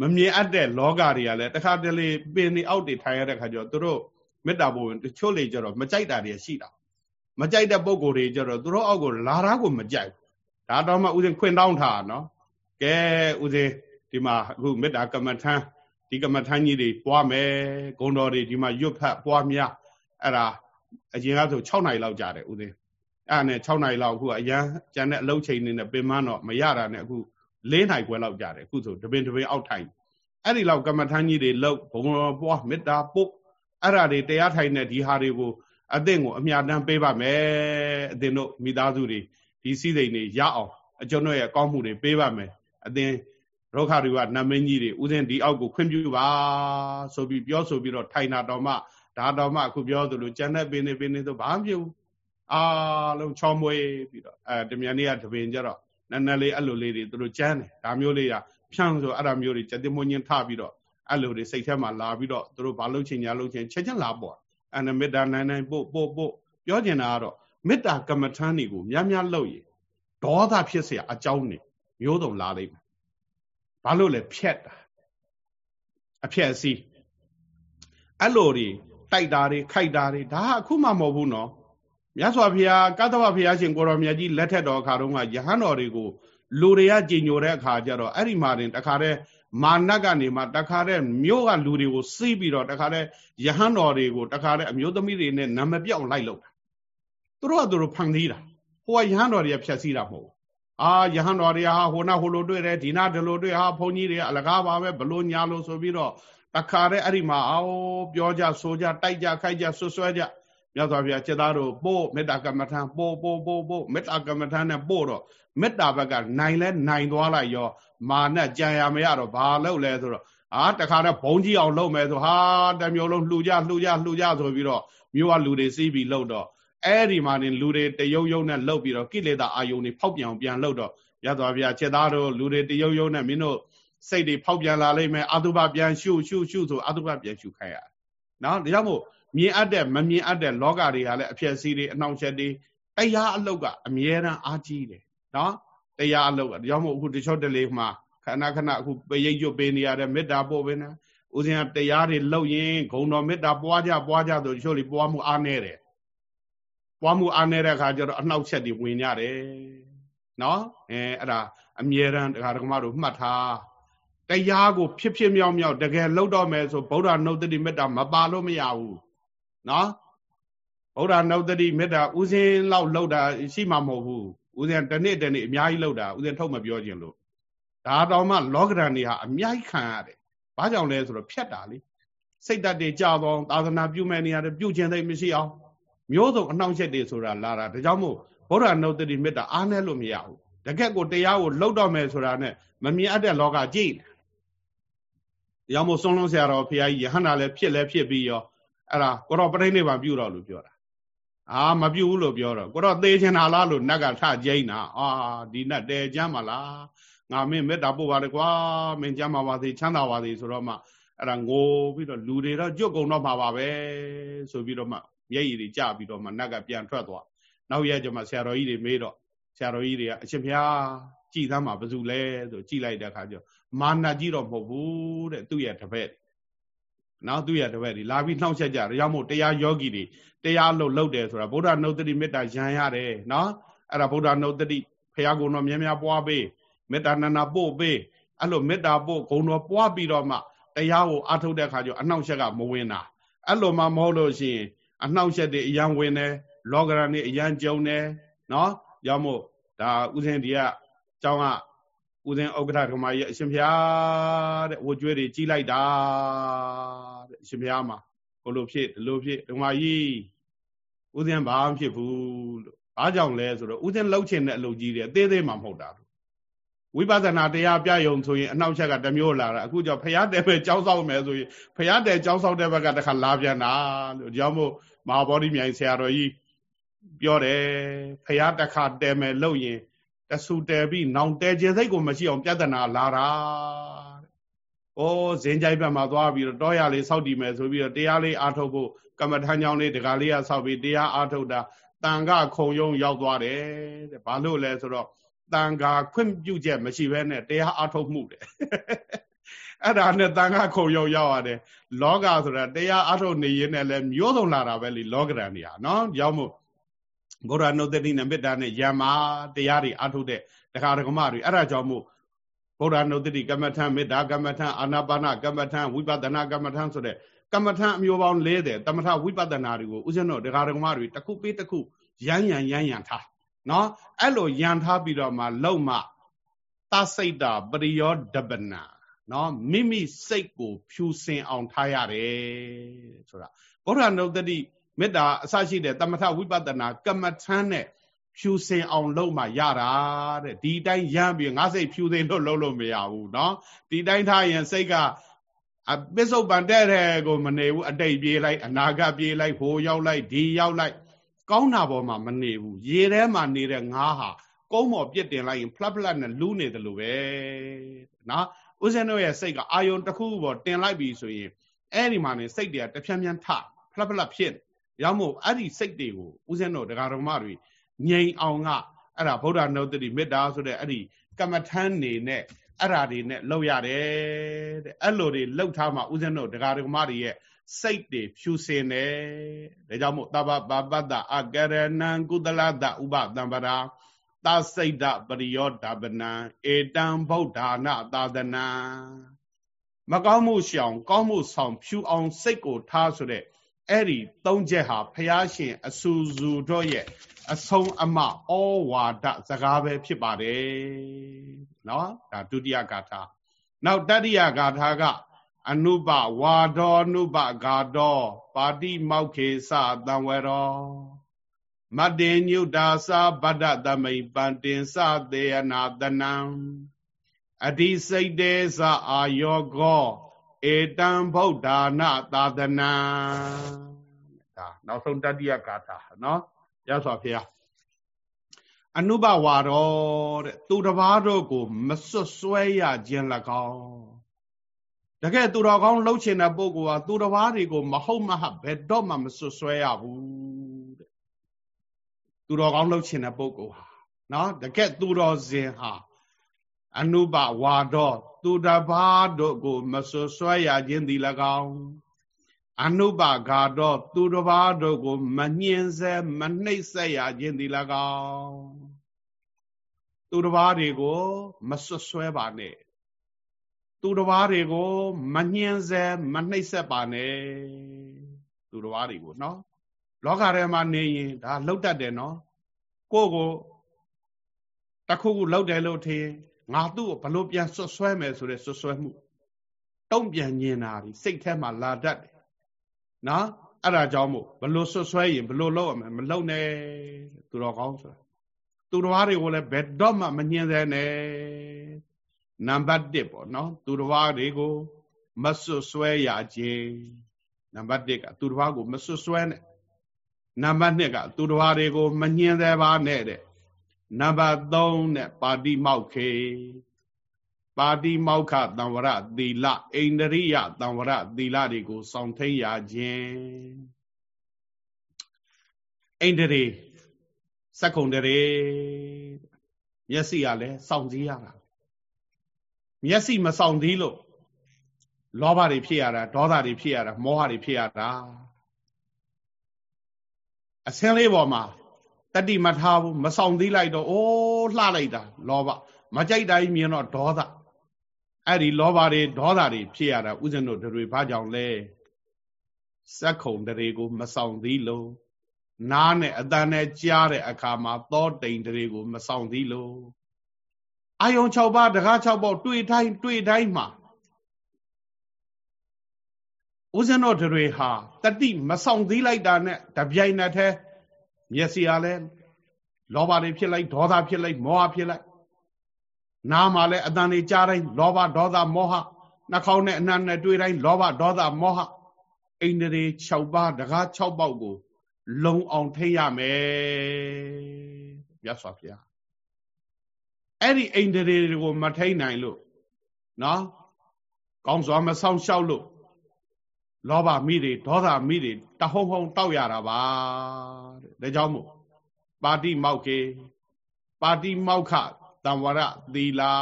မမြင်အပ်တဲ့လောကတွေကလည်းတခါတလေပင်နေအောက်တွေထိုင်ရတဲ့ခါကျတော့သူတို့မေတ္တာပို့တချို့လေကျတော့မကြိုက်တာတွေရှိတာမကြိုက်တဲ့ပုံကိုယ်တွေကျတော့သူတို့အောက်ကိုလာတာကိုမကြိုက်ဒါတော့မှဥစဉ်ခွင်တောင်းထားနော်ကဲဥစဉ်ဒီမှာအခုမေတ္တာကမ္မထံဒီကမ္မထံကြီးတွေပွားမယ်ဂုံတော်တွေဒီမှာရွတ်ဖတ်ပွားများအဲ့ဒါအရင်ကဆို6နိုင်လောက်ကြာတယ်ဥစဉ် အဲ့နဲ့6နိုင်လောက်အခုအရန်ကျန်တဲ့အလုပ်ချိန်နေနဲ့ပင်မတော့မရတာနဲ့အခု၄နိုင်ခွဲလောက်ကြာတယ်အခုဆိုတပင်တပင်အောက်ထိုင်အဲ့ဒီလောက်ကမ္မထမ်းကြီးတွေလောက်ဘုံတော်ပွားမေတ္တာပုတ်အဲ့ဒါတွေတရားထိုင်တဲ့ဒီဟာတွေကိုအသင်ကိုအမြတ်တမ်းပေးပါမယ်အသင်တို့မိသားစုတွေဒီစည်းစိမ်တွေရအောင်အကျွန်တော်ရဲ့ကောင်းမှုတွေပေးပါမယ်အသင်ရောခတွေကနမင်းကြီးတွေဥစဉ်ဒီအောက်ကိုခွင့်ပြုပါဆိုပြီးပြောဆိုပြီးတော့ထိုင်တာတော်မှဒါတော်မှအခုပြောသလိုကျန်တဲ့ပင်နေပင်နေဆိုဘာမှမပြုတ် အားလုံးချောမွေးပြီးတော့အဲတမြန်နေ့ကတပင်ကြတော့နည်းနည်းလေးအဲ့လိုလေးတွေသူတို့ကြမ်းတယ်ဒါမျိုးလေးကဖြန့်ဆိုအဲ့ဒါမျိုးတွေစက်တင်မွင်းချင်းထပြီးတော့အဲ့လိုတွေစိတ်ထဲမှာလာပြီးတော့သူတို့ဘာလုပ်ချင်ညာလုပ်ချင်ချက်ချင်းလာပေါ့အဲ့နမေတ္တာနိုင်နိုင်ပို့ပို့ပို့ပြောချင်တာကတော့မေတ္တာကမ္မထမ်းတွေကိုများများလုပ်ရင်ဒေါသဖြစ်เสียအကြောင်းနေမျိုးစုံလာလိမ့်မယ်ဘာလို့လဲဖြက်တာ အဖြက်စီးအဲ့လိုတွေတိုက်တာတွေခိုက်တာတွေဒါအခုမှမဟုတ်ဘူးနော် မြတ်စွာဘုရားကတ္တဝဘုရားရှင်ကိုရောမြတ်ကြီးလက်ထက်တော်အခါတုန်းကယဟန်တော်တွေကိုလူတွေကကြည်ညိုတဲ့အခါကျတော့အဲ့ဒီမှာတင်တခါတည်းမာနကနေမှတခါတည်းမြို့ကလူတွေကိုစီးပြီးတော့တခါတည်းယဟန်တော်တွေကိုတခါတည်းအမျိုးသမီးတွေနဲ့နာမပြောက်လိုက်လို့သူတို့ကသူတို့ဖန်သီးတာဟိုကယဟန်တော်တွေကဖြတ်စည်းတာမဟုတ်အာယဟန်တော်တွေဟာဟိုနာဟိုလိုတွေ့တယ်ဒီနာဒီလိုတွေ့ဟာဘုန်းကြီးတွေအလကားပါပဲဘလို့ညာလို့ဆိုပြီးတော့တခါတည်းအဲ့ဒီမှာအော်ပြောကြဆိုကြတိုက်ကြခိုက်ကြဆွဆွဲကြ မြတ်စွာဘုရားจิตသားတို့ပို့မေတ္တာကမ္မထံပို့ပို့ပို့ပို့မေတ္တာကမ္မထံနဲ့ပို့တော့မေတ္တာဘက်ကနိုင်လဲနိုင်သွားလိုက်ရော မာနကြံရမရတော့ဘာလုပ်လဲဆိုတော့အာတခါတော့ဘုံကြီးအောင်လုပ်မယ်ဆိုဟာတမျိုးလုံးလှူကြလှူကြလှူကြဆိုပြီးတော့မြို့ကလူတွေစီးပြီးလှုပ်တော့အဲ့ဒီမှာနေလူတွေတယုံယုံနဲ့လှုပ်ပြီးတော့ကိလေသာအာယုန်တွေဖောက်ပြန်ပြန်လှုပ်တော့ရသွားဗျာချက်သားတို့လူတွေတယုံယုံနဲ့မင်းတို့စိတ်တွေဖောက်ပြန်လာလိမ့်မယ်အတုပပြန်ရှုရှုရှုဆိုအတုပပြန်ရှုခိုင်းရနော်ဒါကြောင့်မို့ မြင်အပ်တဲ့မမြင်အပ်တဲ့လောကတွေကလည်းအဖြစ်စီးတွေအနှောင့်အယှက်တွေတရားအလုတ်ကအမြဲတမ်းအားကြီးတယ်နော်တရားအလုတ်ကဒါကြောင့်မို့အခုတချို့တလေမှာခဏခဏအခုပရိတ်ကျွတ်ပေးနေရတဲ့မေတ္တာပို့ပဲနော်ဦးဇင်းကတရားတွေလှုပ်ရင်ဂုံတော်မေတ္တာပွားကြပွားကြဆိုတချို့လေပွားမှုအားနေတယ်ပွားမှုအားနေတဲ့အခါကျတော့အနှောက်အယှက်တွေဝင်ကြတယ်နော်အဲအဲ့ဒါအမြဲတမ်းဒကာဒကမတို့မှတ်ထားတရားကိုဖြစ်ဖြစ်မြောက်မြောက်တကယ်လှုပ်တော့မယ်ဆိုဗုဒ္ဓနှုတ်တိမေတ္တာမပါလို့မရဘူး နော်ဗုဒ္ဓနှုတ်တိမေတ္တာဥစဉ်လောက်လှုပ်တာရှိမှာမဟုတ်ဘူးဥစဉ်တစ်နေ့တစ်နေ့အများကြီးလှုပ်တာဥစဉ်ထုတ်မပြောခြင်းလို့ဒါတော့မှလောကဓာတ်တွေဟာအများကြီးခံရတယ်ဘာကြောင့်လဲဆိုတော့ဖြတ်တာလေစိတ်ဓာတ်တွေကြာတော့သာသနာပြုမဲ့နေရတယ်ပြုခြင်းသိမရှိအောင်မျိုးစုံအနှောင့်အယှက်တွေဆိုတာလာတာဒါကြောင့်မို့ဗုဒ္ဓနှုတ်တိမေတ္တာအားနဲ့လို့မရဘူးတကက်ကိုတရားကိုလှုပ်တော့မယ်ဆိုတာနဲ့မမြင်အပ်တဲ့လောကကြည့်ရောင်မို့ဆုံးလုံးဆရာတော်ဖရာကြီးယဟန္တာလည်းဖြစ်လည်းဖြစ်ပြီးရော အဲ့ဒါကိုတော့ပြိဋိနိဗ္ဗာန်ပြုတော့လို့ပြောတာအာမပြုဘူးလို့ပြောတော့ကိုတော့သေချင်တာလားလို့နတ်ကထကြိန်းတာအာဒီနတ်တဲကြမ်းမလားငါမင်းမေတ္တာပို့ပါလေကွာမင်းကြမ်းပါပါစေချမ်းသာပါစေဆိုတော့မှအဲ့ဒါငိုပြီးတော့လူတွေတော့ကြွကုံတော့မှာပါပဲဆိုပြီးတော့မှမျက်ရည်တွေကျပြီးတော့မှနတ်ကပြန်ထွက်သွားနောက်ရက်ကျမှဆရာတော်ကြီးတွေမေးတော့ဆရာတော်ကြီးတွေကအရှင်ဘုရားကြည်သမ်းမှာဘယ်သူလဲဆိုကြည်လိုက်တဲ့အခါကျမာနကြီးတော့မဟုတ်ဘူးတဲ့သူ့ရဲ့တပည့် နော်သူ့ရဲ့တပည့်တွေလာပြီးနှောင့်ယှက်ကြတယ်ရောက်မို့တရားယောဂီတွေတရားလို့လုပ်တယ်ဆိုတာဗုဒ္ဓနှုတ်တိမေတ္တာရံရတယ်နော်အဲ့ဒါဗုဒ္ဓနှုတ်တိဖះကုံတော်များများပွားပေးမေတ္တာနန္နာပို့ပေးအဲ့လိုမေတ္တာပို့ဂုံတော်ပွားပြီးတော့မှတရားကိုအထုတ်တဲ့အခါကျအနှောင့်ယှက်ကမဝင်တာအဲ့လိုမှမဟုတ်လို့ရှိရင်အနှောင့်ယှက်တွေအယံဝင်တယ်လောကရန်တွေအယံကြုံတယ်နော်ရောက်မို့ဒါဥစဉ်ဒီကကျောင်းကဥစဉ်ဥက္ကဋ္ဌဓမ္မကြီးအရှင်ဘုရားတဲ့ဝကြွေးတွေကြီးလိုက်တာတဲ့အ ရှင်ဘုရားမှာဘလို့ဖြစ်ဒီလိုဖြစ်ဓမ္မကြီးဥစဉ်ဘာမှဖြစ်ဘူးလို့ဘာကြောင့်လဲဆိုတော့ဥစဉ်လှုပ်ချင်တဲ့အလုပ်ကြီးတွေအသေးသေးမှမဟုတ်တာဝိပဿနာတရားပြယုံဆိုရင်အနှောက်အယှက်ကတမျိုးလာတာအခုကြောင့်ဖရာတဲပဲကြောင်းဆောက်မယ်ဆိုရင်ဖရာတဲကြောင်းဆောက်တဲ့ဘက်ကတခါလာပြန်တာလို့ကြောင့်မို့မဟာဗောဓိမြိုင်ဆရာတော်ကြီးပြောတယ်ဖရာတခါတဲမယ်လို့ရင်တဆူတဲပြီးနောင်တဲခြင်းစိတ်ကိုမရှိအောင်ပြဿနာလာတာ။ ဩဇင်ကြိုက်ဘက်မှာသွားပြီးတော့တောရလေးစောက်တည်မယ်ဆိုပြီးတော့တရားလေးအားထုတ်ဖို့ကမ္မထမ်းကြောင်းလေးတကားလေးကစောက်ပြီးတရားအားထုတ်တာတန်ခခုံယုံရောက်သွားတယ်တဲ့။ဘာလို့လဲဆိုတော့တန်ခါခွင့်ပြုချက်မရှိဘဲနဲ့တရားအားထုတ်မှုတဲ့။အဲ့ဒါနဲ့တန်ခခုံယုံရောက်ရတယ်။လောကဆိုတာတရားအားထုတ်နေရင်လည်းမျိုးစုံလာတာပဲလေလောကရန်နေဟာနော်။ရောက်မို့ဗုဒ္ဓနုတ္တိနဲ့မေတ္တာနဲ့ယမတရားတွေအထုတ်တဲ့တရားဓမ္မတွေအဲ့ဒါကြောင့်မို့ ဗုဒ္ဓနုတ္တိကမ္မထံမေတ္တာကမ္မထံအာနာပါနကမ္မထံဝိပဿနာကမ္မထံဆိုတဲ့ကမ္မထံအမျိုးပေါင်း40တမထဝိပဿနာတွေကိုဥစဉ်တော့တရားဓမ္မတွေတစ်ခုပေးတစ်ခုရမ်းရမ်းရမ်းရမ်းထားနော်အဲ့လိုရန်ထားပြီးတော့မှလုံမှသစိတ်တာပရိယောဒပနာနော်မိမိစိတ်ကို ဖြူစင်အောင်ထားရတယ်ဆိုတာဗုဒ္ဓနုတ္တိမေတ္တာအစရှိတဲ့တမထဝိပဿနာကမ္မထမ်းနဲ့ ဖြူစင်အောင်လုပ်မှရတာတဲ့ဒီတိုင်းရမ်းပြီးငါစိတ်ဖြူစင်လို့လုပ်လို့မရဘူးเนาะဒီတိုင်းထားရင်စိတ်ကအပစ္စုပန်တဲ့တဲ့ကိုမနေဘူးအတိတ်ပြေးလိုက်အနာဂတ်ပြေးလိုက်ဟိုရောက်လိုက်ဒီရောက်လိုက်ကောင်းတာပေါ်မှာမနေဘူးရေထဲမှာနေတဲ့ငါးဟာကုန်းပေါ်ပြစ်တင်လိုက်ရင်ဖလတ်ဖလတ်နဲ့လူးနေတယ်လို့ပဲနော်ဦးဇင်းတို့ရဲ့စိတ်ကအာယုံတစ်ခုပေါ်တင်လိုက်ပြီဆိုရင်အဲ့ဒီမှာနေစိတ်တွေကတဖြန်းဖြန်းထဖလတ်ဖလတ်ဖြစ်ရောက်မို့အဲ့ဒီစိတ်တွေကိုဦးဇင်းတို့ဒကာတော်မတွေ ငြိမ်အောင်ကအဲ့ဒါဗုဒ္ဓနုတ္တိမေတ္တာဆိုတဲ့အဲ့ဒီကမ္မထမ်းနေနဲ့အဲ့ဓာတွေနဲ့လှုပ်ရတယ်တဲ့အဲ့လိုတွေလှုပ်ထားမှဦးဇင်းတို့ဒကာဒကမတွေရဲ့စိတ်တွေဖြူစင်တယ်ဒါကြောင့်မို့တပပပတ္တအကရဏံကုသလတဥပတံပရာသစိတ်တပရိယောဓပနံဧတံဗုဒ္ဓနာသာသနာမကောင်းမှုရှောင် ကောင်းမှုဆောင်ဖြူအောင်စိတ်ကိုထားဆိုတဲ့ အဲ့ဒီသုံးချက်ဟာဖះရှင်အဆူဆူတို့ရဲ့အဆုံးအမဩဝါဒစကားပဲဖြစ်ပါတယ်နော်ဒါဒုတိယဂါထာနောက်တတိယဂါထာကအနုပဝါဒောနုပဂါဒောပါတိမောက်ခေသတံဝရောမတ္တေညုတာသာဗဒ္ဒသမိပန္တင်သသေယနာတနံအတိစိတ်တေသအာယောကော ဧတံဗုဒ္ဓနာသာသနာဒါနောက်ဆုံးတတိယဂါထာနော်ရသော်ဖေအနုဘဝါတော်တဲ့သူတစ်ပါးတို့ကိုမစွတ်စွဲရခြင်း၎င်းတကယ်သူတော်ကောင်းလှုပ်ချင်တဲ့ပုဂ္ဂိုလ်ဟာသူတစ်ပါးတွေကိုမဟုတ်မဟဘယ်တော့မှမစွတ်စွဲရဘူးတဲ့သူတော်ကောင်းလှုပ်ချင်တဲ့ပုဂ္ဂိုလ်ဟာနော်တကယ်သူတော်စင်ဟာအနုဘဝါတော် သူတစ်ပါးတို့ကိုမစွတ်စွဲရခြင်းသည်၎င်းအနုပဂါတော့သူတစ်ပါးတို့ကို မညှင်းဆဲမနှိပ်ဆက်ရခြင်းသည်၎င်းသူတစ်ပါးတွေကို မဆွဆွဲပါနဲ့သူတစ်ပါးတွေကိုမညှင်းဆဲမနှိပ်ဆက်ပါနဲ့သူတစ်ပါးတွေကိုနော်လောကထဲမှာနေရင်ဒါလှုပ်တတ်တယ်နော်ကိုယ့်ကိုတခုခုလှုပ်တယ်လို့ထင် ငါသူ့ကိုဘလို့ပြန်ဆွဆွဲမယ်ဆိုတဲ့ဆွဆွဲမှုတုံ့ပြန်ညင်တာဒီစိတ်ထဲမှာလာတတ်တယ်နော်အဲ့ဒါကြောင့်မို့ဘလို့ဆွဆွဲရင်ဘလို့လုပ်ရမလဲမလုပ်နဲ့သူတော်ကောင်းဆိုတာသူတော်တွေကိုလည်းဘယ်တော့မှမညှင်းသေးနဲ့နံပါတ်1ပေါ့နော် သူတော်တွေကိုမဆွဆွဲရခြင်းနံပါတ်1ကသူတော်ကိုမဆွဆွဲနဲ့နံပါတ်2ကသူတော်တွေကိုမညှင်းသေးပါနဲ့တဲ့ နံပါတ်3နဲ့ပါတိမောက်ခေပါတိမောက္ခတံဝရသီလအိန္ဒရိယတံဝရသီလတွေကိုစောင့်ထိန်ရခြင်းအိန္ဒြေစက္ကုံတရေမျက်စိကလည်းစောင့်စည်းရတာမျက်စိမစောင့်သေးလို့လောဘတွေဖြစ်ရတာဒေါသတွေဖြစ်ရတာမောဟတွေဖြစ်ရတာအစင်းလေးပေါ်မှာ တတိမထားဘူးမဆောင်သေးလိုက်တော့အိုးလှလိုက်တာလောဘမကြိုက်တိုင်းမြင်တော့ဒေါသအဲ့ဒီလောဘတွေဒေါသတွေဖြစ်ရတာဥစဉ်တို့တွေဘာကြောင့်လဲစက်ခုံတွေကို မဆောင်သေးလို့နားနဲ့အတန်နဲ့ကြားတဲ့အခါမှာသောတိန်တွေကို မဆောင်သေးလို့အာယုံ6ပါးတကား6ပေါက်တွေ့တိုင်းတွေ့တိုင်းမှာဥစဉ်တို့တွေဟာတတိမဆောင်သေးလိုက်တာနဲ့တပြိုင်နက်တည်း မျက်စိအားလဲလောဘတွေဖြစ်လိုက်ဒေါသဖြစ်လိုက်မောဟဖြစ်လိုက်နားမှာလည်းအတန်တွေကြားတိုင်းလောဘဒေါသမောဟနှာခေါင်းနဲ့အနံ့နဲ့တွေ့တိုင်းလောဘဒေါသမောဟအိန္ဒြေ6ပါးတကား6ပေါက်ကို လုံအောင်ထိရမယ်မြတ်စွာဘုရားအဲ့ဒီအိန္ဒြေတွေကိုမထိနိုင်လို့နော်ကောင်းစွာမဆောင်ရှောက်လို့လောဘမိတွေဒေါသမိတွေတဟုံဟုံတောက်ရတာပါတဲ့ ဒါကြောင့်မို့ပါတိမောက်ကေပါတိမောက်ခတံဝရသီလာ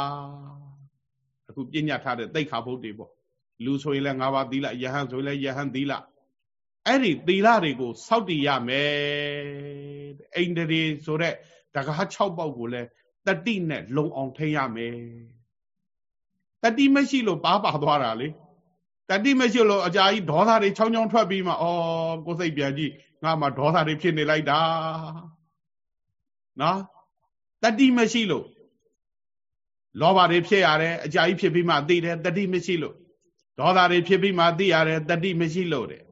အခုပြညတ်ထားတဲ့တိတ်ခါဘုတ်တွေပေါ့လူဆိုရင်လည်း၅ပါးသီလယဟန်ဆိုရင်လည်းယဟန်သီလအဲ့ဒီသီလတွေကိုစောင့်တည်ရမယ်အိန္ဒြေဆိုတဲ့တကား6ပေါက်ကိုလည်းတတိနဲ့လုံအောင်ထိရမယ်တတိမရှိလို့ပါပါသွားတာလေတတိမရှိလို့အကြာကြီးဒေါသတွေချောင်းချောင်းထွက်ပြီးမှဩကိုယ်စိတ်ပြန်ကြည့် ငါမှဒေါသတွေဖြစ်နေလိုက်တာနော်တတိမရှိလို့လောဘတွေဖြစ်ရတယ်အကြာကြီးဖြစ်ပြီးမှသိတယ်တတိမရှိလို့ဒေါသတွေဖြစ်ပြီးမှသိရတယ်တတိမရှိလို့တဲ့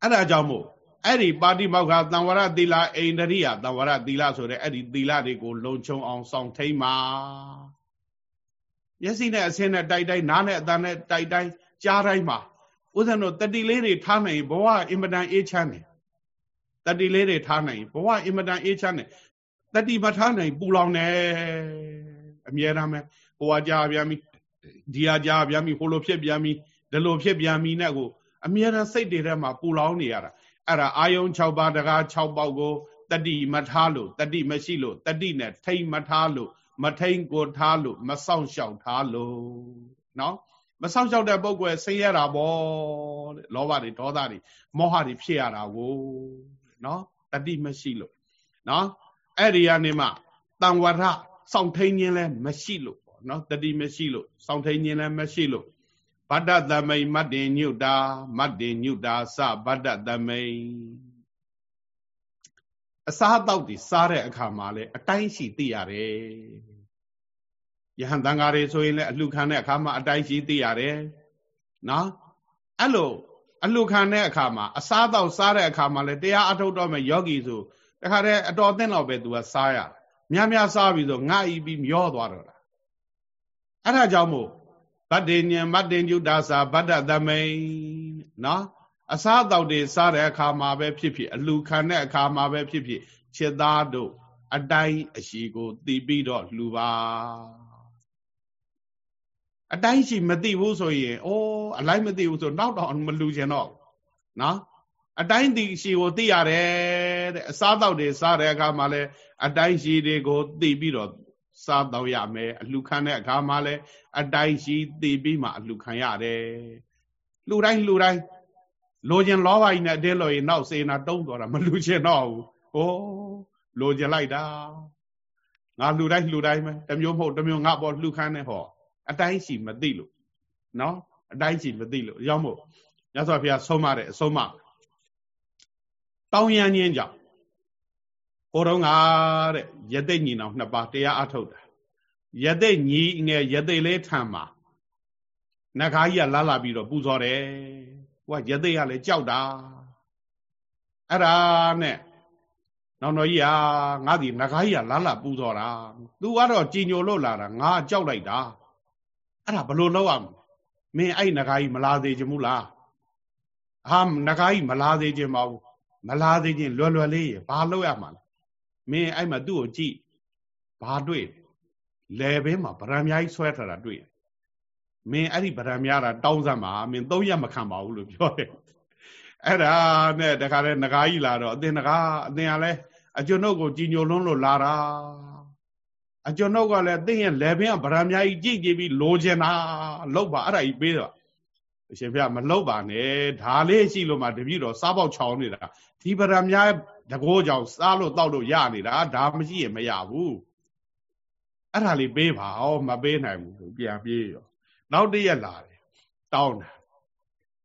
အဲ့ဒါကြောင့်မို့အဲ့ဒီပါတိမောက္ခသံဝရသီလအိန္ဒရိယသံဝရသီလဆိုတဲ့အဲ့ဒီသီလတွေကိုလုံခြုံအောင်ဆောင်ထိန်ပါမျက်စိနဲ့အဆင်းနဲ့တိုက်တိုက်နားနဲ့အသံနဲ့တိုက်တိုက်ကြားတိုင်းမှာ ဥစ္စာတို့တတိလေးတွေထားနိုင်ဘဝအင်မတန်အေးချမ်းတယ်တတိလေးတွေထားနိုင်ဘဝအင်မတန်အေးချမ်းတယ်တတိမထားနိုင်ပူလောင်တယ်အမြဲတမ်းပဲဟိုကကြားပြန်ပြီဒီကကြားပြန်ပြီဟိုလိုဖြစ်ပြန်ပြီဒီလိုဖြစ်ပြန်ပြီနဲ့ကိုအမြဲတမ်းစိတ်တွေထဲမှာပူလောင်နေရတာအဲ့ဒါအာယုံ6ပါးတကား6ပေါက်ကိုတတိမထားလို့တတိမရှိလို့တတိနဲ့ထိမ့်မထားလို့မထိန်ကိုထားလို့မဆောင်ရှောက်ထားလို့နော် မဆောင်ရှောက်တဲ့ပုဂ္ဂိုလ်ဆင်းရဲတာပေါ့တဲ့လောဘတွေဒေါသတွေမောဟတွေဖြစ်ရတာကိုနော်တတိမရှိလို့နော်အဲ့ဒီကနေမှတံဝရစောင့်ထိန်ခြင်းလည်းမရှိလို့ပေါ့နော်တတိမရှိလို့စောင့်ထိန်ခြင်းလည်းမရှိလို့ဗတ္တသမိန်မတ္တင်ညုတာမတ္တင်ညုတာစဗတ္တသမိန်အစားအသောက်တွေစားတဲ့အခါမှာလည်းအတိုင်းရှိသိရတယ် ယဟန်တန်ဃာတွေဆိုရင်လည်းအလှခံတဲ့အခါမှာအတိုင်းရှိသိရတယ်နော်အဲ့လိုအလှခံတဲ့အခါမှာအစားအသောက်စားတဲ့အခါမှာလည်းတရားအထုတ်တော့မဲ့ယောဂီဆိုတခါတည်းအတော်အသင့်တော့ပဲသူကစားရများများစားပြီးဆိုငါဤပြီးမျောသွားတော့တာအဲ့ဒါကြောင့်မို့ဗတ္တေညံမတ္တင်ကျုတာစာဗတ္တသမိန်နော်အစားအသောက်တွေစားတဲ့အခါမှာပဲဖြစ်ဖြစ်အလှခံတဲ့အခါမှာပဲဖြစ်ဖြစ်ခြေသားတို့အတိုင်းအရှိကိုသိပြီးတော့လှူပါ အတိုင်းရှိမသိဘူးဆိုရင်အိုးအလိုက်မသိဘူးဆိုနောက်တော့မလှူချင်တော့နော်အတိုင်းသိရှိကိုသိရတယ်တဲ့အစားတော့တွေစားတဲ့အခါမှာလဲအတိုင်းရှိတွေကိုသိပြီးတော့စားတော့ရမယ်အလှခံတဲ့အခါမှာလဲအတိုင်းရှိသိပြီးမှအလှခံရတယ်လှူတိုင်းလှူတိုင်းလိုချင်လောဘကြီးနဲ့အတင်းလို့ရင်နောက်စေနာတုံးသွားတာမလှူချင်တော့ဘူးဟိုးလိုချင်လိုက်တာငါလှူတိုင်းလှူတိုင်းပဲတမျိုးမဟုတ်တမျိုးငါပေါ်လှူခန်းနေဟော အတိုင်းရှိမသိလို့နော်အတိုင်းရှိမသိလို့ရောက်မို့မြတ်စွာဘုရားဆုံးမတဲ့အဆုံးမတောင်းရန်ချင်းကြောင့်ကိုတော့ငါတဲ့ယသိညီနောင်နှစ်ပါးတရားအထုတ်တာယသိညီငယ်ယသိလေးထံမှာနဂါကြီးကလာလာပြီးတော့ပူဇော်တယ်ဟိုကယသိကလည်းကြောက်တာအဲ့ဒါနဲ့နောင်တော်ကြီးဟာငါဒီနဂါကြီးကလာလာပူဇော်တာသူကတော့ကြည်ညိုလို့လာတာငါကြောက်လိုက်တာ အဲ့ဒါဘလို့လောက်အောင်မင်းအဲ့နဂါကြီးမလာသေးချင်ဘူးလားဟာနဂါကြီးမလာသေးချင်ပါဘူးမလာသေးချင်းလွယ်လွယ်လေးရဘာလုပ်ရမှာလဲမင်းအဲ့မှာသူ့ကိုကြည့်ဘာတွေ့လဲဘင်းမှာဗရံများကြီးဆွဲထားတာတွေ့မင်းအဲ့ဒီဗရံများတာတောင်းစမ်းပါမင်းသုံးရက်မခံပါဘူးလို့ပြောတယ်အဲ့ဒါနဲ့တခါတည်းငကားကြီးလာတော့အသင်ငကားအသင်ကလည်းအကျွန်ုပ်ကိုကြည်ညိုလွန်းလို့လာတာ အကျွန်ုပ်ကလည်းအသင်ရဲ့လဲဘင်းကဗရံများကြီးကြည့်ကြည့်ပြီးလိုချင်တာလောက်ပါအဲ့ဒါကြီးပေးတော့အရှင်ဘုရားမလောက်ပါနဲ့ဒါလေးရှိလို့မှတပည့်တော်စားပေါက်ချောင်းနေတာဒီပရမ ्या တကောကြောင့်စားလို့တောက်လို့ရနေတာဒါမရှိရင်မရဘူးအဲ့ဒါလေးပေးပါဩမပေးနိုင်ဘူးပြန်ပြေးရောနောက်တရက်လာတယ်တောင်းတာ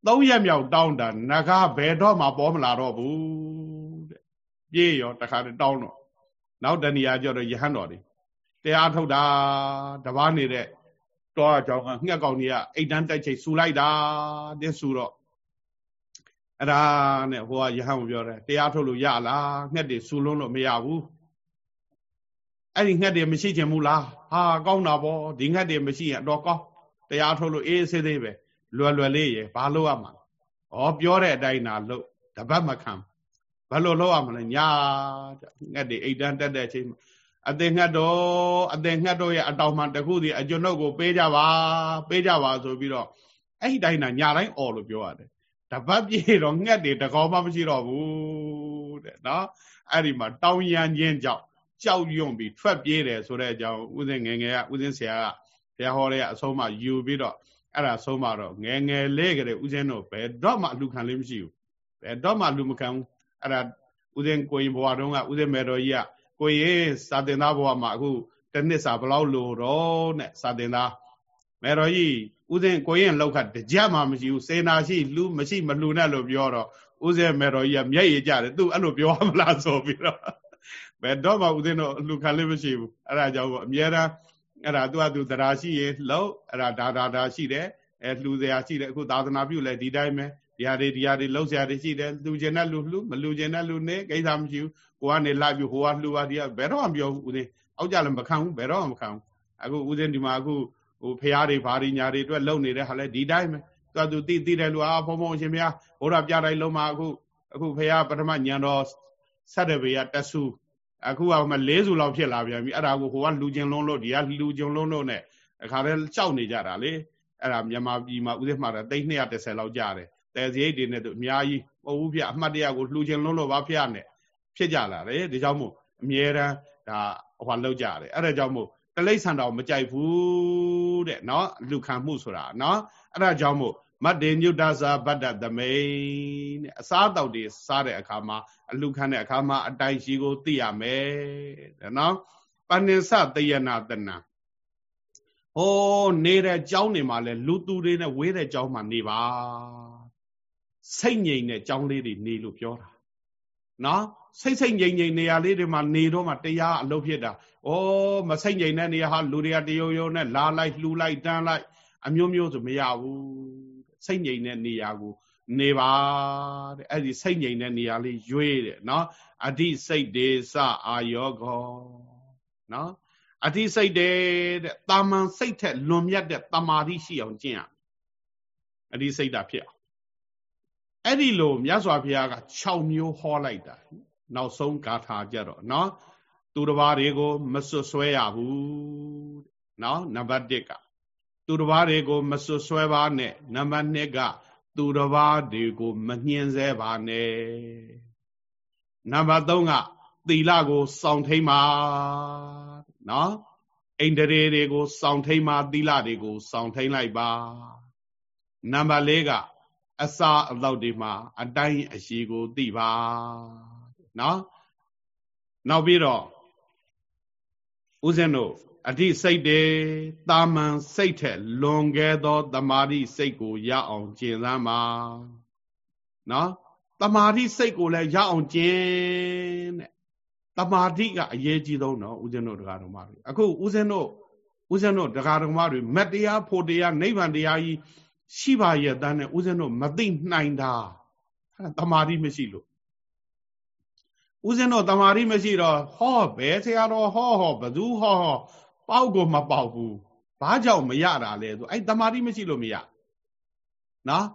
သုံးရက်မြောက်တောင်းတာငကားဘယ်တော့မှပေါ်မလာတော့ဘူးတဲ့ပြေးရောတခါတည်းတောင်းတော့နောက်တဏှာကျတော့ယဟန်တော်တွေ တရားထုတ်တာတပားနေတဲ့တောအကြောင်းကငှက်ကောင်ကြီးကအိတ်တန်းတိုက်ချိတ်ဆူလိုက်တာတဲ့ဆူတော့အဲ့ဒါနဲ့ဟိုကယဟန်ကိုပြောတယ်တရားထုတ်လို့ရလားငှက်တွေဆူလုံးလို့မရဘူးအဲ့ဒီငှက်တွေမရှိချင်ဘူးလားဟာကောင်းတာပေါ့ဒီငှက်တွေမရှိရင်တော့ကောင်းတရားထုတ်လို့အေးဆေးသေးပဲလွယ်လွယ်လေးရယ်ဘာလို့ရမှာဩပြောတဲ့အတိုင်းနာလို့တပတ်မခံဘာလို့လို့ရမလဲညာငှက်တွေအိတ်တန်းတက်တဲ့အချိန်မှာ အသင်ငှက်တော်အသင်ငှက်တော်ရဲ့အတောင်မှတခုစီအကျွန်ုပ်ကိုပေးကြပါပေးကြပါဆိုပြီးတော့အဲ့ဒီတိုင်းနာညာတိုင်းអော်လို့ပြောရတယ်တပတ်ပြေတော့ငှက်တွေတကောမှမရှိတော့ဘူးတဲ့နော်အဲ့ဒီမှာတောင်းရန်ချင်းကြောင့်ကြောက်ရွံ့ပြီးထွက်ပြေးတယ်ဆိုတဲ့အကြောင်းဥစဉ်ငယ်ငယ်ကဥစဉ်ဆရာကဘုရားဟောတဲ့အဆုံးမယူပြီးတော့အဲ့ဒါဆုံးမတော့ငယ်ငယ်လေးကလေးဥစဉ်တော့ဘယ်တော့မှအလူခံလေးမရှိဘူးဘယ်တော့မှအလူမခံဘူးအဲ့ဒါဥစဉ်ကိုရင်ဘဝတုန်းကဥစဉ်မေတော်ကြီးက ကိုရင်စာတင်သားဘဝမှာအခုတစ်နှစ်စာဘယ်လောက်လိုတော့နဲ့စာတင်သားမေတော်ကြီးဥစဉ်ကိုရင်လောက်ခတ်တကြမှမရှိဘူးစေနာရှိလူမရှိမလူနဲ့လို့ပြောတော့ဥစဉ်မေတော်ကြီးကမျက်ရည်ကျတယ်သူအဲ့လိုပြောမလားဆိုပြီးတော့ဘယ်တော့မှဥစဉ်တော့လူခံလေးမရှိဘူးအဲ့ဒါကြောင့်အများအားအဲ့ဒါသူကသူတရားရှိရင်လောက်အဲ့ဒါဒါဒါဒါရှိတယ်အဲလှူစရာရှိတယ်အခုသာသနာပြုလဲဒီတိုင်းပဲ ဒီဟာတွေဒီဟာတွေလှုပ်စရာတွေရှိတယ်လှူခြင်းနဲ့လှူလှူမလှူခြင်းနဲ့လှူနေကိစ္စမရှိဘူးကိုကနေလိုက်ပြီးဟိုကလှူပါဒီကဘယ်တော့မှပြောဘူးဦးသိအောက်ကြလည်းမခံဘူးဘယ်တော့မှမခံဘူးအခုဦးသိဒီမှာအခုဟိုဖះတွေဘာတွေညာတွေအတွက်လုံနေတဲ့ဟာလဲဒီတိုင်းပဲသူကသူတိတိတယ်လူအားဘုံဘုံရှင်ဖះဘုရားပြတိုင်းလုံးမှာအခုအခုဖះပထမညံတော်ဆက်တဲ့ဘေကတဆူအခုကမှ၄စုလောက်ဖြစ်လာပြန်ပြီအဲ့ဒါကိုဟိုကလူချင်းလုံးလို့ဒီကလူချင်းလုံးလို့နဲ့အခါတည်းကြောက်နေကြတာလေအဲ့ဒါမြန်မာပြည်မှာဥသိမှာတိတ်230လောက်ကြတယ် တဲစရိတ်တွေနဲ့သူအများကြီးမဟုတ်ဘူးဖះအမှတ်တရကိုလှူချင်းလုံးလို့ပါဖះနဲ့ဖြစ်ကြလာတယ်ဒါကြောင့်မို့အမြဲတမ်းဒါဟိုလောက်ကြတယ်အဲ့ဒါကြောင့်မို့ တလိษံတော်မကြိုက်ဘူးတဲ့နော်လူခံမှုဆိုတာနော်အဲ့ဒါကြောင့်မို့မတ္တေညုတ္တသာဗတ္တသမိန်တဲ့အစားတောက်တွေစားတဲ့အခါမှာအလူခံတဲ့အခါမှာအတိုင်ရှိကိုသိရမယ်တဲ့နော်ပဏ္ဏစတယနာတဏဟောနေတဲ့เจ้าနေမှာလဲလူသူတွေနဲ့ဝေးတဲ့เจ้าမှာနေပါ စိတ်ငြိမ်တဲ့အကြောင်းလေးတွေနေလို့ပြောတာနော်စိတ်စိတ်ငြိမ်ငြိမ်နေရာလေးတွေမှာနေတော့မှတရားအလုပ်ဖြစ်တာဩမစိတ်ငြိမ်တဲ့နေရာဟာလူတွေကတရုံရုံနဲ့လာလိုက်လှူလိုက်တန်းလိုက် အမျိုးမျိုးဆိုမရဘူးစိတ်ငြိမ်တဲ့နေရာကိုနေပါတဲ့အဲ့ဒီစိတ်ငြိမ်တဲ့နေရာလေးရွေးတဲ့နော်အတိစိတ်ဒေသအာယောဂောနော်အတိစိတ်တဲ့တာမန်စိတ်ထက်လွန်မြတ်တဲ့တမာတိရှိအောင်ကျင့်ရအတိစိတ်တာဖြစ်အောင် အဲ့ဒီလိုမြတ်စွာဘုရားက6မျိုးဟောလိုက်တာနောက်ဆုံးဂါထာကြတော့နော်သူတစ်ပါးတွေကိုမစွတ်ဆွဲရဘူးနော်နံပါတ်1ကသူတစ်ပါးတွေကိုမစွတ်ဆွဲပါနဲ့နံပါတ်2ကသူတစ်ပါးတွေကိုမနှင်းဆဲပါနဲ့နံပါတ်3ကသီလကိုစောင့်ထိန်ပါနော်အိန္ဒြေတွေကိုစောင့်ထိန်ပါသီလတွေကိုစောင့်ထိန်လိုက်ပါနံပါတ်4က အစာအတော့တွေမှာ အတိုင်းအရှိကိုသိပါနော်နောက်ပြီးတော့ဦးဇင်းတို့အဋ္ဌစိတ်တွေတာမန်စိတ်ထက်လွန်ကဲသောတမာတိစိတ်ကိုရအောင်ကျင့်သမ်းပါနော်တမာတိစိတ်ကိုလည်းရအောင်ကျင့်တဲ့တမာတိကအရေးကြီးဆုံးနော်ဦးဇင်းတို့တရားတော်မတွေအခုဦးဇင်းတို့ဦးဇင်းတို့တရားတော်မတွေမတရားဖို့တရားနိဗ္ဗာန်တရားကြီး ရှိပါရဲ့တန်းနဲ့ဦးဇင်းတို့မသိနိုင်တာအဲ့ဒါတမာတိမရှိလို့ဦးဇင်းတို့တမာတိမရှိတော့ဟောဘယ်ဆရာတော်ဟောဟောဘသူဟောဟောပေါက်ကိုမပေါက်ဘူးဘာကြောင့်မရတာလဲဆိုအဲ့တမာတိမရှိလို့မရနော်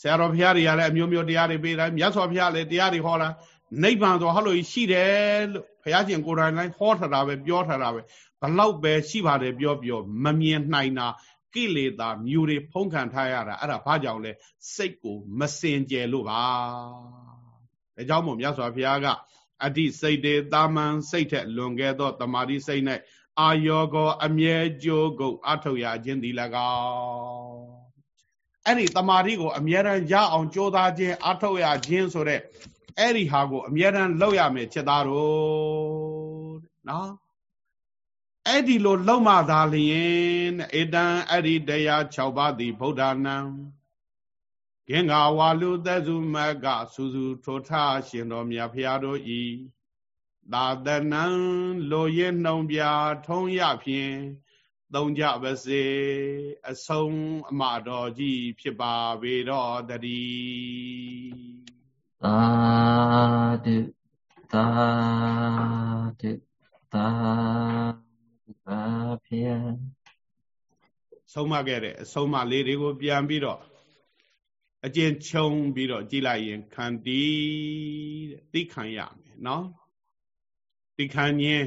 ဆရာတော်ဘုရားတွေကလည်းအမျိုးမျိုးတရားတွေပေးတယ်မြတ်စွာဘုရားလည်းတရားတွေဟောတာနိဗ္ဗာန်ဆိုဟောလို့ရှိတယ်လို့ဘုရားရှင်ကိုယ်တိုင်လိုက်ဟောထားတာပဲပြောထားတာပဲဘလောက်ပဲရှိပါတယ်ပြောပြောမမြင်နိုင်တာ ကိလေသာမျိုးတွေဖုံးခံထားရတာအဲ့ဒါဘာကြောင့်လဲစိတ်ကိုမစင်ကြယ်လို့ပါဒါကြောင့်မို့မြတ်စွာဘုရားကအဋ္ဌစိတ်တေတာမန်စိတ်ထက်လွန်ခဲ့သောတမာတိစိတ်၌အာယောကောအမြဲကြိုးကုန်အထုတ်ရခြင်းသည်၎င်းအဲ့ဒီတမာတိကိုအမြဲတမ်းရအောင်ကြိုးစားခြင်းအထုတ်ရခြင်းဆိုတဲ့အဲ့ဒီဟာကိုအမြဲတမ်းလုပ်ရမယ်ချက်သားတို့နော် အဲ့ဒီလိုလုံမှသာလျင်ဧတံအဲ့ဒီတရား6ပါးသည်ဗုဒ္ဓနံဂင်္ဂါဝါလူသက်စုမကစူစူထိုထရှင်တော်မြတ်ဖရာတို့ဤသာသနံလိုရင်နှုံပြထုံးရဖြင့်သုံးကြပါစေအဆုံးအမတော်ကြီးဖြစ်ပါပေတော့တည်းသာဓုသာဓုသာ ပါဗျာဆုံးမခဲ့တဲ့အဆုံးမလေးတွေကိုပြန်ပြီးတော့အကျဉ်ချုံပြီးတော့ကြည်လိုက်ရင်ခန္တီတဲ့သိခံရမယ်နော်သိခံခြင်း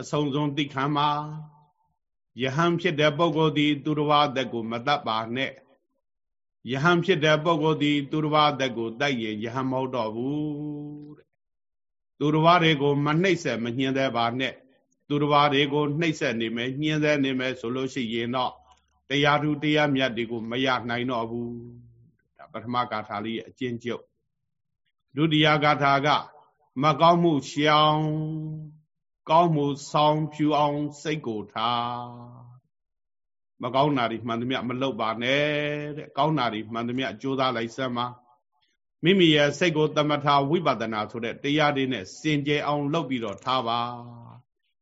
အဆုံးဆုံးသိခံမှာယဟန်ဖြစ်တဲ့ပုဂ္ဂိုလ်သည်သူတော်ဘာသက်ကိုမတတ်ပါနဲ့ယဟန်ဖြစ်တဲ့ပုဂ္ဂိုလ်သည်သူတော်ဘာသက်ကိုတိုက်ရင်ယဟန်မဟုတ်တော့ဘူးတဲ့သူတော်ဘာတွေကိုမနှိမ့်ဆက်မညှင်းသေးပါနဲ့ သူတစ်ပါးတွေကိုနှိပ်စက်နေမယ်ညှင်းဆဲနေမယ်ဆိုလို့ရှိရင်တော့တရားသူတရားမြတ်တွေကိုမရနိုင်တော့ဘူးဒါပထမဂါထာလေးရဲ့အကျဉ်းချုပ်ဒုတိယဂါထာက မကောင်းမှုရှောင်ကောင်းမှုဆောင်ဖြူအောင်စိတ်ကိုထားမကောင်းတာတွေမှန်သမျှမလုပ်ပါနဲ့တဲ့ကောင်းတာတွေမှန်သမျှကြိုးစားလိုက်စမ်းပါမိမိရဲ့စိတ်ကိုတမထာဝိပဿနာဆိုတဲ့တရားတွေနဲ့စင်ကြယ်အောင်လုပ်ပြီးတော့ထားပါ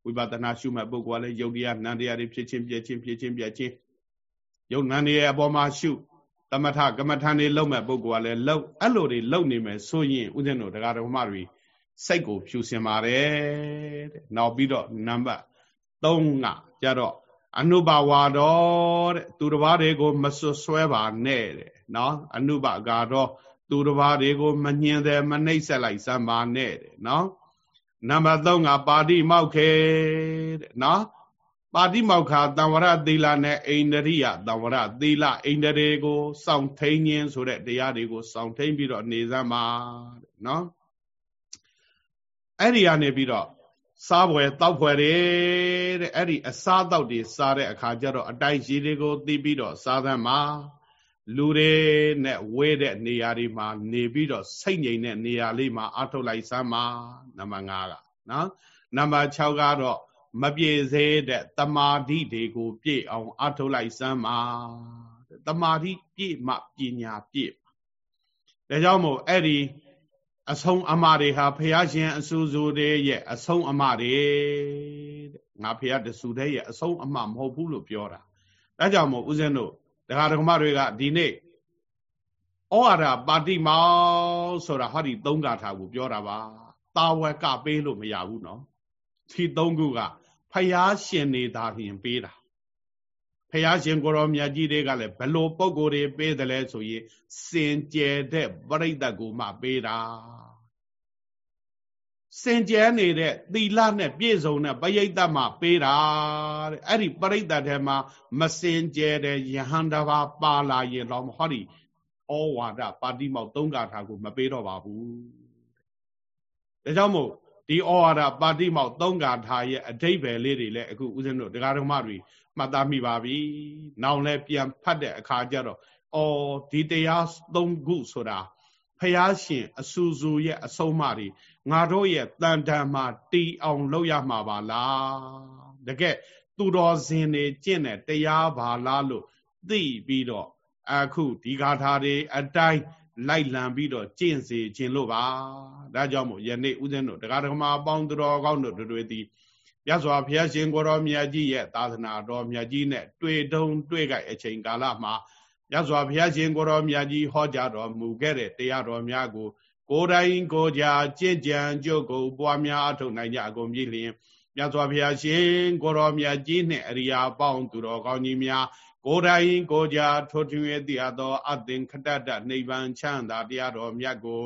ဝိပဿနာရှုမှတ်ပုဂ္ဂိုလ်ကလည်းယုတ်တရားနံတရားတွေဖြစ်ချင်းပြည့်ချင်းဖြစ်ချင်းပြည့်ချင်းယုတ်နံတွေရဲ့အပေါ်မှာရှုတမထကမ္မထန်တွေလုံးမဲ့ပုဂ္ဂိုလ်ကလည်းလုံးအဲ့လိုတွေလုံးနေမယ်ဆိုရင်ဥစဉ်တို့တရားတော်မှတွေစိတ်ကိုဖြူစင်ပါတယ်တဲ့နောက်ပြီးတော့နံပါတ်3ကကြတော့အနုဘဝတော်တဲ့သူတစ်ပါးတွေကိုမဆွဆွဲပါနဲ့တဲ့နော်အနုဘကတော့သူတစ်ပါးတွေကိုမညှင်းတယ်မနှိပ်ဆက်လိုက်စမ်းပါနဲ့တဲ့နော် နံပါတ်3ကပါတိမောက်ခေတဲ့နော်ပါတိမောက်ခာတံဝရသီလနဲ့အိန္ဒြိယတံဝရသီလအိန္ဒြေကိုစောင့်ထိန်ခြင်းဆိုတဲ့တရားတွေကိုစောင့်ထိန်ပြီးတော့နေစမ်းပါတဲ့နော်အဲ့ဒီကနေပြီးတော့စားပွဲတောက်ပွဲတယ်တဲ့အဲ့ဒီအစားတောက်တွေစားတဲ့အခါကျတော့အတိုက်ရှိတွေကိုသိပြီးတော့စားသမ်းမှာ လူတွေနဲ့ဝဲတဲ့နေရာတွေမှာနေပြီးတော့စိတ်ငြိမ်တဲ့နေရာလေးမှာအထုတ်လိုက်စမ်းပါနံပါတ်5ကနော်နံပါတ်6ကတော့မပြေသေးတဲ့တမာတိတွေကို ပြည့်အောင်အထုတ်လိုက်စမ်းပါတမာတိပြည့်မှပညာပြည့်ဒါကြောင့်မို့အဲ့ဒီအဆုံးအမတွေဟာဖះရှင်အဆူဆူတွေရဲ့အဆုံးအမတွေတဲ့ငါဖះတဆူတဲ့ရဲ့အဆုံးအမမဟုတ်ဘူးလို့ပြောတာဒါကြောင့်မို့ဦးဇင်းတို့ ဒကာဒကမတွေကဒီနေ့ဩဝါဒပါတိမောင်ဆိုတာဟာဒီသုံးကာထာကိုပြောတာပါတာဝကပေးလို့မရဘူးနော်ဒီသုံးခုကဖះရှင်နေသာလျှင်ပေးတာဖះရှင်ကိုရောမြတ်ကြီးတွေကလည်းဘလို့ပုံကိုယ်တွေပေးတယ်လဲဆိုရင်စင်ကြယ်တဲ့ပြိဋ္ဌကိုမှပေးတာ စင်ကြဲနေတဲ့သီလနဲ့ပြည့်စုံတဲ့ပရိသတ်မှပေးတာတဲ့အဲ့ဒီပရိသတ်ထဲမှာမစင်ကြဲတဲ့ယဟန်တဘာပါလာရင်တော့ဟောဒီဩဝါဒပါတိမောက်သုံးကာထာကိုမပေးတော့ပါဘူးဒါကြောင့်မို့ဒီဩဝါဒပါတိမောက်သုံးကာထာရဲ့အဓိပ္ပာယ်လေးတွေလည်းအခုဦးဇင်းတို့တရားဓမ္မတွေမှတ်သားမိပါပြီ။နောက်လည်းပြန်ဖတ်တဲ့အခါကျတော့အော်ဒီတရားသုံးခုဆိုတာဖះရှင်အဆူဆူရဲ့အဆုံးအမတွေ ငါတို့ရဲ့တန်တန်မှာတီအောင်လုပ်ရမှာပါလားတကယ်သူတော်စင်တွေကျင့်တဲ့တရားပါလားလို့သိပြီးတော့အခုဒီဂါထာတွေအတိုင်းလိုက်လံပြီးတော့ကျင့်စေခြင်းလို့ပါဒါကြောင့်မို့ယနေ့ဦးဇင်းတို့တရားဓမ္မအပေါင်းတော်ကောင်းတို့တွေသည်ရသော်ဘုရားရှင်ကိုတော်မြတ်ကြီးရဲ့သာသနာတော်မြတ်ကြီးနဲ့တွေ့တုံတွေ့ကြအချိန်ကာလမှာရသော်ဘုရားရှင်ကိုတော်မြတ်ကြီးဟောကြားတော်မူခဲ့တဲ့တရားတော်များကို ကိုယ်တိုင်ကိုယ်ကြာကြင်ကြံကြုတ်ကိုပွားများအထုတ်နိုင်ကြအကုန်ပြည့်လျင်မြတ်စွာဘုရားရှင်ကိုတော်မြတ်ကြီးနှင့်အရိယာပေါင်းသူတော်ကောင်းကြီးများကိုယ်တိုင်ကိုယ်ကြာထိုထွင်သိအပ်သောအသင်္ခတတနိဗ္ဗာန်ချမ်းသာတရားတော်မြတ်ကို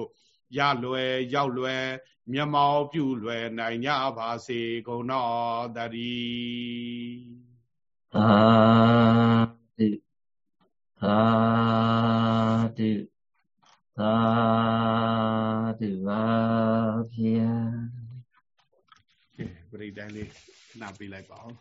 ရလွယ်ရောက်လွယ်မျက်မှောက်ပြုလွယ်နိုင်ကြပါစေကုန်တော်တည်းသာဓုသာဓု သာဓုပါဗျာကဲပြိတ္တလေးခဏပေးလိုက်ပါဦး